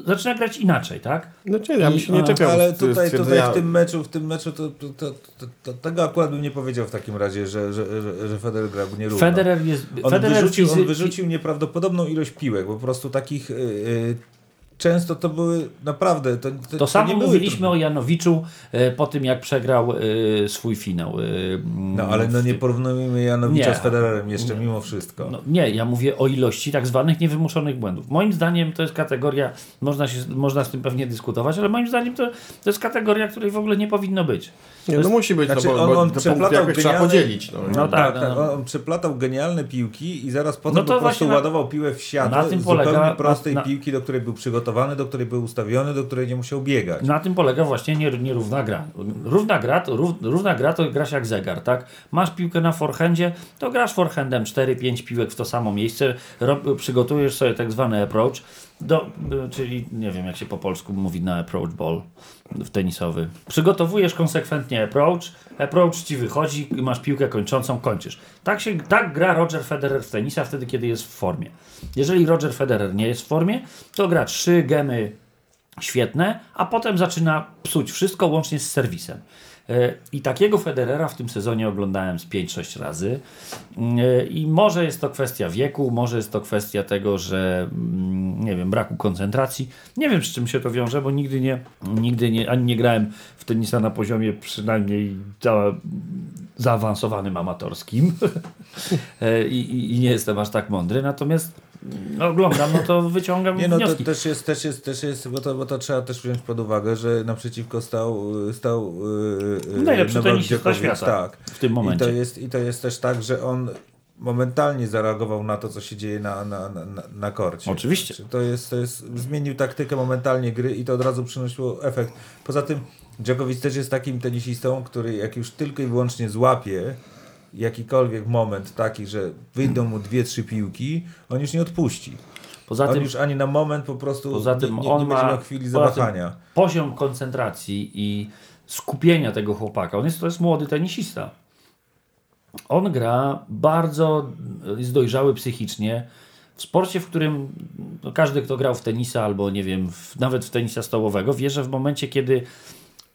zaczyna grać inaczej, tak? No nie, ja bym się nie czepiał. Ale tutaj, tutaj w tym meczu, w tym meczu to, to, to, to, to tego akurat bym nie powiedział w takim razie, że, że, że, że Federer gra nierówno. Federer jest. On, Federer wyrzucił, fizy- on wyrzucił nieprawdopodobną ilość piłek, po prostu takich... Często to były naprawdę... To, to, To samo nie mówiliśmy trudne. o Janowiczu e, po tym, jak przegrał e, swój finał. e, No ale no nie porównujemy Janowicza Nie. z Federerem jeszcze mimo wszystko. No, nie, ja mówię o ilości tak zwanych niewymuszonych błędów. Moim zdaniem to jest kategoria, można, się, można z tym pewnie dyskutować, ale moim zdaniem to, to jest kategoria, której w ogóle nie powinno być. Nie, no musi być, Znaczy, no bo, on- bo on punkty przeplatał jakoś trzeba genialny- podzielić. No. No tak, tak, tak. no. On przeplatał genialne piłki i zaraz potem No to po prostu na- ładował piłę w światło na tym zupełnie polega- prostej na- na- piłki, do której był przygotowany, do której był ustawiony, do której nie musiał biegać. Na tym polega właśnie nier- nierówna gra. Równa gra, to, rów, równa gra to grasz jak zegar, tak? Masz piłkę na forehandzie, to grasz forehandem 4-5 piłek w to samo miejsce, rob, przygotujesz sobie tak zwany approach, do, czyli nie wiem jak się po polsku mówi na approach ball w tenisowy. Przygotowujesz konsekwentnie approach, approach ci wychodzi, masz piłkę kończącą, kończysz. Tak, się, tak gra Roger Federer w tenisa wtedy, kiedy jest w formie. Jeżeli Roger Federer nie jest w formie, to gra trzy gemy świetne, a potem zaczyna psuć wszystko łącznie z serwisem. E, I takiego Federera w tym sezonie oglądałem z 5-6 razy. E, I może jest to kwestia wieku, może jest to kwestia tego, że mm, nie wiem, braku koncentracji. Nie wiem, z czym się to wiąże, bo nigdy nie, nigdy nie, ani nie grałem w tenisa na poziomie przynajmniej za, zaawansowanym amatorskim. E, I, i, I nie jestem aż tak mądry. Natomiast oglądam, no to wyciągam Nie no, to wnioski. też jest, też jest, też jest bo, to, bo to trzeba też wziąć pod uwagę, że naprzeciwko stał, stał yy, Najlepszy tenisista świata tak. w tym momencie. I to, jest, I to jest też tak, że on momentalnie zareagował na to, co się dzieje na, na, na, na- na korcie. Oczywiście. Znaczy, To jest, to jest, zmienił taktykę momentalnie gry i to od razu przynosiło efekt. Poza tym Djokovic też jest takim tenisistą, który jak już tylko i wyłącznie złapie jakikolwiek moment taki, że wyjdą mu dwie, trzy piłki, on już nie odpuści. Poza on tym, już ani na moment po prostu poza tym nie, nie, on nie będzie miał chwili zawahania. poziom koncentracji i skupienia tego chłopaka. On jest, to jest młody tenisista. On gra bardzo, jest dojrzały psychicznie. W sporcie, w którym no, każdy, kto grał w tenisa albo nie wiem, w, nawet w tenisa stołowego, wie, że w momencie, kiedy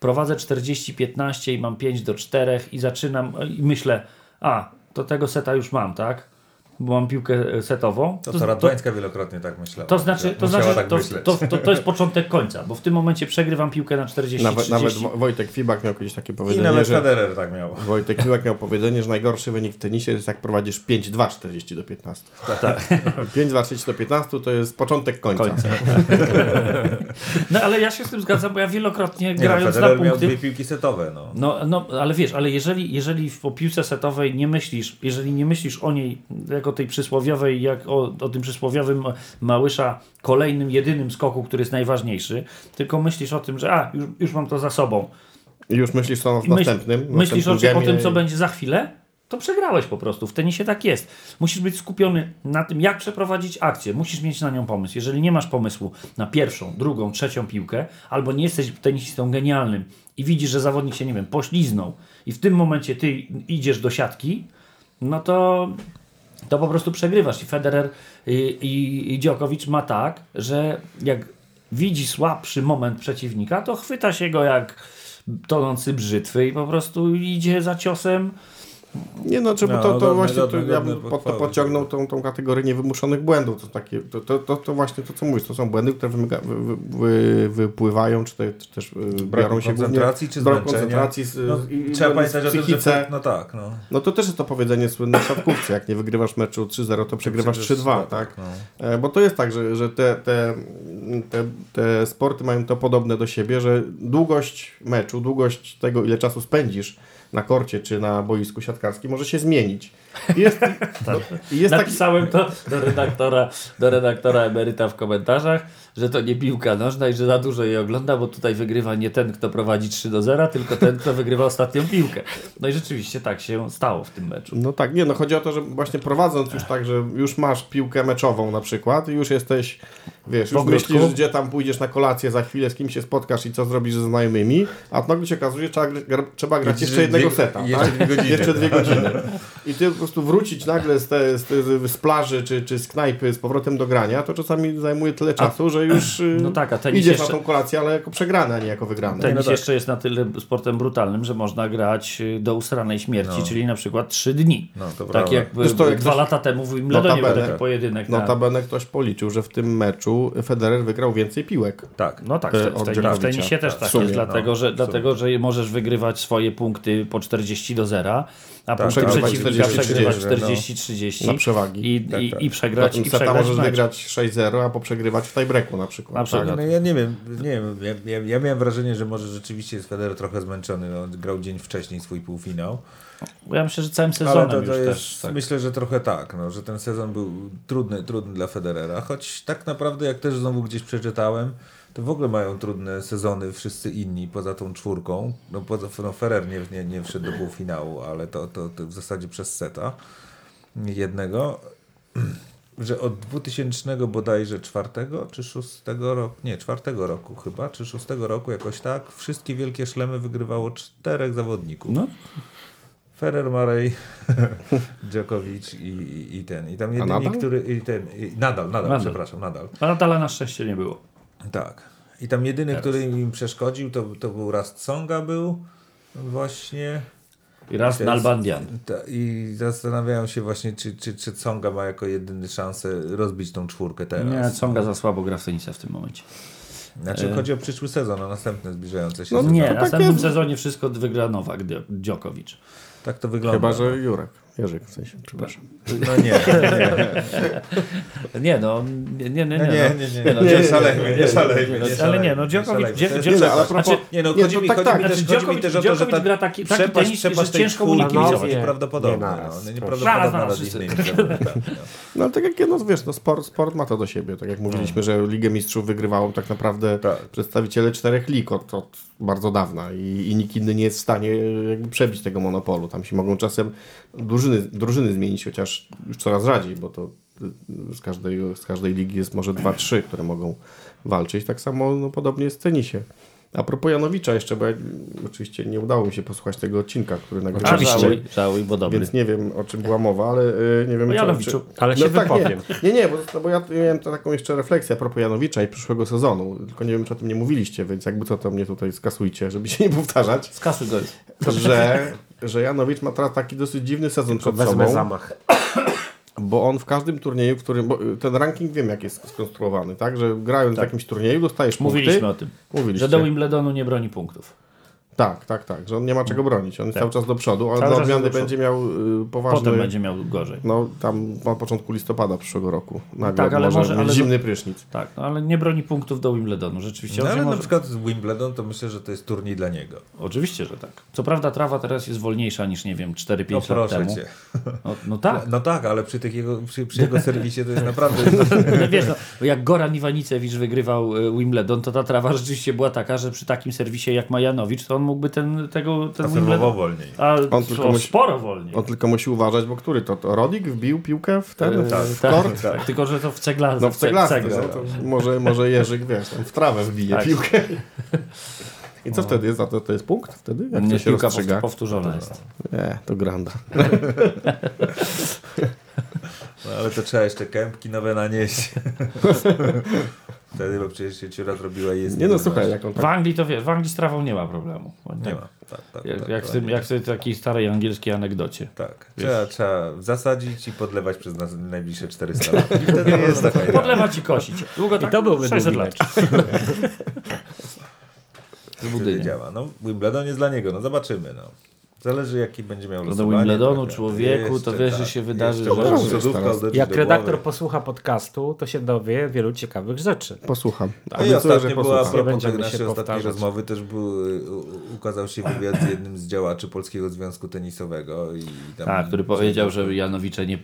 prowadzę 40-15 i mam 5 do 4 i zaczynam i myślę, a, to tego seta już mam, tak? Bo mam piłkę setową. To, to Radwańska wielokrotnie tak myślała. To znaczy, to, znaczy tak to, to, to, to jest początek końca, bo w tym momencie przegrywam piłkę na 40 Nawet, 30. nawet Wo- Wojtek Fibak miał kiedyś takie I powiedzenie, nawet że... Federer tak miał. Wojtek Fibak miał powiedzenie, że najgorszy wynik w tenisie jest jak prowadzisz 5-2 40 do 15. Tak. 5-2 40 do 15 to jest początek końca. Końca. No ale ja się z tym zgadzam, bo ja wielokrotnie Nie, no, grając na Federer miał punkty. dwie piłki setowe. No. No, no, ale wiesz, ale jeżeli, jeżeli w- po piłce setowej nie myślisz, jeżeli nie myślisz o niej jako tej przysłowiowej, jak o, o tym przysłowiowym Małysza kolejnym, jedynym skoku, który jest najważniejszy, tylko myślisz o tym, że a, już, już mam to za sobą. I już myślisz myśl- następnym. myślisz o, o tym, co będzie za chwilę, to przegrałeś po prostu. W tenisie tak jest. Musisz być skupiony na tym, jak przeprowadzić akcję. Musisz mieć na nią pomysł. Jeżeli nie masz pomysłu na pierwszą, drugą, trzecią piłkę, albo nie jesteś tenisistą genialnym i widzisz, że zawodnik się, nie wiem, pośliznął i w tym momencie ty idziesz do siatki, no to, to po prostu przegrywasz. I Federer i, i, i Dziokowicz ma tak, że jak widzi słabszy moment przeciwnika, to chwyta się go jak tonący brzytwy i po prostu idzie za ciosem. Nie no, czy, No, to, to właśnie to, godne- ja bym pod, to podciągnął tą, tą kategorię niewymuszonych błędów. To, takie, to, to, to, to właśnie to, co mówisz, to są błędy, które wymyga, wy, wy, wy, wypływają, czy, te, czy też y, biorą się koncentracji, głównie czy z zmęczenia. koncentracji, z, No, i, trzeba pamiętać o tym, że... psychice. No tak, no. No to też jest to powiedzenie słynne w siatkówce, jak nie wygrywasz meczu 3-0, to przegrywasz 3-2, tak? No. E, Bo to jest tak, że, że te, te, te, te sporty mają to podobne do siebie, że długość meczu, długość tego, ile czasu spędzisz na korcie czy na boisku siatkarskim może się zmienić. Jest, no, i jest taki, Napisałem to do redaktora, do redaktora emeryta w komentarzach, że to nie piłka nożna i że za dużo jej ogląda, bo tutaj wygrywa nie ten, kto prowadzi 3 do 0, tylko ten, kto wygrywa ostatnią piłkę. No i rzeczywiście tak się stało w tym meczu. No tak, nie, no chodzi o to, że właśnie prowadząc już tak, że już masz piłkę meczową na przykład i już jesteś, wiesz, już myślisz, gdzie tam pójdziesz na kolację, za chwilę z kim się spotkasz i co zrobisz ze znajomymi, a nagle się okazuje, że trzeba, gra- trzeba grać Jeszcze jednego seta. jeszcze tak? dwie godziny. Jeszcze dwie godziny. I ty po prostu wrócić nagle z, te, z, te, z plaży czy, czy z knajpy z powrotem do grania, to czasami zajmuje tyle czasu, że już y, No tak, a tenis idziesz jeszcze- na tą kolację, ale jako przegrany, a nie jako wygrany. Tenis no tak. jeszcze jest na tyle sportem brutalnym, że można grać y, do usranej śmierci, No. czyli na przykład 3 dni. No, to tak jak Zresztą jak dwa ktoś- lata temu w Wimbledonie był taki pojedynek. Na... Notabene ktoś policzył, że w tym meczu Federer wygrał więcej piłek. Tak. No tak, E, w, te, od w, tenisie też W tak sumie, jest, dlatego, no, że, dlatego że możesz wygrywać swoje punkty po 40 do 0, a punkty przegrywać przeciwnika 40-30, przegrywać no. 40-30 Na przewagi. i, Tak, i, tak. i przegrać, i Takim przegrać możesz mecz. wygrać 6-0, a poprzegrywać w tiebreaku na przykład. Na przykład. Tak? No ja nie wiem, nie wiem ja, ja, ja miałem wrażenie, że może rzeczywiście jest Federer trochę zmęczony. No, grał dzień wcześniej swój półfinał. Ja myślę, że całym Ale sezonem to, już to jest, też. Tak. myślę, że trochę tak, no, że ten sezon był trudny, trudny dla Federera. Choć tak naprawdę, jak też znowu gdzieś przeczytałem, to w ogóle mają trudne sezony wszyscy inni poza tą czwórką. No, poza, no Ferrer nie, nie, nie wszedł do półfinału, ale to, to, to w zasadzie przez seta jednego. Że od 2000 bodajże czwartego czy szóstego roku, nie, czwartego roku chyba, czy szóstego roku jakoś tak, wszystkie wielkie szlemy wygrywało czterech zawodników. No, Ferrer, Murray, Djokovic i, i, i ten. I tam jedynie, Nadal? który. I ten, i nadal, nadal, Nadal. przepraszam, nadal. a Natala na szczęście nie było. Tak. I tam jedyny, Teraz. który im przeszkodził, to, to był raz Tsonga był właśnie. I raz Nalbandian. Ta, I zastanawiają się właśnie, czy, czy, czy Tsonga ma jako jedyny szansę rozbić tą czwórkę teraz. Nie, Tsonga za słabo gra w tenisa w tym momencie. Znaczy E. chodzi o przyszły sezon, o następny zbliżający się No sezon. Nie, w tak następnym jest. sezonie wszystko wygra Nowak Djokovic. Tak to wygląda. Chyba, że Jurek. Jerzyk w sensie, przepraszam. No nie, nie. Nie no, nie, nie, nie. No nie, nie, no. nie, nie, no, nie, Dzio- szalejmy, nie szalejmy, nie Ale szalejmy, nie, no szalejmy. Nie, no, ale znaczy, propos- Nie, no Nie, chodzi mi, tak, chodzi tak. mi też, Znaczy, chodzi mi też o to, że ta gra taki- taki przepaść, tenis, przepaść że ciężko uniknąć. jest Nie, nieprawdopodobna. nie naraz, no. No ale tak jak no wiesz, no sport, sport ma to do siebie. Tak jak mówiliśmy, że Ligę Mistrzów wygrywało tak naprawdę Tak. przedstawiciele czterech lig od, od bardzo dawna i, i nikt inny nie jest w stanie jakby przebić tego monopolu. Tam się mogą czasem drużyny, drużyny zmienić, chociaż już coraz rzadziej, bo to y, z każdej, z każdej ligi jest może dwa, trzy, które mogą walczyć. Tak samo no, podobnie jest w tenisie. A propos Janowicza jeszcze, bo ja, oczywiście nie udało mi się posłuchać tego odcinka, który A nagrałem. żałuj, żałuj, bo dobry. Więc nie wiem, o czym była mowa, ale y, nie wiem, O czy- Janowiczu. czy... Ale się tak, wypowiem. Nie, nie, nie bo, no bo ja miałem taką jeszcze refleksję a propos Janowicza i przyszłego sezonu, tylko nie wiem, czy o tym nie mówiliście, więc jakby co, to mnie tutaj skasujcie, żeby się nie powtarzać, Skasuj go. że, że Janowicz ma teraz taki dosyć dziwny sezon To przed wezmę sobą, zamach. bo on w każdym turnieju, w którym, bo y, ten ranking wiem, jak jest skonstruowany, tak, że grając w jakimś turnieju dostajesz Mówiliśmy punkty. o tym. Mówiliście. Że do Wimbledonu nie broni punktów. Tak, tak, tak, że on nie ma czego bronić, on jest cały czas do przodu, ale Cały czas odmiany będzie miał y, poważny... Potem będzie miał gorzej. No, tam na początku listopada przyszłego roku. Nagle tak, ale może, ale- zimny prysznic. Tak, no ale nie broni punktów do Wimbledonu. Rzeczywiście. No, ale na może... przykład z Wimbledon to myślę, że to jest turniej dla niego. Oczywiście, że tak. Co prawda trawa teraz jest wolniejsza niż, nie wiem, 4-5 No lat proszę temu. cię. No, no tak. No tak, ale przy, tych jego, przy, przy jego serwisie to jest naprawdę... No wiesz, no, jak Goran Iwanicewicz wygrywał e, Wimbledon, to ta trawa rzeczywiście była taka, że przy takim serwisie jak Majanowicz, to on mógłby ten, tego, ten Wimbledon... wolniej. A On tylko o, musi- sporo wolniej. On tylko musi uważać, bo który to? to Rodik wbił piłkę w ten E, w tak, kort? tak, tylko że to w ceglarce. No w ceglasce, cegle. no, może, może Jerzyk, wiesz, w trawę wbije Tak. piłkę. I co wtedy jest? Za to, to jest punkt wtedy? Jak Nie, to się piłka rozstrzyga? powt- powtórzona jest. Nie, to granda. No ale to trzeba jeszcze kępki nowe nanieść. Wtedy, bo przecież się ciura zrobiła i jest Nie no, słuchaj, jak on W tak... Anglii to wiesz, w Anglii z trawą nie ma problemu. Nie ma. Tak, tak, Jak, tak, jak, w tak, tym, jak w tej takiej starej angielskiej anegdocie. Tak. Trzeba, trzeba zasadzić i podlewać przez nas najbliższe 400 lat. I wtedy jest taka idea. Podlewać i kosić. Długo tak? to byłby 600 długi lat. Z Wtedy budynia. działa. No, Wimbledon jest dla niego, no zobaczymy. No. Zależy jaki będzie miał No do losowanie. Wimbledonu, człowieku, to wiesz, że się wydarzy jeszcze rzecz. może przodówka Teraz. uderzyć Jak redaktor posłucha podcastu, to się dowie wielu ciekawych rzeczy. Posłucham. No i ostatnio była, a propos tej się naszej ostatniej rozmowy, też był, ukazał się wywiad z jednym z działaczy Polskiego Związku Tenisowego. I tam Tak, który powiedział, że Janowicze nie,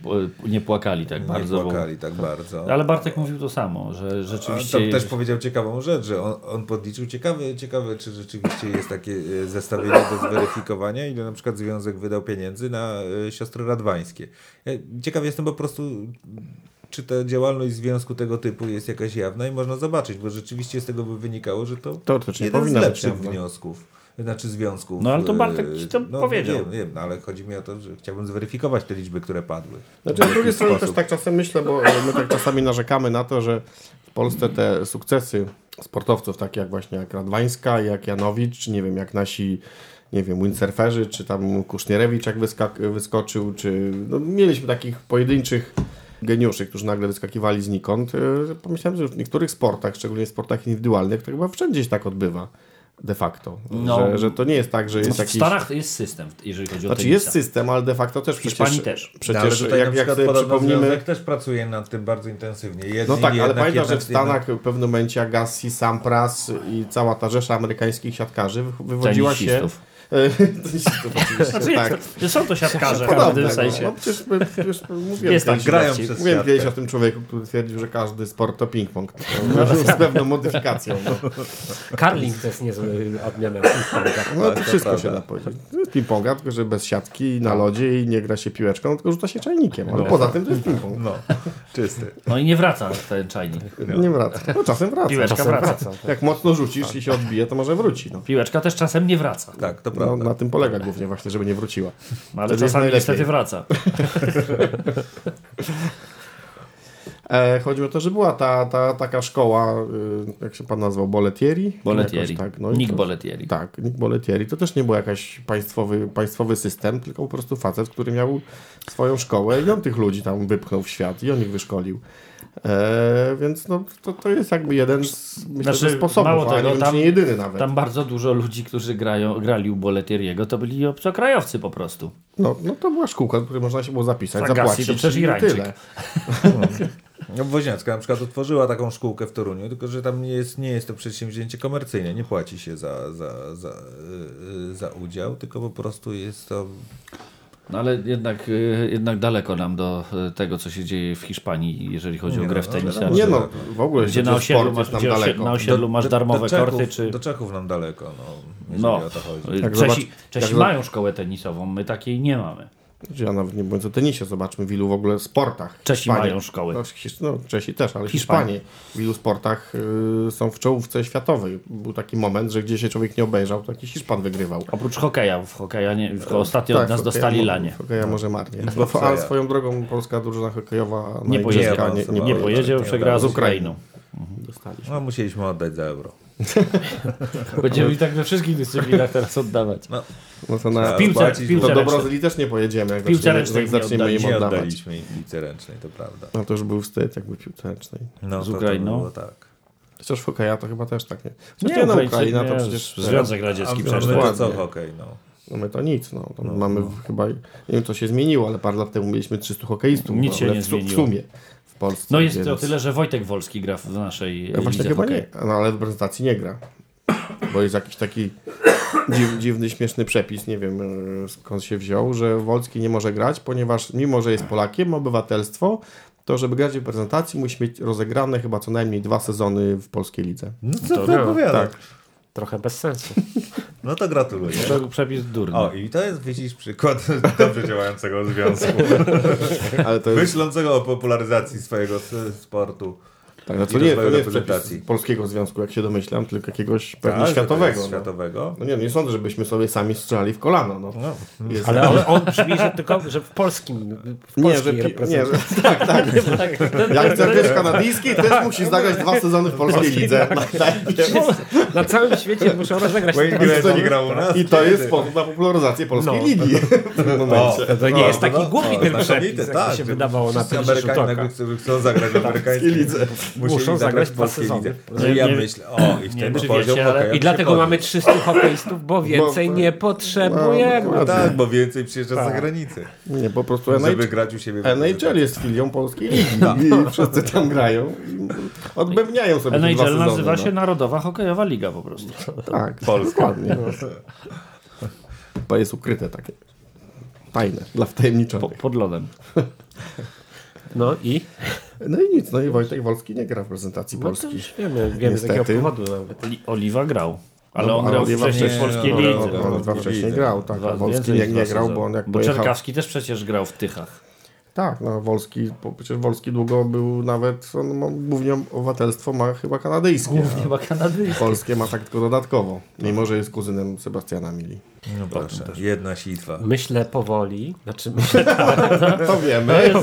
nie płakali tak nie bardzo. bo- płakali tak bardzo. Ale Bartek mówił to samo, że A rzeczywiście... tam też powiedział ciekawą rzecz, że on, on podliczył ciekawe, ciekawe, czy rzeczywiście jest takie e, zestawienie do zweryfikowania, ile na przykład związek wydał pieniędzy na e, siostry radwańskie. Ciekaw jestem po prostu, czy ta działalność związku tego typu jest jakaś jawna i można zobaczyć, bo rzeczywiście z tego by wynikało, że to Teoretycznie jeden z lepszych wniosków. Znaczy związków. No, ale to Bartek e, ci to powiedział. Wiem, wiem, no, ale chodzi mi o to, że chciałbym zweryfikować te liczby, które padły. Znaczy, z drugiej strony też tak czasem myślę, bo my tak czasami narzekamy na to, że w Polsce te sukcesy sportowców, takie jak właśnie jak Radwańska, jak Janowicz, czy nie wiem, jak nasi nie wiem, windsurferzy, czy tam Kusznierewicz jak wyskak- wyskoczył, czy no, mieliśmy takich pojedynczych geniuszy, którzy nagle wyskakiwali znikąd. E, Pomyślałem, że w niektórych sportach, szczególnie w sportach indywidualnych, to chyba wszędzie się tak odbywa de facto. No. że, że to nie jest tak, że jest w jakiś... Stanach to jest system, jeżeli chodzi o Znaczy tenisa. jest system, ale de facto też W Hiszpanii przecież... też. Przecież no, jak, jak sobie przypomnimy... Związek też pracuje nad tym bardzo intensywnie. Jedni, No tak, ale pamiętasz, że w Stanach w pewnym momencie Agassi, Sampras i cała ta rzesza amerykańskich siatkarzy wy- wywodziła się... Oczywiście, Znaczy, tak. to, są to siatkarze w Podobne, każdym no. sensie. No przecież, przecież mówiłem Jest tak, kiedyś, grają mówiłem przez mówiłem kiedyś o tym człowieku, który twierdził, że każdy sport to ping-pong. No, z pewną modyfikacją. No, Karling to jest niezły odmianem ping-ponga. no to to wszystko prawda. się da powiedzieć. To jest ping-ponga, tylko że bez siatki na lodzie i nie gra się piłeczką, tylko rzuca się czajnikiem. Ale poza tym to jest ping-pong. No, czysty. No i nie wraca ten czajnik. Nie wraca. No czasem wraca. Piłeczka czasem wraca. Jak mocno rzucisz i się odbije, to może wróci. No. Piłeczka też czasem nie wraca. Tak, to No, prawda. na tym polega głównie właśnie, żeby nie wróciła. No, ale Wtedy czasami niestety wraca. E, chodzi o to, że była ta, ta taka szkoła, y, jak się pan nazwał, Boletieri? Boletieri. Jakoś Tak, no Nick to- Boletieri. Tak, Nick Boletieri. To też nie był jakiś państwowy, państwowy system, tylko po prostu facet, który miał swoją szkołę i on tych ludzi tam wypchnął w świat i on ich wyszkolił. E, więc no, to, to jest jakby jeden z myślę, Znaczy, sposobów, mało ale tego, tam- nie jedyny nawet. Tam bardzo dużo ludzi, którzy grają, grali u Boletieriego, to byli obcokrajowcy po prostu. No, no to była szkółka, do której można się było zapisać, Agassi zapłacić to przecież i Irańczyk. tyle. No, Woźniacka na przykład otworzyła taką szkółkę w Toruniu, tylko że tam nie jest, nie jest to przedsięwzięcie komercyjne, nie płaci się za, za, za, yy, za udział, tylko po prostu jest to... No ale jednak, y, jednak daleko nam do y, tego, co się dzieje w Hiszpanii, jeżeli chodzi Nie o grę w no, tenisa. wiadomo, Nie no, w ogóle Gdzie na osiedlu sport masz, jest nam daleko. na osiedlu masz darmowe Czechów, korty, czy... do Czechów nam daleko, no, jeżeli No, o to chodzi. Czesi, zobacz- Czesi jak mają szkołę tenisową, my takiej nie mamy. Ja nawet nie mówiąc o tenisie, zobaczmy w ilu w ogóle sportach. Czesi Hiszpanie- mają szkoły. No, no, Czesi też, ale Hiszpanie. Hiszpanie. W ilu sportach y, są w czołówce światowej. Był taki moment, że gdzie się człowiek nie obejrzał, to jakiś Hiszpan wygrywał. Oprócz hokeja, w hokeja nie, w, ostatnio od Tak, nas hokeja dostali lanie. Hokeja może marnie. Bobsleja. Ale swoją drogą polska drużyna hokejowa Nie pojedzie. nie, nie, Nie pojedzie. przegrała z z Ukrainą. Dostaliśmy. No musieliśmy oddać za euro. Będziemy i tak we wszystkich dyscyplinach teraz oddawać. No, No to na piłce- płacić, piłce do ręcznej. Brazylii też nie pojedziemy, jak Piłce zaczniemy, ręcznej jak nie zaczniemy oddali- im nie oddawać. oddaliśmy im piłce ręcznej, to prawda. No to już był wstyd, jakby piłce ręcznej. No, Z to, Ukrainą? To było tak. Chociaż w hokeja to chyba też tak nie. Chociaż Nie, nie, no, Ukraina nie, to przecież... Związek Radziecki przecież. to ładnie. co hokej, no. No my to nic, no. To mamy chyba, nie wiem co się zmieniło, ale parę lat temu mieliśmy 300 hokeistów. Nic no, się nie w, su- w zmieniło. sumie Polsce. No jest więc- o tyle, że Wojtek Wolski gra w naszej Ja właśnie lidze chyba nie, no ale w prezentacji nie gra. Bo jest jakiś taki dziw, dziwny, śmieszny przepis, nie wiem e, skąd się wziął, że Wolski nie może grać, ponieważ mimo, że jest Polakiem, ma obywatelstwo, to żeby grać w prezentacji musi mieć rozegrane chyba co najmniej dwa sezony w polskiej lidze. No co To to no, opowiada? tak. Trochę bez sensu. No to gratuluję. To był przepis durny. O, i to jest, widzisz, przykład dobrze działającego związku. Ale jest, Myślącego o popularyzacji swojego sportu. Tak, no to nie, to rozwoju nie jest reprezentacji. przepis polskiego związku, jak się domyślam, tylko jakiegoś pewnie Tak, że to światowego. no. Światowego. No nie, nie sądzę, żebyśmy sobie sami strzelali w kolano. No. No. Jest, Ale on, on brzmi, że tylko że w polskim, w nie, polskiej że, pi- nie, że tak, tak. Jak chcesz grać kanadyjskiej, też musisz zagrać dwa sezony w polskiej lidze. Najpierw. Na całym świecie muszą rozegrać. I to jest sposób na popularyzację polskiej No. ligi. To, to nie jest taki no, głupi ten przepis, jak tak, się wydawało na tym Amerykanie chcą zagrać w amerykańskiej lidze. Muszą zagrać dwa sezony. No i ja Nie- myślę, o, i wtedy poziom wiecie, ale- I dlatego mamy 300 hokeistów, bo więcej Bo- nie potrzebujemy. No, No tak, bo więcej przyjeżdża z Tak. zagranicy. Nie, po prostu Żeby NHL, grać u siebie w NHL jest filią polskiej ligi. I wszyscy tam grają. I odbębniają sobie te dwa NHL sezony. nazywa no. się Narodowa Hokejowa Liga po prostu. Tak, Polska. dokładnie. To jest ukryte takie. Tajne, dla wtajemniczonych. Po, pod lodem. No i? No i nic, no i Wojtek Wolski nie gra w prezentacji No Polski. już wiemy, wiemy z jakiego powodu nawet. Li- Oliwa grał. Ale No, on grał wcześniej w polskiej no, lidze. no, On no, dwa no, wcześniej grał, tak. Dwa- Wolski nie, nie grał, bo on jak Bo pojechał... Czerkawski też przecież grał w Tychach. Tak, no Wolski, bo przecież Wolski długo był nawet, on ma, głównie obywatelstwo ma chyba kanadyjskie. Chyba kanadyjski. Polskie ma tak tylko dodatkowo, mimo że jest kuzynem Sebastiana Mili. No proszę, jedna sitwa. Myślę powoli, znaczy myślę To wiemy.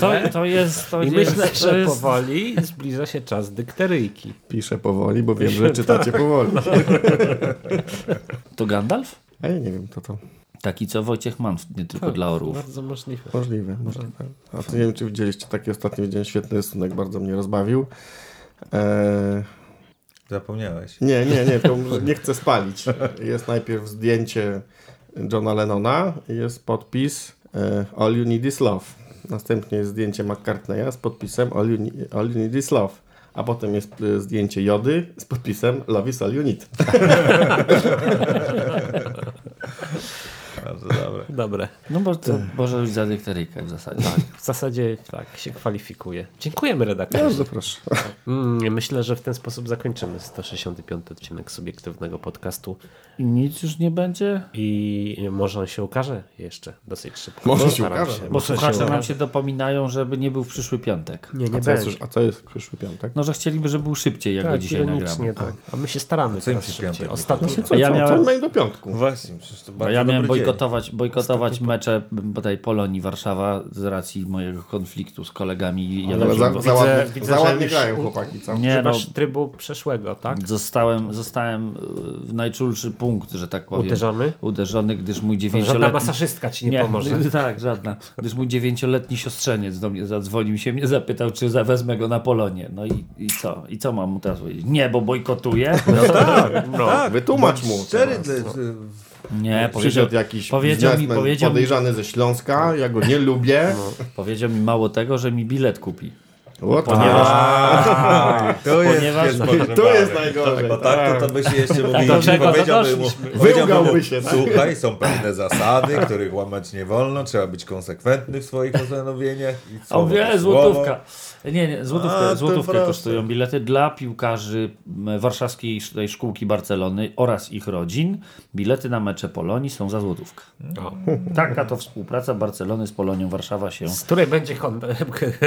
To, to jest... To i jest, myślę, to że jest, powoli zbliża się czas dykteryjki. Piszę powoli, bo wiem, że czytacie powoli. To Gandalf? A ja nie wiem, to to Taki co Wojciech Mann, nie tylko Tak. dla orłów. Bardzo możliwe. możliwe. możliwe. A to nie wiem, czy widzieliście taki ostatni widziałem świetny rysunek, bardzo mnie rozbawił. Eee, Zapomniałeś. nie, nie, nie, to nie chcę spalić. Jest najpierw zdjęcie Johna Lennona, jest podpis e, All You Need Is Love. Następnie jest zdjęcie McCartneya z podpisem All You, Need- All you Need Is Love. A potem jest e, zdjęcie Jody z podpisem Love is All You Need. Dobre. No bo to może być za dykteryjkę w zasadzie. Tak, w zasadzie tak się kwalifikuje. Dziękujemy redaktorze. Bardzo proszę. Mm, myślę, że w ten sposób zakończymy 165 odcinek subiektywnego podcastu I nic już nie będzie? i może on się ukaże jeszcze dosyć szybko. Może się ukaże. Się, Bo słuchacze nam się dopominają, żeby nie był w przyszły piątek. Nie, nie A co, jest, będzie. już- a co jest przyszły piątek? No, że chcieliby, żeby był szybciej, jak go Tak, dzisiaj nagramy. ironicznie tak. A my się staramy Co im teraz się piątek Ostatnio, Co, A ja co, miałem- do piątku? Właśnie, przecież to A bardzo ja miałem bojkotować, bojkotować bojkotować mecze bodaj Polonii Warszawa z racji mojego konfliktu z kolegami. Ja takim- za, za, ładnie, widzę, za ładnie grają chłopaki, co? nie, no, Masz trybu przeszłego, tak? zostałem, zostałem y, w najczulszy punkt, że tak powiem. Uderzony? Uderzony, gdyż mój Żadna dziewięcioletni... masażystka ci nie, pomoże. Tak, żadna. Gdyż mój dziewięcioletni siostrzeniec do mnie zadzwonił się, mnie zapytał, czy zawezmę go na Polonie. No i, i co? I co mam mu teraz powiedzieć? Nie, bo bojkotuje? No tak, no. Wytłumacz mu. Szczery, no. Nie, powiedział, Przyszedł jakiś powiedział mi, powiedział mi, podejrzany ze Śląska, ja go nie lubię. powiedział mi mało tego, że mi bilet kupi. What? Ponieważ, to jest ponieważ- jest To jest najgorzej. Bo tak, to, to by się jeszcze mówili, do czego powiedziałby mu, powiedziałby mu, Wyłgałby się, tak? słuchaj, są pewne zasady, których łamać nie wolno, trzeba być konsekwentny w swoich postanowieniach. I O słowo wie, to słowo. złotówka. Nie, nie, A, złotówkę, to złotówkę kosztują bilety dla piłkarzy warszawskiej tej szkółki Barcelony oraz ich rodzin. Bilety na mecze Polonii są za złotówkę. O. Taka to współpraca Barcelony z Polonią Warszawa się Z której będzie kon...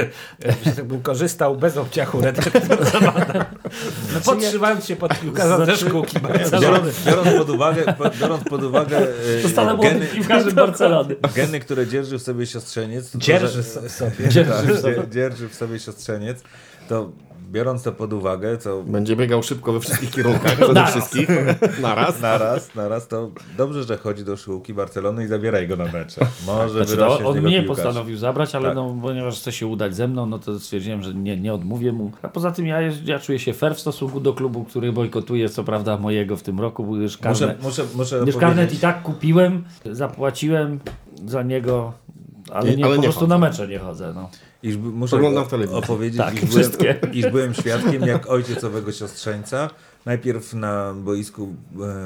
że tak bym korzystał bez obciachu redaktor Podtrzymając się pod piłkarza ze Znaczy- szkółki Barcelony. Biorąc, biorąc pod uwagę, biorąc pod uwagę e, geny, piłkarzem Barcelony. geny, które dzierży w sobie siostrzeniec, to Dzierży że- sobie. Dzierży tak, w sobie. dzie- dzierży w sobie siostrzeniec, to biorąc to pod uwagę, to Będzie biegał szybko we wszystkich kierunkach, przede Naraz. wszystkich. Naraz. naraz, naraz, to dobrze, że chodzi do szkółki Barcelony i zabieraj go na mecze. Może Znaczy, wyrośnie to on mnie piłkarz. postanowił zabrać, ale Tak. no, ponieważ chce się udać ze mną, no to stwierdziłem, że nie, nie odmówię mu. A poza tym ja, ja czuję się fair w stosunku do klubu, który bojkotuje, co prawda mojego w tym roku, gdyż Muszę, karnet, muszę, muszę gdyż karnet powiedzieć, i tak kupiłem, zapłaciłem za niego, ale Nie, nie, ale po nie prostu chodzę. na mecze nie chodzę. No. Iż muszę Oglądam w telewizji. opowiedzieć, Tak, iż, byłem, iż byłem świadkiem, jak ojciec owego siostrzeńca. Najpierw na boisku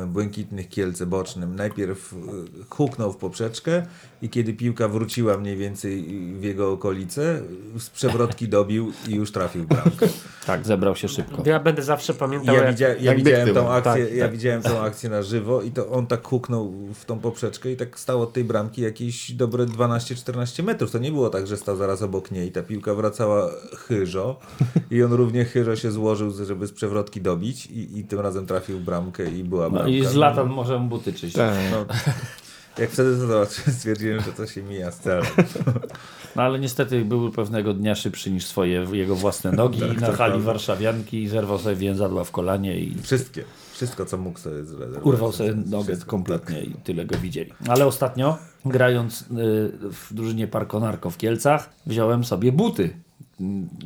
e, Błękitnych Kielce bocznym, najpierw e, huknął w poprzeczkę i kiedy piłka wróciła mniej więcej w jego okolice, z przewrotki dobił i już trafił w bramkę. Tak, zebrał się szybko. Ja będę zawsze pamiętał, Ja, jak... widzia, ja, jak widziałem tą tyłem. akcję, Tak, ja tak. widziałem tą akcję na żywo i to on tak huknął w tą poprzeczkę i tak stał od tej bramki jakieś dobre 12-14 metrów. To nie było tak, że stał zaraz obok niej. Ta piłka wracała chyżo i on równie chyżo się złożył, żeby z przewrotki dobić i, i tym razem trafił w bramkę i była No bramka. i z lata możemy buty czyścić. Tak. No, jak wtedy to zobaczyłem, stwierdziłem, że to się mija z celem. No ale niestety był pewnego dnia szybszy niż swoje jego własne nogi Tak, i na to hali prawda. warszawianki i zerwał sobie więzadła w kolanie i Wszystkie. Wszystko, co mógł sobie zrezerwować. urwał sobie nogę kompletnie i tyle go widzieli. Ale ostatnio, grając y, w drużynie Parkonarko w Kielcach, wziąłem sobie buty.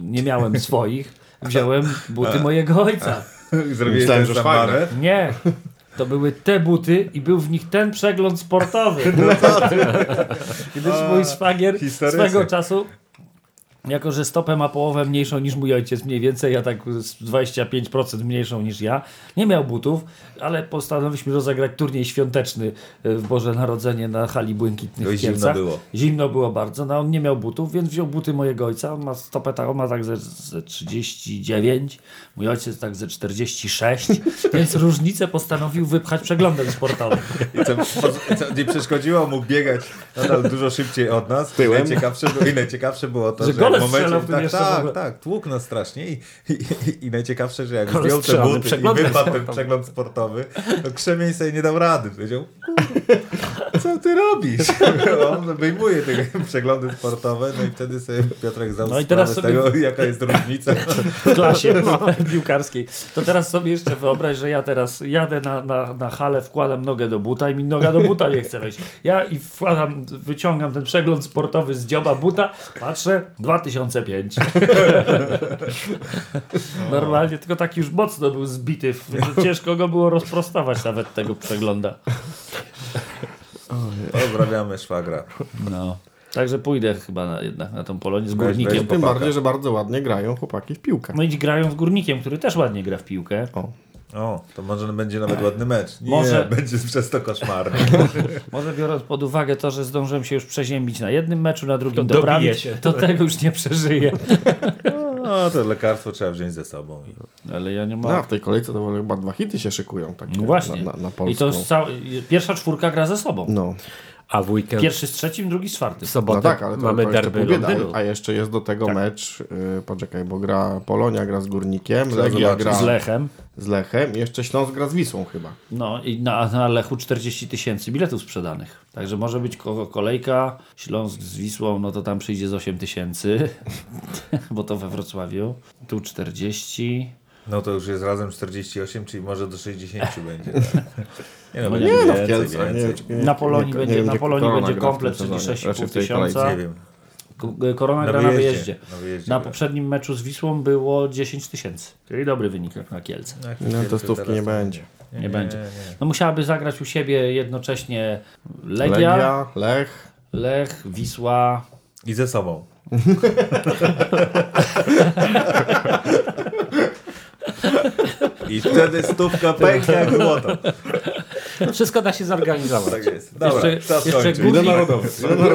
Nie miałem swoich, wziąłem buty mojego ojca. Zrobiłeś Myślałem, że? Nie. To były te buty i był w nich ten przegląd sportowy. Gdyż mój szwagier swego czasu, jako że stopę ma połowę mniejszą niż mój ojciec, mniej więcej, ja tak z 25% mniejszą niż ja, nie miał butów, ale postanowiliśmy rozegrać turniej świąteczny y, w Boże Narodzenie na hali Błękitnych No i w zimno było. Zimno było bardzo, no on nie miał butów, więc wziął buty mojego ojca, on ma stopę taką, ma tak ze, ze 39, mój ojciec tak ze 46, więc różnicę postanowił wypchać przeglądem sportowym. I co, co nie przeszkodziło mu biegać nadal dużo szybciej od nas. Tyłem. I najciekawsze, było, najciekawsze było to, Że że, w momencie, w tak, tak, tak, tłukł nas strasznie i, i, i najciekawsze, że jak Gole zdjął te buty i wypadł ten przegląd sportowy, to Krzemień sobie nie dał rady. Powiedział, "Kurwa, co ty robisz? On wyjmuje te przeglądy sportowe, no i wtedy sobie Piotrek zdał No i teraz z sobie- tego, jaka jest różnica. w klasie piłkarskiej. To teraz sobie jeszcze wyobraź, że ja teraz jadę na, na, na halę, wkładam nogę do buta i mi noga do buta nie chce wejść. Ja i wkładam, wyciągam ten przegląd sportowy z dzioba buta, patrzę, 2005. Normalnie, tylko taki już mocno był zbity, że ciężko go było rozprostować nawet tego przegląda. Pozdrawiamy szwagra. No. Także pójdę chyba na, jednak na tą Polonię z Górnikiem. weź, Tym bardziej, że bardzo ładnie grają chłopaki w piłkę. No i grają z Górnikiem, który też ładnie gra w piłkę. O, to może będzie nawet ładny mecz. Nie, Może- będzie przez to koszmarny. Może biorąc pod uwagę to, że zdążyłem się już przeziębić na jednym meczu, na drugim To doprawić, to tego już nie przeżyję. No, to lekarstwo trzeba wziąć ze sobą. I... Ale ja nie No, mam. a w tej kolejce to chyba dwa hity się szykują. Takie No właśnie. Na, na, na I polską. to jest cała... pierwsza czwórka gra ze sobą. No. A w weekend, Pierwszy z trzecim, drugi z czwartym. sobotę no tak, ale to, mamy to derby. Londynu. A jeszcze jest do tego Tak. mecz, yy, poczekaj, bo gra Polonia gra z Górnikiem, Legia gra Z Lechem. Z Lechem i jeszcze Śląsk gra z Wisłą chyba. No i na, na Lechu 40 tysięcy biletów sprzedanych. Także może być ko- kolejka, Śląsk z Wisłą, no to tam przyjdzie z 8 tysięcy, bo to we Wrocławiu. Tu 40. No to już jest razem 48, czyli może do 60 będzie. Tak. Nie no, No będzie nie, no w więcej. Nie, nie, Na Polonii nie, będzie- na Polonii będzie komplet, czyli sezonie. 6,5 Raczej w tej tysiąca. Nie wiem. Ko- Korona Na gra na wyjeździe. Na wyjeździe Na gra. poprzednim meczu z Wisłą było 10 tysięcy. Czyli dobry wynik jak na Kielce. Jak No to stówki nie będzie. Nie, będzie. No musiałaby zagrać u siebie jednocześnie Legia, Legia, Lech. Lech, Wisła. I ze sobą. I wtedy stówka pęka jak złoto. Wszystko da się zorganizować. Tak jest. Dobra, Jeszcze- czas jeszcze kończyć. górnik- I na narodowy.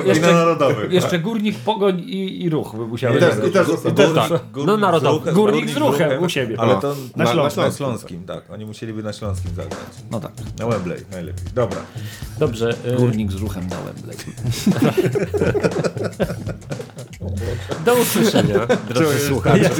I Jeszcze- na narodowy. Jeszcze Górnik, Pogoń i, i Ruch by musiały I też- i też- i też tak. No narodowy. Górnik z ruchem u siebie. Ale No. to Na- na, na na, Śląskim. Tak. Oni musieliby na Śląskim zagrać. No tak. Na Wembley najlepiej. Dobra. Dobrze. y, Górnik z Ruchem na Wembley. Do usłyszenia, drodzy słuchacze.